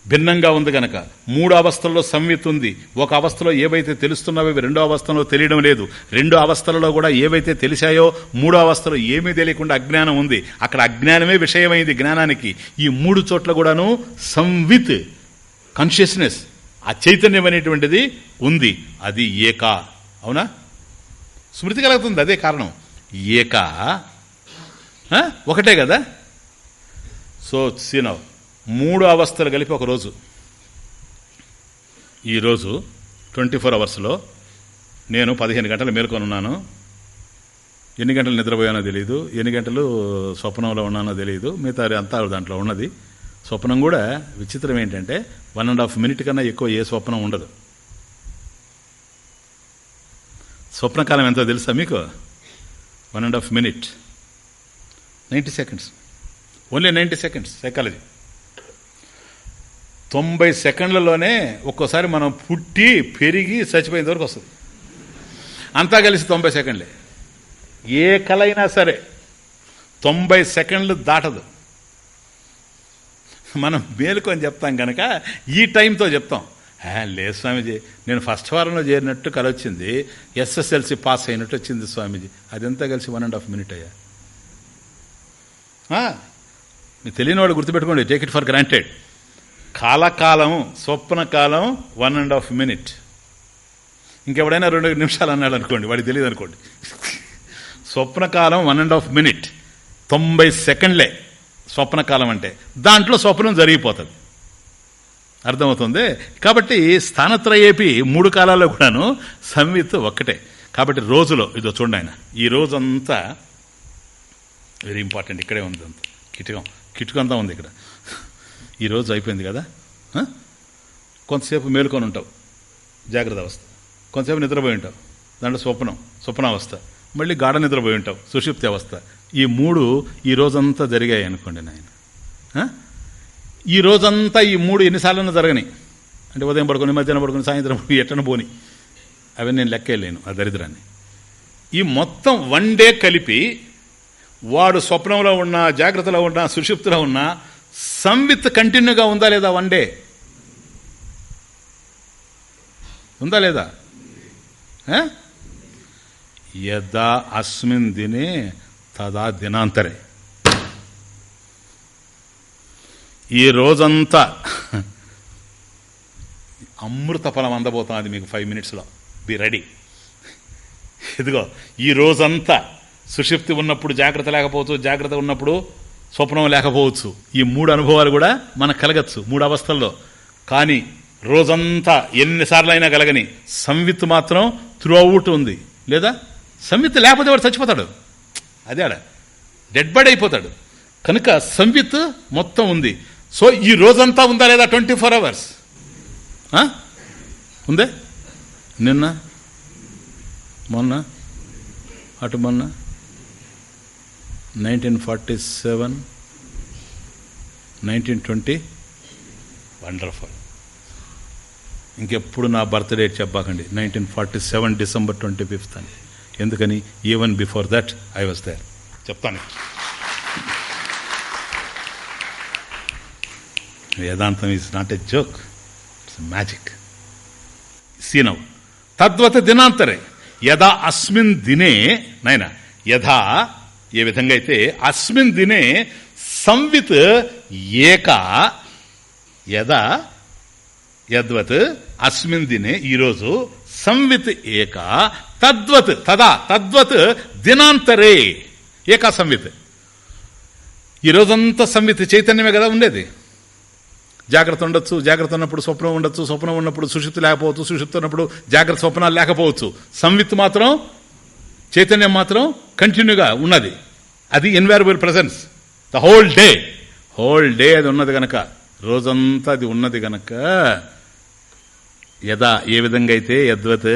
భిన్నంగా ఉంది గనక. మూడు అవస్థల్లో సంవిత్ ఉంది. ఒక అవస్థలో ఏవైతే తెలుస్తున్నావో రెండో అవస్థలో తెలియడం లేదు. రెండో అవస్థలలో కూడా ఏవైతే తెలిసాయో మూడో అవస్థలో ఏమీ తెలియకుండా అజ్ఞానం ఉంది. అక్కడ అజ్ఞానమే విషయమైంది జ్ఞానానికి. ఈ మూడు చోట్ల కూడాను సంవిత్ కాన్షియస్నెస్ ఆ చైతన్యం అనేటువంటిది ఉంది. అది ఏకా. అవునా? స్మృతి కలుగుతుంది అదే కారణం. ఏక. ఒకటే కదా? సో సీనవ్ మూడు అవస్థలు కలిపి ఒక రోజు. ఈరోజు ట్వంటీ ఫోర్ అవర్స్లో నేను పదిహేను గంటలు మేల్కొనున్నాను. ఎన్ని గంటలు నిద్రపోయానో తెలియదు ఎన్ని గంటలు స్వప్నంలో ఉన్నానో తెలియదు మిగతా అంతా దాంట్లో ఉన్నది. స్వప్నం కూడా విచిత్రం ఏంటంటే వన్ అండ్ హాఫ్ మినిట్ కన్నా ఎక్కువ ఏ స్వప్నం ఉండదు. స్వప్నకాలం ఎంతో తెలుసా మీకు? One and half minute. Ninety seconds. Only ninety seconds. Psychology. తొంభై సెకండ్లలోనే ఒక్కోసారి మనం పుట్టి పెరిగి చచ్చిపోయిన వరకు వస్తుంది. అంతా కలిసి తొంభై సెకండ్లే. ఏ కలైనా సరే తొంభై సెకండ్లు దాటదు. మనం మేలుకొని చెప్తాం కనుక ఈ టైంతో చెప్తాం. లేదు స్వామీజీ నేను ఫస్ట్ వారంలో చేరినట్టు కల వచ్చింది. ఎస్ఎస్ఎల్సి పాస్ అయినట్టు వచ్చింది స్వామీజీ. అదంతా కలిసి వన్ అండ్ హాఫ్ మినిట్ అయ్యా. ఆ, మీకు తెలియని వాళ్ళు గుర్తుపెట్టుకోండి టేక్ ఇట్ ఫర్ గ్రాంటెడ్ కాలకాలం స్వప్న కాలం వన్ అండ్ హాఫ్ మినిట్ ఇంకెవడైనా రెండు నిమిషాలు అన్నాడు అనుకోండి వాడికి తెలియదు అనుకోండి. స్వప్నకాలం వన్ అండ్ హాఫ్ మినిట్ తొంభై సెకండ్లే స్వప్నకాలం అంటే. దాంట్లో స్వప్నం జరిగిపోతుంది. అర్థమవుతుంది? కాబట్టి స్థానత్రయేపి మూడు కాలాల్లో కూడాను సంవిత్ ఒక్కటే. కాబట్టి రోజులో ఇదో చూడండి ఆయన ఈ రోజంతా వెరీ ఇంపార్టెంట్ ఇక్కడే ఉంది అంత. కిటుకం కిటుకంతా ఉంది ఇక్కడ. ఈ రోజు అయిపోయింది కదా? కొంతసేపు మేలుకొని ఉంటావు. జాగ్రత్త అవస్థ. కొంతసేపు నిద్రపోయి ఉంటావు. దాంట్లో స్వప్నం స్వప్నావస్థ. మళ్ళీ గాఢ నిద్రపోయి ఉంటావు. సుషిప్తి అవస్థ. ఈ మూడు ఈ రోజంతా జరిగాయి అనుకోండి నాయన. ఈ రోజంతా ఈ మూడు ఎన్నిసార్లు జరగని అంటే ఉదయం పడుకొని మధ్యాహ్నం పడుకొని సాయంత్రం పడుకుని ఎట్టన పోని అవి నేను లెక్కేయలేను ఆ దరిద్రాన్ని. ఈ మొత్తం వన్ డే కలిపి వాడు స్వప్నంలో ఉన్నా జాగ్రత్తలో ఉన్నా సుషుప్తిలో ఉన్నా సంవిత్ కంటిన్యూగా ఉందా లేదా వన్ డే? ఉందా లేదా? ఆ? యదా అస్మిన్ దినే తదా దినాంతరే. ఈ రోజంతా అమృత ఫలం అందబోతున్నది మీకు ఫైవ్ మినిట్స్లో. Be ready. ఇదిగో ఈ రోజంతా సుషిప్తి ఉన్నప్పుడు జాగ్రత్త లేకపోవచ్చు జాగ్రత్త ఉన్నప్పుడు స్వప్నం లేకపోవచ్చు. ఈ మూడు అనుభవాలు కూడా మనకు కలగచ్చు మూడు అవస్థల్లో. కానీ రోజంతా ఎన్నిసార్లు అయినా కలగని సంవిత్ మాత్రం త్రూ అవుట్ ఉంది. లేదా? సంవిత్ లేకపోతే వాడు చచ్చిపోతాడు. అదే ఆడ. డెడ్ బాడీ అయిపోతాడు. కనుక సంవిత్ మొత్తం ఉంది. సో ఈ రోజంతా ఉందా లేదా? ట్వంటీ ఫోర్ అవర్స్ ఉందే? నిన్న? మొన్న? అటు మొన్న? Nineteen forty seven nineteen twenty wonderful. ఇంకెప్పుడు నా బర్త్డే చెప్పకండి. Nineteen forty seven December twenty fifth అని. ఎందుకని? Even before that I was there చెప్తాను. వేదాంతం is not a joke it's magic సీనవ్ తద్వత దినాంతరే యథా అస్మిన్ దినే నైనా యథా ఏ విధంగా అయితే అస్మిన్ దినే సంవిత్ ఏక యదా యద్వత్ అస్మిన్ దినే ఈరోజు సంవిత్ ఏక తద్వత్ తదా తద్వత్ దినాంతరే ఏకా సంవిత్. ఈ రోజంతా సంవిత్ చైతన్యమే కదా ఉండేది. జాగ్రత్త ఉండొచ్చు జాగ్రత్త ఉన్నప్పుడు స్వప్నం ఉండొచ్చు స్వప్నం ఉన్నప్పుడు సుషుప్తి లేకపోవచ్చు సుషుప్తి ఉన్నప్పుడు జాగ్రత్త స్వప్నాలు లేకపోవచ్చు. సంవిత్ మాత్రం చైతన్యం మాత్రం కంటిన్యూగా ఉన్నది. అది invaluable presence the whole day whole day అది ఉన్నది గనక. రోజంతా అది ఉన్నది గనక. యదా ఏ విధంగా అయితే యద్వత్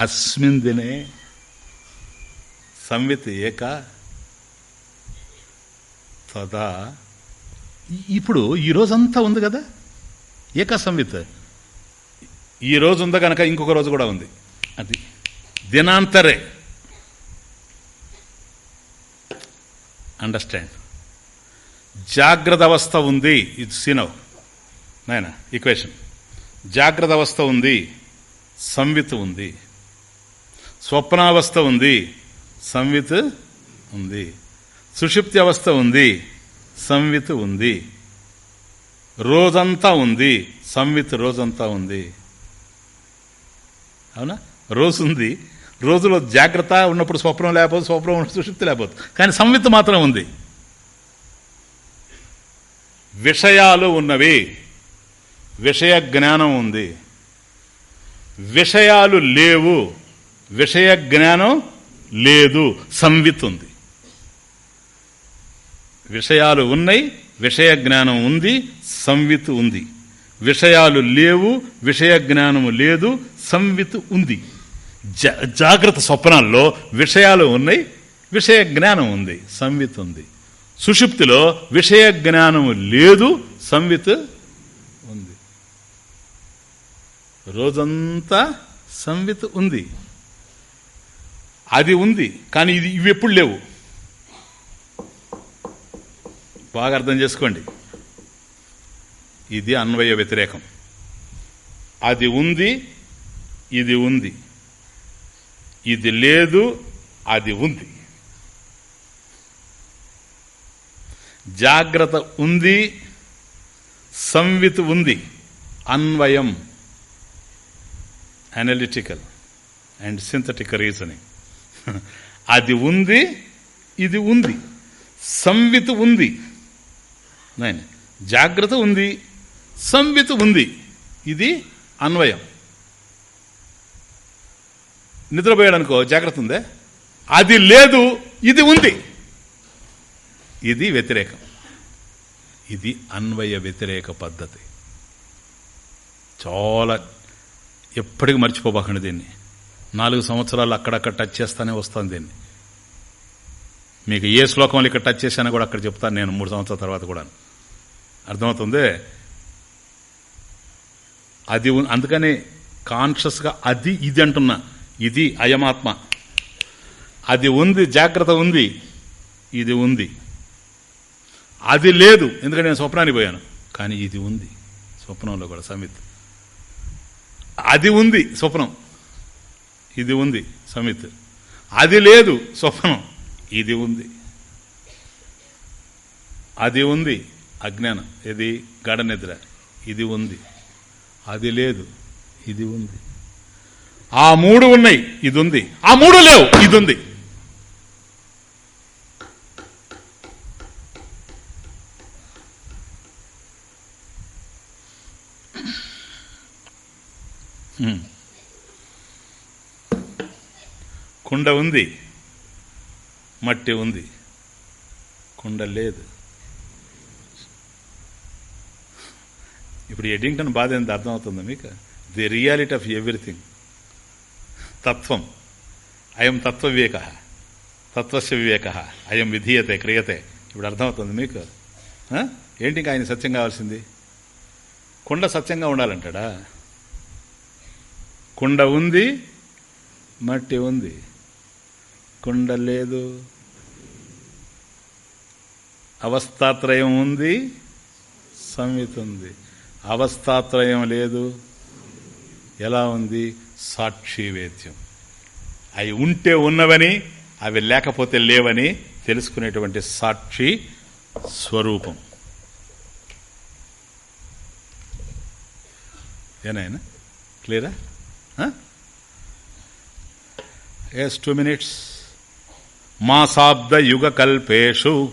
అస్మిన్ దినే సంవిత్ ఏక తదా. ఇప్పుడు ఈ రోజంతా ఉంది కదా? ఏక సంవిత్. ఈ రోజు ఉందా కనుక ఇంకొక రోజు కూడా ఉంది. అది దినాంతరే. అండర్స్టాండ్ జాగ్రత్త అవస్థ ఉంది ఇది సినవ్ నాయన ఈక్వేషన్ జాగ్రత్త అవస్థ ఉంది. సంవిత్ ఉంది. స్వప్నావస్థ ఉంది. సంవిత్ ఉంది. సుషిప్తి అవస్థ ఉంది. సంవిత్ ఉంది. రోజంతా ఉంది. సంవిత్ రోజంతా ఉంది. అవునా? రోజు ఉంది రోజులో జాగ్రత్త ఉన్నప్పుడు స్వప్నం లేకపోతే స్వప్నం ఉన్నప్పుడు సుషుప్తి లేకపోతే. కానీ సంవిత్ మాత్రం ఉంది. విషయాలు ఉన్నవి. విషయ జ్ఞానం ఉంది. విషయాలు లేవు. విషయ జ్ఞానం లేదు. సంవిత్ ఉంది. విషయాలు ఉన్నాయి. విషయ జ్ఞానం ఉంది. సంవిత్ ఉంది. విషయాలు లేవు. విషయ జ్ఞానము లేదు. సంవిత్ ఉంది. జాగ్రత్త స్వప్నాల్లో విషయాలు ఉన్నాయి విషయ జ్ఞానం ఉంది సంవిత్ ఉంది. సుషుప్తిలో విషయ జ్ఞానం లేదు సంవిత్ ఉంది. రోజంతా సంవిత్ ఉంది. అది ఉంది కానీ ఇది ఇవి ఎప్పుడు లేవు? బాగా అర్థం చేసుకోండి. ఇది అన్వయ వ్యతిరేకం. అది ఉంది ఇది ఉంది. ఇది లేదు అది ఉంది. జాగ్రత్త ఉంది సంవిత్ ఉంది అన్వయం అనలిటికల్ అండ్ సింథటిక్ రీజనింగ్ అది ఉంది ఇది ఉంది సంవిత్ ఉంది. జాగ్రత్త ఉంది సంవిత్ ఉంది ఇది అన్వయం. నిద్రపోయాడనుకో జాగ్రత్త ఉందే? అది లేదు ఇది ఉంది. ఇది వ్యతిరేకం. ఇది అన్వయ వ్యతిరేక పద్ధతి. చాలా ఎప్పటికీ మర్చిపోబాకండి దీన్ని. నాలుగు సంవత్సరాలు అక్కడక్కడ టచ్ చేస్తానే వస్తాను దీన్ని. మీకు ఏ శ్లోకంలో ఇక్కడ టచ్ చేశానో కూడా అక్కడ చెప్తాను నేను మూడు సంవత్సరాల తర్వాత కూడా అర్థమవుతుంది? అది అందుకని కాన్షియస్గా అది ఇది అంటున్నా. ఇది అయమాత్మ. అది ఉంది జాగ్రత్త ఉంది ఇది ఉంది. అది లేదు ఎందుకంటే నేను స్వప్నానికి పోయాను. కానీ ఇది ఉంది స్వప్నంలో కూడా సమిత్. అది ఉంది స్వప్నం. ఇది ఉంది సమిత్. అది లేదు స్వప్నం. ఇది ఉంది. అది ఉంది అజ్ఞానం. ఇది గడ నిద్ర ఇది ఉంది. అది లేదు ఇది ఉంది. ఆ మూడు ఉన్నాయి ఇది ఉంది ఆ మూడు లేవు ఇది ఉంది కుండ ఉంది మట్టి ఉంది. కుండ లేదు. ఇప్పుడు ఎడింగ్టన్ బాధ ఎంత అర్థమవుతుంది మీకు? The reality of everything. తత్వం. అయం తత్వ వివేక తత్వస్య వివేక. అయం విధీయతే క్రియతే. ఇప్పుడు అర్థమవుతుంది మీకు? ఏంటి ఇంకా ఆయన సత్యం కావాల్సింది? కుండ సత్యంగా ఉండాలంటాడా? కుండ ఉంది మట్టి ఉంది. కుండ లేదు. అవస్థాత్రయం ఉంది సంహిత ఉంది. అవస్థాత్రయం లేదు. ఎలా ఉంది? సాక్షి వేద్యం. అవి ఉంటే ఉన్నవని అవి లేకపోతే లేవని తెలుసుకునేటువంటి సాక్షి స్వరూపం. ఏనాయన క్లియరా? ఎస్ టూ మినిట్స్ మాసాబ్ద యుగ కల్పేషు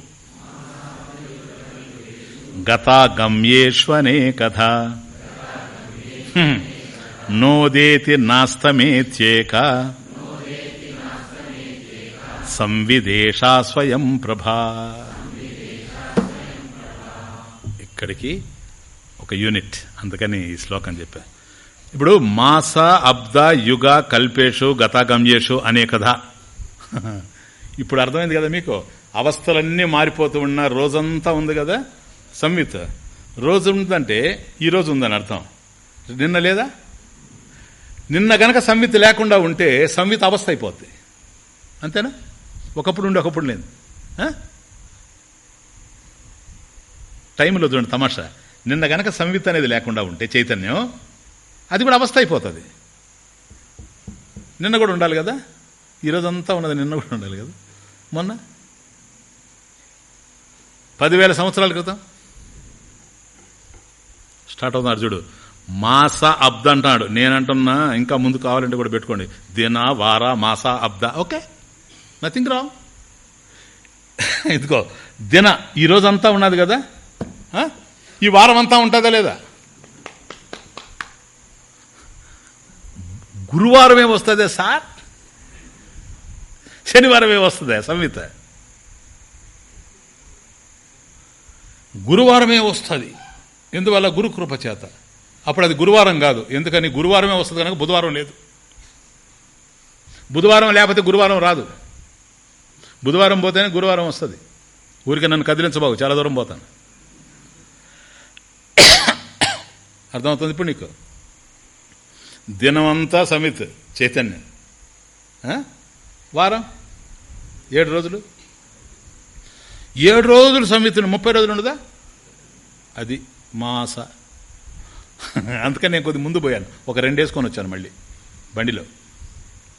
గతాగమ్యేష్వనే కథ. నోదేతి నాస్తమేత్యేక. సంవిదేశా స్వయం ప్రభా. ఇక్కడికి ఒక యూనిట్ అందుకని ఈ శ్లోకం చెప్పా. ఇప్పుడు మాస అబ్ద యుగ కల్పేషు గతాగమ్యేషు అనే కథ. ఇప్పుడు అర్థమైంది కదా మీకు? అవస్థలన్నీ మారిపోతూ ఉన్న రోజంతా ఉంది కదా? సంవిత్ రోజు ఉందంటే ఈ రోజు ఉందని అర్థం. నిన్న లేదా? నిన్న గనక సంవిత్ లేకుండా ఉంటే సంవిత్ అవస్థ అయిపోద్ది. అంతేనా? ఒకప్పుడు ఉండి ఒకప్పుడు లేదు టైంలో చూడండి తమాషా. నిన్న గనక సంవిత్ అనేది లేకుండా ఉంటే చైతన్యం అది కూడా అవస్థ అయిపోతుంది. నిన్న కూడా ఉండాలి కదా? ఈరోజంతా ఉన్నది నిన్న కూడా ఉండాలి కదా? మొన్న? పదివేల సంవత్సరాల క్రితం? స్టార్ట్ అవుతున్నారు చూడు. మాస అబ్ద అంటున్నాడు నేనంటున్నా ఇంకా ముందు కావాలంటే కూడా పెట్టుకోండి. దిన వార మాస అబ్ద. ఓకే. నథింగ్ రాంగ్ <laughs> ఇదిగో దిన ఈ రోజంతా ఉన్నది కదా? ఆ? ఈ వారం అంతా ఉంటుందా లేదా? గురువారం ఏమొస్తుందే సార్? శనివారం ఏమొస్తుందే సంహిత గురువారమే వస్తుంది? ఎందువల్ల గురుకృప చేత? అప్పుడు అది గురువారం కాదు. ఎందుకని? గురువారమే వస్తుంది కనుక బుధవారం లేదు. బుధవారం లేకపోతే గురువారం రాదు. బుధవారం పోతేనే గురువారం వస్తుంది. ఊరికి నన్ను కదిలించబావు చాలా దూరం పోతాను. అర్థమవుతుంది ఇప్పుడు నీకు? దినమంతా సమిత్ చైతన్యం. వారం? ఏడు రోజులు? ఏడు రోజులు సమితిని ముప్పై రోజులు ఉండదా? అది మాస. <laughs> అందుకని నేను కొద్ది ముందు పోయాను. ఒక రెండు వేసుకొని వచ్చాను మళ్ళీ. బండిలో.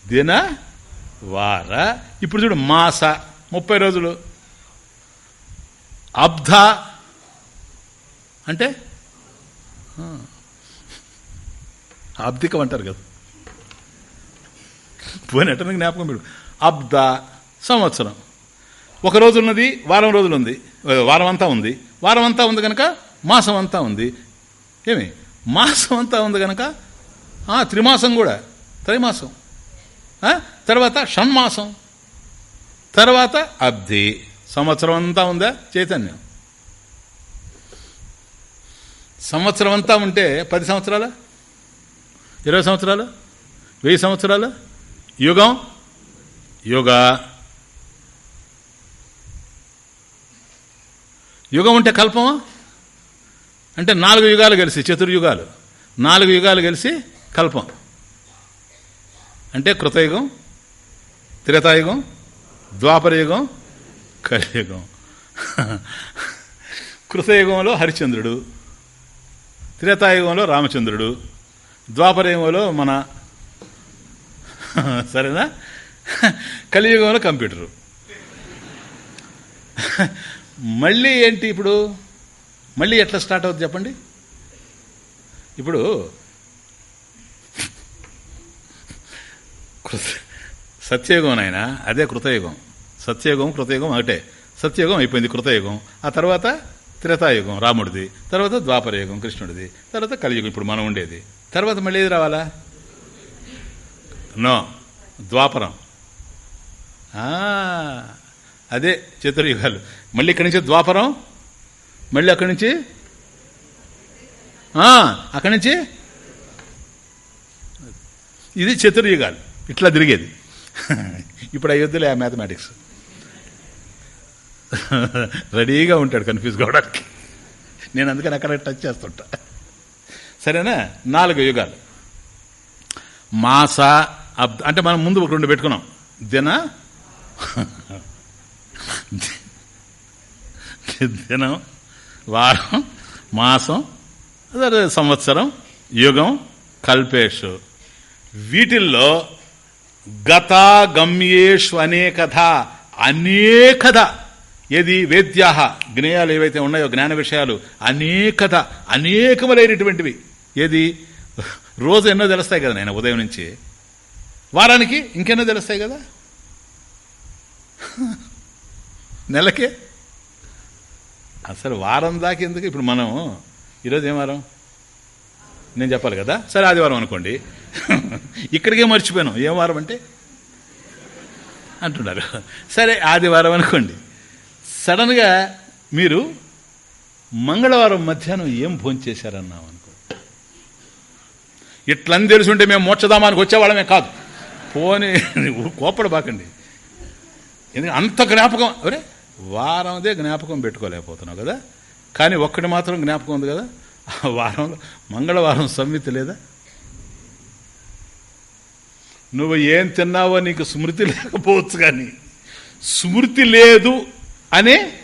దిన వార ఇప్పుడు చూడు మాస ముప్పై రోజులు. అబ్ధ అంటే? ఆ. ఆబ్దికం అంటారు కదా. పోయినట్టు జ్ఞాపకం పెడు అబ్ద సంవత్సరం. ఒక రోజు ఉన్నది వారం రోజులు ఉంది. వారం అంతా ఉంది. వారం అంతా ఉంది కనుక మాసం అంతా ఉంది. ఏమి? మాసం అంతా ఉంది కనుక త్రిమాసం కూడా. త్రైమాసం. తర్వాత షణ్మాసం. తర్వాత అబ్ధి. సంవత్సరం అంతా ఉందా? చైతన్యం. సంవత్సరం అంతా ఉంటే పది సంవత్సరాలు? ఇరవై సంవత్సరాలు? వెయ్యి సంవత్సరాలు? యుగం? యుగ. యుగం ఉంటే కల్పమా? అంటే నాలుగు యుగాలు కలిసి చతుర్యుగాలు. నాలుగు యుగాలు కలిసి కల్పం. అంటే కృతయుగం త్రేతాయుగం ద్వాపరయుగం కలియుగం. కృతయుగంలో హరిచంద్రుడు త్రేతాయుగంలో రామచంద్రుడు ద్వాపరయుగంలో మన సరేనా? కలియుగంలో కంప్యూటరు. మళ్ళీ ఏంటి ఇప్పుడు? మళ్ళీ ఎట్లా స్టార్ట్ అవుతుంది చెప్పండి? ఇప్పుడు కృత- సత్యయుగం నాయన అదే కృతయుగం. సత్యయుగం కృతయుగం ఒకటే. సత్యయుగం అయిపోయింది కృతయుగం. ఆ తర్వాత త్రేతాయుగం రాముడిది. తర్వాత ద్వాపరయుగం కృష్ణుడిది. తర్వాత కలియుగం ఇప్పుడు మనం ఉండేది. తర్వాత మళ్ళీ ఏది రావాలా? నో ద్వాపరం. అదే చతుర్యుగాలు. మళ్ళీ ఇక్కడి నుంచి ద్వాపరం మళ్ళీ అక్కడి నుంచి? అక్కడి నుంచి? ఇది చతుర్యుగాలు. ఇట్లా తిరిగేది. ఇప్పుడు అయ్యొద్దులే ఆ మ్యాథమెటిక్స్ రెడీగా ఉంటాడు కన్ఫ్యూజ్ కావడానికి నేను అందుకని అక్కడ టచ్ చేస్తుంటా. సరేనా? నాలుగు యుగాలు. మాస అబ్ అంటే మనం ముందు ఒక రెండు పెట్టుకున్నాం. దిన దినం వారం మాసం అదే సంవత్సరం యుగం కల్పేషు. వీటిల్లో గత గమ్యేషు అనేకథ అనేకథ ఏది? వేద్యాహ. జ్ఞేయాలు ఏవైతే ఉన్నాయో జ్ఞాన విషయాలు అనేకథ అనేకములైనటువంటివి. ఏది? రోజు ఎన్నో తెలుస్తాయి కదా నేను ఉదయం నుంచి. వారానికి ఇంకెన్నో తెలుస్తాయి కదా? నెలకే? అసలు వారం దాకా ఎందుకు? ఇప్పుడు మనం ఈరోజు ఏం వారం? నేను చెప్పాలి కదా? సరే ఆదివారం అనుకోండి. ఇక్కడికే మర్చిపోయాను. ఏం వారం అంటే? అంటున్నారు. సరే ఆదివారం అనుకోండి. సడన్గా మీరు మంగళవారం మధ్యాహ్నం ఏం భోంచేశారన్నాం అనుకో. ఇట్లని తెలుసుంటే మేము మోక్షధామానికి వచ్చేవాళ్ళమే కాదు. పోనీ కోపడబాకండి. ఎందుకంటే అంత జ్ఞాపకం అరే వారందే జ్ఞాపకం పెట్టుకోలేకపోతున్నావు కదా? కానీ ఒక్కటి మాత్రం జ్ఞాపకం ఉంది కదా? ఆ వారంలో మంగళవారం సమ్మితి లేదా? నువ్వు ఏం తిన్నావో నీకు స్మృతి లేకపోవచ్చు కానీ స్మృతి లేదు అనే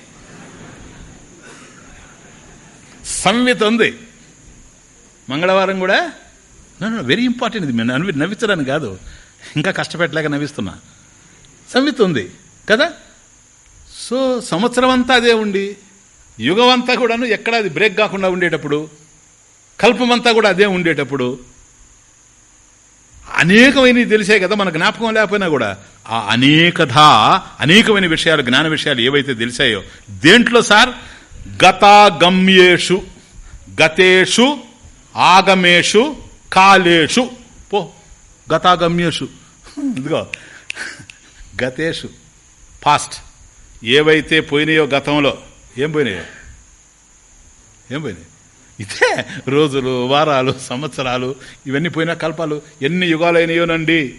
సంవిత ఉంది. మంగళవారం కూడా? నన్ను వెరీ ఇంపార్టెంట్ ఇది. నవ్వి నవ్వించడానికి కాదు. ఇంకా కష్టపెట్టలేక నవ్విస్తున్నా. సంవిత ఉంది కదా? సో సంవత్సరం అంతా అదే ఉండి యుగం అంతా కూడాను ఎక్కడ అది బ్రేక్ కాకుండా ఉండేటప్పుడు కల్పమంతా కూడా అదే ఉండేటప్పుడు అనేకమైనవి తెలిసే కదా మన జ్ఞాపకం లేకపోయినా కూడా. ఆ అనేకధ అనేకమైన విషయాలు జ్ఞాన విషయాలు ఏవైతే తెలిసాయో దేంట్లో సార్? గతాగమ్యేషు గతేషు ఆగమేషు కాలేషు. పో గతాగమ్యేషు. ఇదిగో. గతేషు. పాస్ట్. ఏవైతే పోయినాయో గతంలో ఏం పోయినాయో? ఏం పోయినాయి? ఇదే రోజులు వారాలు సంవత్సరాలు ఇవన్నీ పోయినా కల్పాలు. ఎన్ని యుగాలైనయోనండి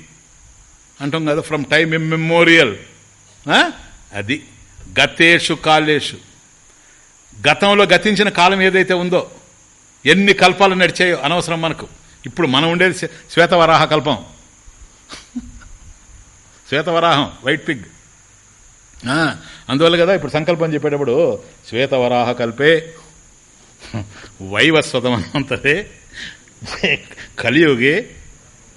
అంటాం కదా ఫ్రమ్ టైమ్ మెమోరియల్ అది గతేషు కాలేషు. గతంలో గతించిన కాలం ఏదైతే ఉందో ఎన్ని కల్పాలు నడిచాయో అనవసరం మనకు. ఇప్పుడు మనం ఉండేది శ్వేతవరాహ కల్పం. <laughs> శ్వేతవరాహం వైట్ పిగ్ అందువల్ల కదా ఇప్పుడు సంకల్పం చెప్పేటప్పుడు శ్వేతవరాహ కల్పే వైవస్వతమంతరే కలియుగే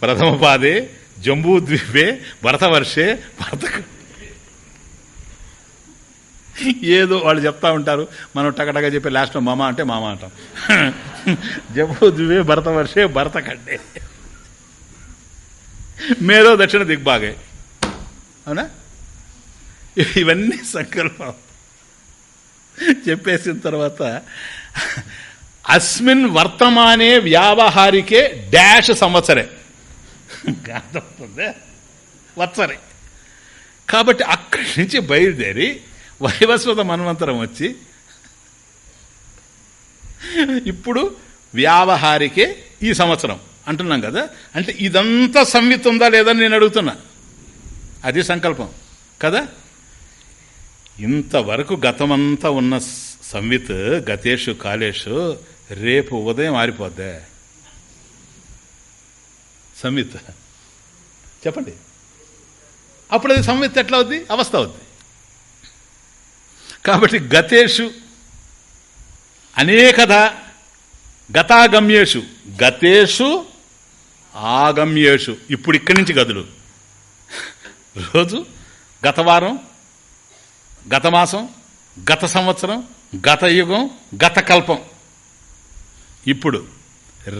ప్రథమపాదే జంబూద్వీపే భరతవర్షే భరత ఏదో వాళ్ళు చెప్తా ఉంటారు. మనం టకటగా చెప్పి లాస్ట్ మామ అంటే మామ అంటాం. జంబూద్వీపే భరతవర్షే భరత కంటే మేధో దక్షిణ దిగ్బాగే అవునా? ఇవన్నీ సంకల్పం. చెప్పేసిన తర్వాత అస్మిన్ వర్తమానే వ్యావహారికే డాష్ సంవత్సరే. అర్థమవుతుందే వత్సరే. కాబట్టి అక్కడి నుంచి బయలుదేరి వైవస్వత మన్వంతరం వచ్చి ఇప్పుడు వ్యావహారికే ఈ సంవత్సరం అంటున్నాం కదా. అంటే ఇదంతా సంవిత్ ఉందా లేదని నేను అడుగుతున్నా. అది సంకల్పం కదా? ఇంతవరకు గతమంతా ఉన్న సంవిత్ గతేషు కాలేషు రేపు ఉదయం ఆరిపోద్దే. సంవిత్. చెప్పండి. అప్పుడు అది సంవిత్ ఎట్లా అవుద్ది? అవస్థ అవుద్ది. కాబట్టి గతేషు అనేకధ గతాగమ్యేషు. గతేషు ఆగమ్యేషు. ఇప్పుడు ఇక్కడి నుంచి గదులు. రోజు గత వారం గత మాసం గత సంవత్సరం గత యుగం గత కల్పం. ఇప్పుడు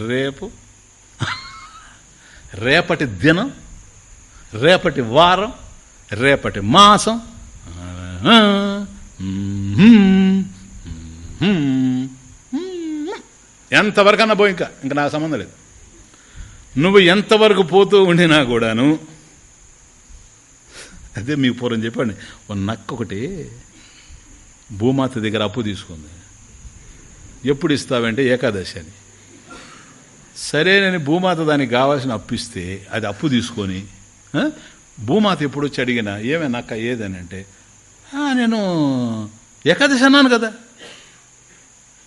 రేపు రేపటి దినం రేపటి వారం రేపటి మాసం. ఎంతవరకన్నా పోయి ఇంకా ఇంకా నాకు సంబంధం లేదు. నువ్వు ఎంతవరకు పోతూ ఉండినా కూడాను అదే మీకు పూర్వం చెప్పండి. ఒక నక్క ఒకటి భూమాత దగ్గర అప్పు తీసుకుంది. ఎప్పుడు ఇస్తావంటే ఏకాదశి అని. సరేనని భూమాత దానికి కావాల్సిన అప్పు ఇస్తే అది అప్పు తీసుకొని భూమాత ఎప్పుడు వచ్చి అడిగినా ఏమే నక్క ఏదని? అంటే నేను ఏకాదశి అన్నాను కదా.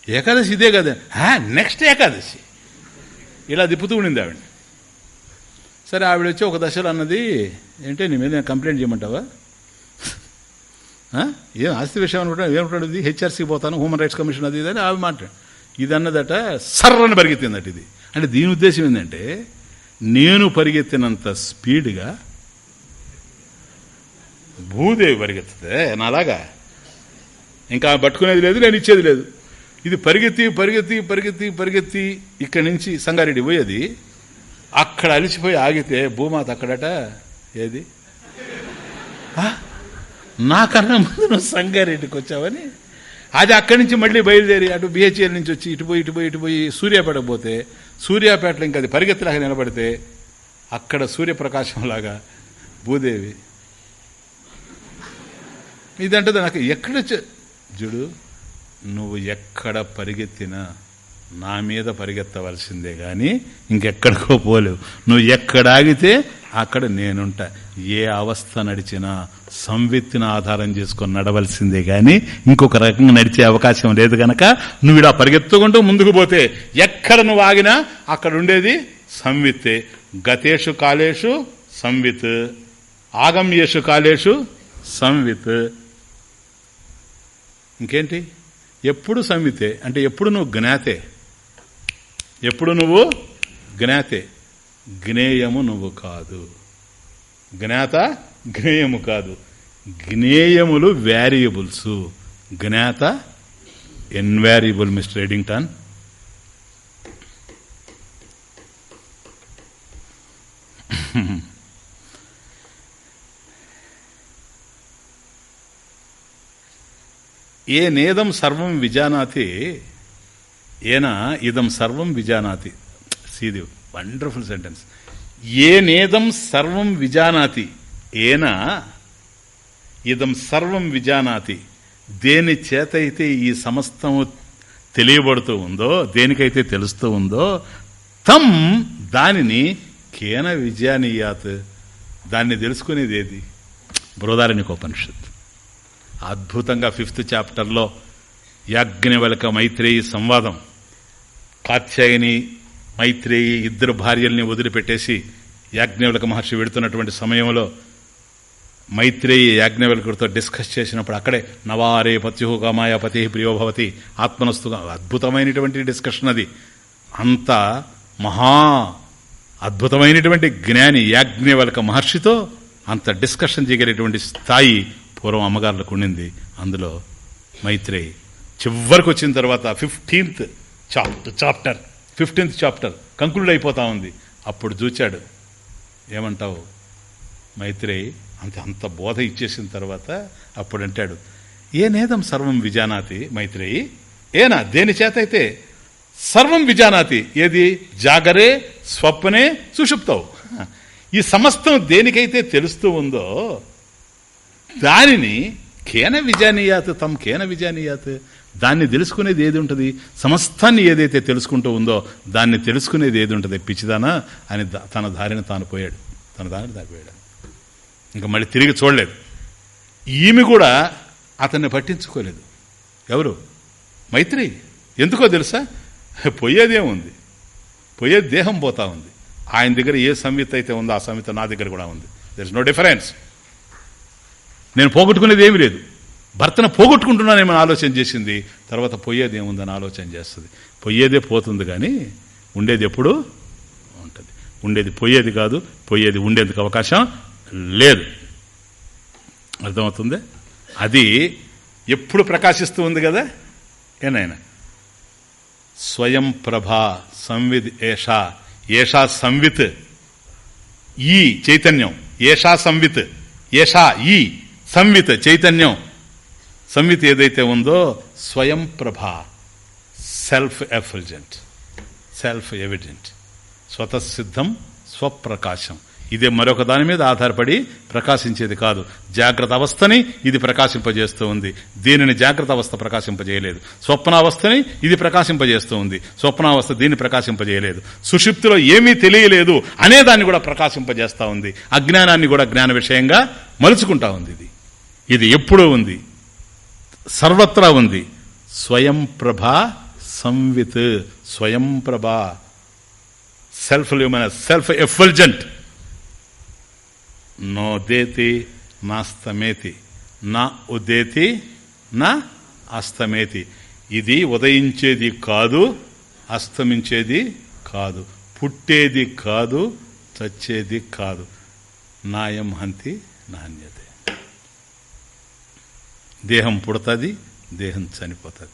ఏకాదశి ఇదే కదా. నెక్స్ట్ ఏకాదశి. ఇలా దిప్పుతూ ఉండింది ఆవిడ. సరే ఆవిడ వచ్చి ఒక దశలో అన్నది ఏంటి నీ మీద కంప్లైంట్ చేయమంటావా? ఏం ఆస్తి విషయం అనుకుంటా ఏమిటది హెచ్ఆర్సీకి పోతాను హ్యూమన్ రైట్స్ కమిషన్ అది ఇదని ఆవి మాట ఇది అన్నదట సర్రని పరిగెత్తిందట ఇది. అంటే దీని ఉద్దేశం ఏంటంటే నేను పరిగెత్తినంత స్పీడ్గా భూదేవి పరిగెత్తుతే నాలాగా. ఇంకా పట్టుకునేది లేదు నేను ఇచ్చేది లేదు. ఇది పరిగెత్తి పరిగెత్తి పరిగెత్తి పరిగెత్తి ఇక్కడి నుంచి సంగారెడ్డి పోయేది. అక్కడ అలిసిపోయి ఆగితే భూమాత అక్కడట ఏది? నాకన్నా ముందు నువ్వు సంగారెడ్డికి వచ్చావని? అది అక్కడి నుంచి మళ్ళీ బయలుదేరి అటు బిహెచ్ఎల్ నుంచి వచ్చి ఇటు పోయి ఇటు పోయి ఇటు పోయి సూర్యాపేట పోతే సూర్యాపేటలో ఇంకా అది పరిగెత్తలాగా నిలబడితే అక్కడ సూర్యప్రకాశంలాగా భూదేవి. ఇదంటే నాకు ఎక్కడ జుడు నువ్వు ఎక్కడ పరిగెత్తినా నా మీద పరిగెత్తవలసిందే కానీ ఇంకెక్కడికో పోలేవు. నువ్వు ఎక్కడ ఆగితే అక్కడ నేనుంటా. ఏ అవస్థ నడిచినా సంవిత్తిని ఆధారం చేసుకొని నడవలసిందే కానీ ఇంకొక రకంగా నడిచే అవకాశం లేదు గనక నువ్వు ఇలా పరిగెత్తుకుంటూ ముందుకు పోతే ఎక్కడ నువ్వు ఆగినా అక్కడ ఉండేది సంవిత్తే. గతేషు కాలేషు సంవిత్. ఆగమ్యేషు కాలేషు సంవిత్. ఇంకేంటి? ఎప్పుడు సంవితే అంటే ఎప్పుడు నువ్వు జ్ఞాతే? ఎప్పుడు నువ్వు? జ్ఞాతే. జ్ఞేయము నువ్వు కాదు. జ్ఞాత? జ్ఞేయము కాదు. జ్ఞేయములు వేరియబుల్స్ జ్ఞాత? Invariable mister Eddington. ఏ నేదం సర్వం విజానాతి ఏనా? ఇదం సర్వం విజానాతి. సీది వండర్ఫుల్ సెంటెన్స్ ఏనేదం సర్వం విజానాతి? ఏనా? ఇదం సర్వం విజానాతి. దేని చేత అయితే ఈ సమస్తము తెలియబడుతూ ఉందో దేనికైతే తెలుస్తూ ఉందో తం దానిని కేన విజయానీయాత్ దాన్ని తెలుసుకునేది ఏది? బృహదారణ్యకోపనిషత్ అద్భుతంగా ఫిఫ్త్ చాప్టర్లో యాజ్ఞవల్క మైత్రేయి సంవాదం. కాత్యాయని మైత్రేయి ఇద్దరు భార్యల్ని వదిలిపెట్టేసి యాజ్ఞవల్క మహర్షి వెడుతున్నటువంటి సమయంలో మైత్రేయి యాజ్ఞవల్కుడితో డిస్కస్ చేసినప్పుడు అక్కడే నవారే పత్యు కామాయ పతి ప్రియోభవతి ఆత్మనస్తు అద్భుతమైనటువంటి డిస్కషన్ అది. అంత మహా అద్భుతమైనటువంటి జ్ఞాని యాజ్ఞవల్క మహర్షితో అంత డిస్కషన్ చేయగలిగేటువంటి స్థాయి పూర్వం అమ్మగారులకు ఉండింది. అందులో మైత్రేయి చివరికి వచ్చిన తర్వాత fifteenth chapter chapter fifteenth chapter conclude అయిపోతా ఉంది. అప్పుడు చూచాడు. ఏమంటావు? మైత్రేయి అంత అంత బోధ ఇచ్చేసిన తర్వాత అప్పుడు అంటాడు ఏ సర్వం విజానాతి మైత్రేయి? ఏనా దేని చేత అయితే సర్వం విజానాతి? ఏది? జాగరే స్వప్నే సుషుప్తవు ఈ సమస్తం దేనికైతే తెలుస్తూ ఉందో దానిని కేన విజానీయాత్ తమ్ కేన విజానీయాత్ దాన్ని తెలుసుకునేది ఏది ఉంటుంది? సమస్తాన్ని ఏదైతే తెలుసుకుంటూ ఉందో దాన్ని తెలుసుకునేది ఏది ఉంటుంది? పిచ్చిదానా? అని తన దారిని తాను పోయాడు. తన దారిని దారిపోయాడు ఇంకా మళ్ళీ తిరిగి చూడలేదు. ఈమె కూడా అతన్ని పట్టించుకోలేదు. ఎవరు? మైత్రి. ఎందుకో తెలుసా? పోయేదేముంది పోయే దేహం పోతా ఉంది. ఆయన దగ్గర ఏ సంవిత అయితే ఉందో ఆ సంవిత నా దగ్గర కూడా ఉంది. దర్ ఇస్ నో డిఫరెన్స్ నేను పోగొట్టుకునేది ఏమీ లేదు. భర్తను పోగొట్టుకుంటున్నానేమో ఆలోచన చేసింది. తర్వాత పోయేది ఏముందని ఆలోచన చేస్తుంది. పోయేదే పోతుంది కానీ ఉండేది ఎప్పుడు ఉంటుంది. ఉండేది పోయేది కాదు పోయేది ఉండేందుకు అవకాశం లేదు. అర్థమవుతుంది? అది ఎప్పుడు ప్రకాశిస్తూ ఉంది కదా? ఏనాయన స్వయం ప్రభా సంవిత్ ఏషా. ఏషా సంవిత్. ఈ చైతన్యం. ఏషా సంవిత్. ఏషా ఈ సంవిత్ చైతన్యం. సంవిత్ ఏదైతే ఉందో స్వయం ప్రభ సెల్ఫ్ ఎఫిజెంట్ సెల్ఫ్ ఎవిడెంట్ స్వతసిద్ధం స్వప్రకాశం. ఇదే మరొక దాని మీద ఆధారపడి ప్రకాశించేది కాదు. జాగ్రత్త అవస్థని ఇది ప్రకాశింపజేస్తూ ఉంది. దీనిని జాగ్రత్త అవస్థ ప్రకాశింపజేయలేదు. స్వప్నావస్థని ఇది ప్రకాశింపజేస్తూ ఉంది. స్వప్నావస్థ దీన్ని ప్రకాశింపజేయలేదు. సుషిప్తిలో ఏమీ తెలియలేదు అనే దాన్ని కూడా ప్రకాశింపజేస్తూ ఉంది. అజ్ఞానాన్ని కూడా జ్ఞాన విషయంగా మలుచుకుంటా ఉంది ఇది. ఇది ఎప్పుడూ ఉంది. సర్వత్రా ఉంది. స్వయం ప్రభ సంవిత్. స్వయం ప్రభ. సెల్ఫ్ ల్యూమన్ సెల్ఫ్ ఎఫల్జెంట్ నోదేతి నాస్తమేతి నా ఉదేతి నా అస్తమేతి. ఇది ఉదయించేది కాదు అస్తమించేది కాదు. పుట్టేది కాదు చచ్చేది కాదు. నాయం హంతి నాణ్యత. దేహం పుడుతుంది దేహం చనిపోతుంది.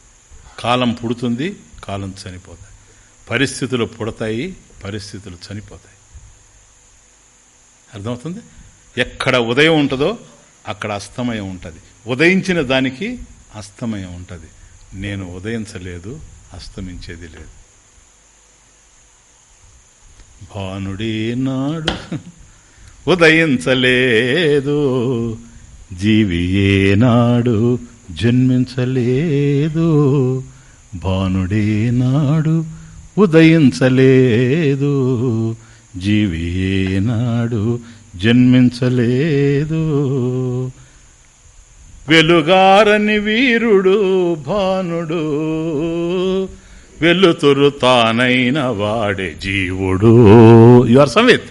కాలం పుడుతుంది కాలం చనిపోతుంది. పరిస్థితులు పుడతాయి పరిస్థితులు చనిపోతాయి. అర్థమవుతుంది? ఎక్కడ ఉదయం ఉంటుందో అక్కడ అస్తమయం ఉంటుంది. ఉదయించిన దానికి అస్తమయం ఉంటుంది. నేను ఉదయించలేదు అస్తమించేది లేదు. భానుడే నాడు ఉదయించలేదు జీవి ఏనాడు జన్మించలేదు. భానుడే నాడు ఉదయించలేదు. జీవి ఏనాడు జన్మించలేదు. వెలుగారని వీరుడు భానుడు వెలుతురు తానైన వాడే జీవుడు. యు ఆర్ సంవిత్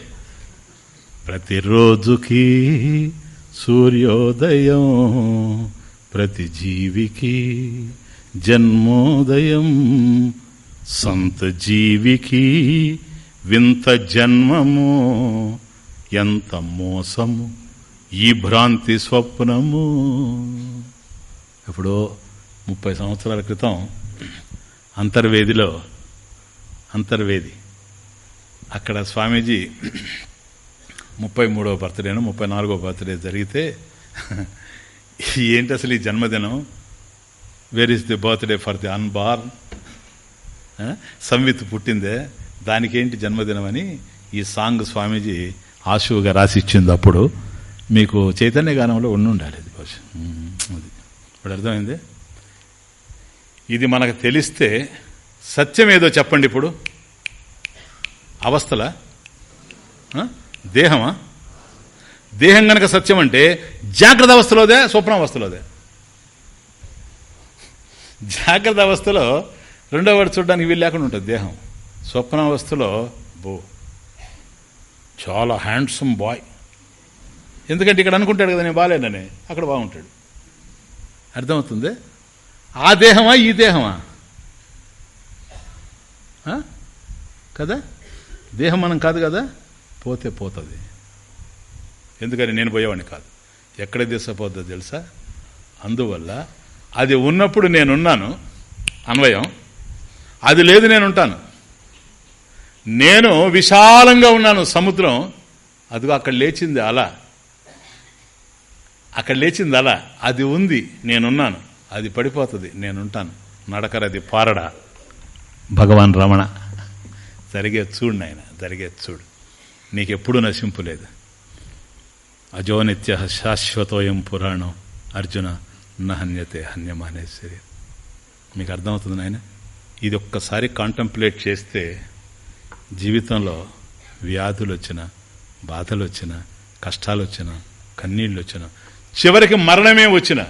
ప్రతిరోజుకి సూర్యోదయం ప్రతి జీవికి జన్మోదయం సంత జీవికి వింత జన్మము ఎంత మోసము ఈ భ్రాంతి స్వప్నము. ఎప్పుడో ముప్పై సంవత్సరాల క్రితం అంతర్వేదిలో అంతర్వేది అక్కడ స్వామీజీ ముప్పై మూడవ బర్త్డేను ముప్పై నాలుగో బర్త్డే జరిగితే ఏంటి అసలు ఈ జన్మదినం? Where is the birthday for the unborn సంవిత్ పుట్టిందే దానికేంటి జన్మదినం అని ఈ సాంగ్ స్వామీజీ ఆశువుగా రాసి ఇచ్చింది అప్పుడు. మీకు చైతన్య గానంలో ఉండి ఉండాలి అది అది. ఇప్పుడు అర్థమైంది? ఇది మనకు తెలిస్తే సత్యం ఏదో చెప్పండి ఇప్పుడు. అవస్థల? దేహమా? దేహం గనక సత్యం అంటే జాగ్రత్త అవస్థలోదే స్వప్నావస్థలోదే జాగ్రత్త అవస్థలో రెండో వాడు చూడడానికి వీలు లేకుండా ఉంటుంది దేహం. స్వప్నావస్థలో బో. చాలా హ్యాండ్సమ్ బాయ్. ఎందుకంటే ఇక్కడ అనుకుంటాడు కదా నేను బాగాలేనని అక్కడ బాగుంటాడు. అర్థమవుతుంది? ఆ దేహమా ఈ దేహమా? కదా? దేహం మనం కాదు కదా? పోతే పోతుంది. ఎందుకని నేను పోయేవాడిని కాదు. ఎక్కడ తీసుకుపోద్దో తెలుసా? అందువల్ల అది ఉన్నప్పుడు నేనున్నాను. అన్వయం. అది లేదు నేను ఉంటాను నేను విశాలంగా ఉన్నాను సముద్రం. అదిగో అక్కడ లేచింది అలా. అక్కడ లేచింది అలా. అది ఉంది నేనున్నాను. అది పడిపోతుంది నేనుంటాను. నడకరది పారడా. భగవాన్ రమణ. జరిగే చూడు నాయన జరిగే చూడు. నీకెప్పుడు నశింపు లేదు అజోనిత్య శాశ్వతోయం పురాణం అర్జున నహన్యతే హన్యమానే శరీరం మీకు అర్థమవుతుంది నాయన? ఇది ఒక్కసారి కాంటంప్లేట్ చేస్తే జీవితంలో వ్యాధులు వచ్చిన బాధలు వచ్చిన కష్టాలు వచ్చిన కన్నీళ్ళు వచ్చిన చివరికి మరణమే వచ్చిన.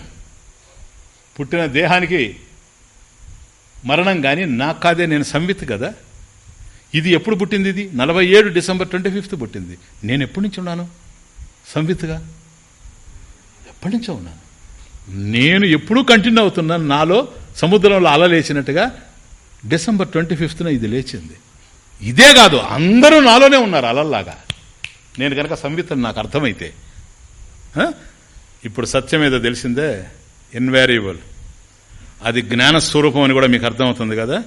పుట్టిన దేహానికి మరణం కానీ నాకు కాదే నేను సంవిత్ కదా? ఇది ఎప్పుడు పుట్టింది ఇది? నలభై ఏడు డిసెంబర్ ట్వంటీ ఫిఫ్త్ పుట్టింది. నేను ఎప్పటి నుంచి ఉన్నాను? సంవిత్గా ఎప్పటి నుంచో ఉన్నాను. నేను ఎప్పుడూ కంటిన్యూ అవుతున్నాను. నాలో సముద్రంలో అల లేచినట్టుగా డిసెంబర్ ట్వంటీ ఫిఫ్త్న ఇది లేచింది. ఇదే కాదు అందరూ నాలోనే ఉన్నారు అలల్లాగా. నేను కనుక సంవిత్తని నాకు అర్థమైతే ఇప్పుడు సత్యం ఏదో తెలిసిందే? ఇన్వారియబుల్. అది జ్ఞానస్వరూపం అని కూడా మీకు అర్థమవుతుంది కదా?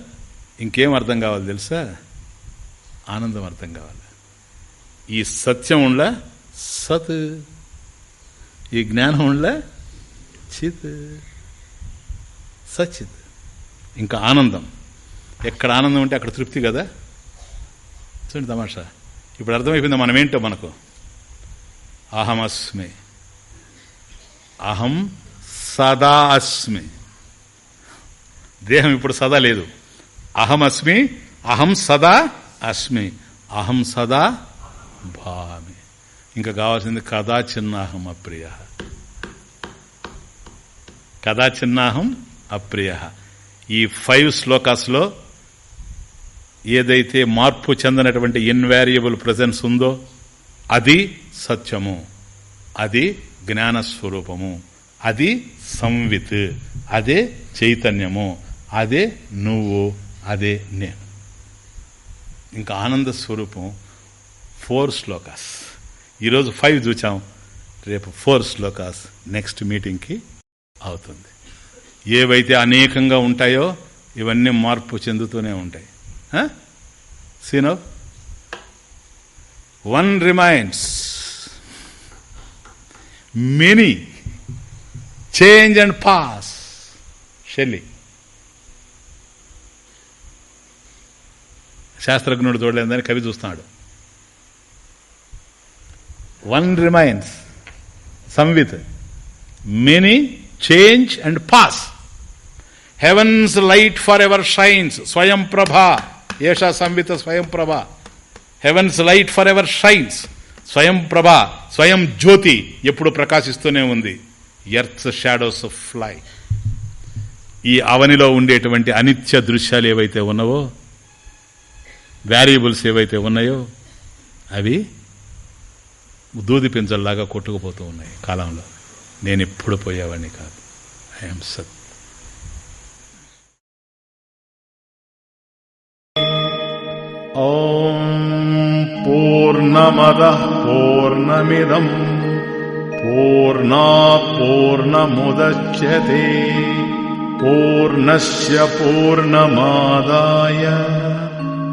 ఇంకేం అర్థం కావాలి తెలుసా? ఆనందం అర్థం కావాలి. ఈ సత్యం ఉండ సత్. ఈ జ్ఞానం ఉండ చిత్. సచిత్. ఇంకా ఆనందం. ఎక్కడ ఆనందం ఉంటే అక్కడ తృప్తి కదా? చూడండి తమాషా. ఇప్పుడు అర్థమైపోయింది మనం ఏంటో మనకు అహమస్మి అహం సదా అస్మి. దేహం ఇప్పుడు సదా లేదు. అహమస్మి అహం సదా అస్మి. అహం సదా భామి. ఇంకా కావాల్సింది కదా చిన్నాహం అప్రియ. కదా చిన్నాహం అప్రియ. ఈ ఫైవ్ శ్లోకాస్లో ఏదైతే మార్పు చెందినటువంటి ఇన్వారియబుల్ ప్రజెన్స్ ఉందో అది సత్యము. అది జ్ఞానస్వరూపము. అది సంవిత్. అదే చైతన్యము. అదే నువ్వు. అదే నేను. ఇంకా ఆనంద స్వరూపం ఫోర్ శ్లోకాస్. ఈరోజు ఫైవ్ చూచాం. రేపు ఫోర్ శ్లోకాస్ నెక్స్ట్ మీటింగ్కి అవుతుంది. ఏవైతే అనేకంగా ఉంటాయో ఇవన్నీ మార్పు చెందుతూనే ఉంటాయి. Sino? One remains. Many change and pass. Shelley శాస్త్రజ్ఞుడు చూడలేదని కవి చూస్తున్నాడు. One remains సంవిత్ many change and pass heaven's light forever shines స్వయం ప్రభా ఏషా సంవిత స్వయం ప్రభా heaven's light forever shines స్వయం ప్రభా స్వయం జ్యోతి ఎప్పుడు ప్రకాశిస్తూనే ఉంది. ఎర్త్ షాడోస్ ఆఫ్ ఫ్లై ఈ అవనిలో ఉండేటువంటి అనిత్య దృశ్యాలు ఏవైతే ఉన్నావో వేరియబుల్స్ ఏవైతే ఉన్నాయో అవి దూది పింజల్లాగా కొట్టుకుపోతూ ఉన్నాయి కాలంలో. నేను ఎప్పుడు పోయేవాడిని కాదు. ఐఎమ్ సత్ ఓం పూర్ణమద పూర్ణమిదం. పూర్ణా పూర్ణముద్యతే. పూర్ణస్ పూర్ణమాదాయ.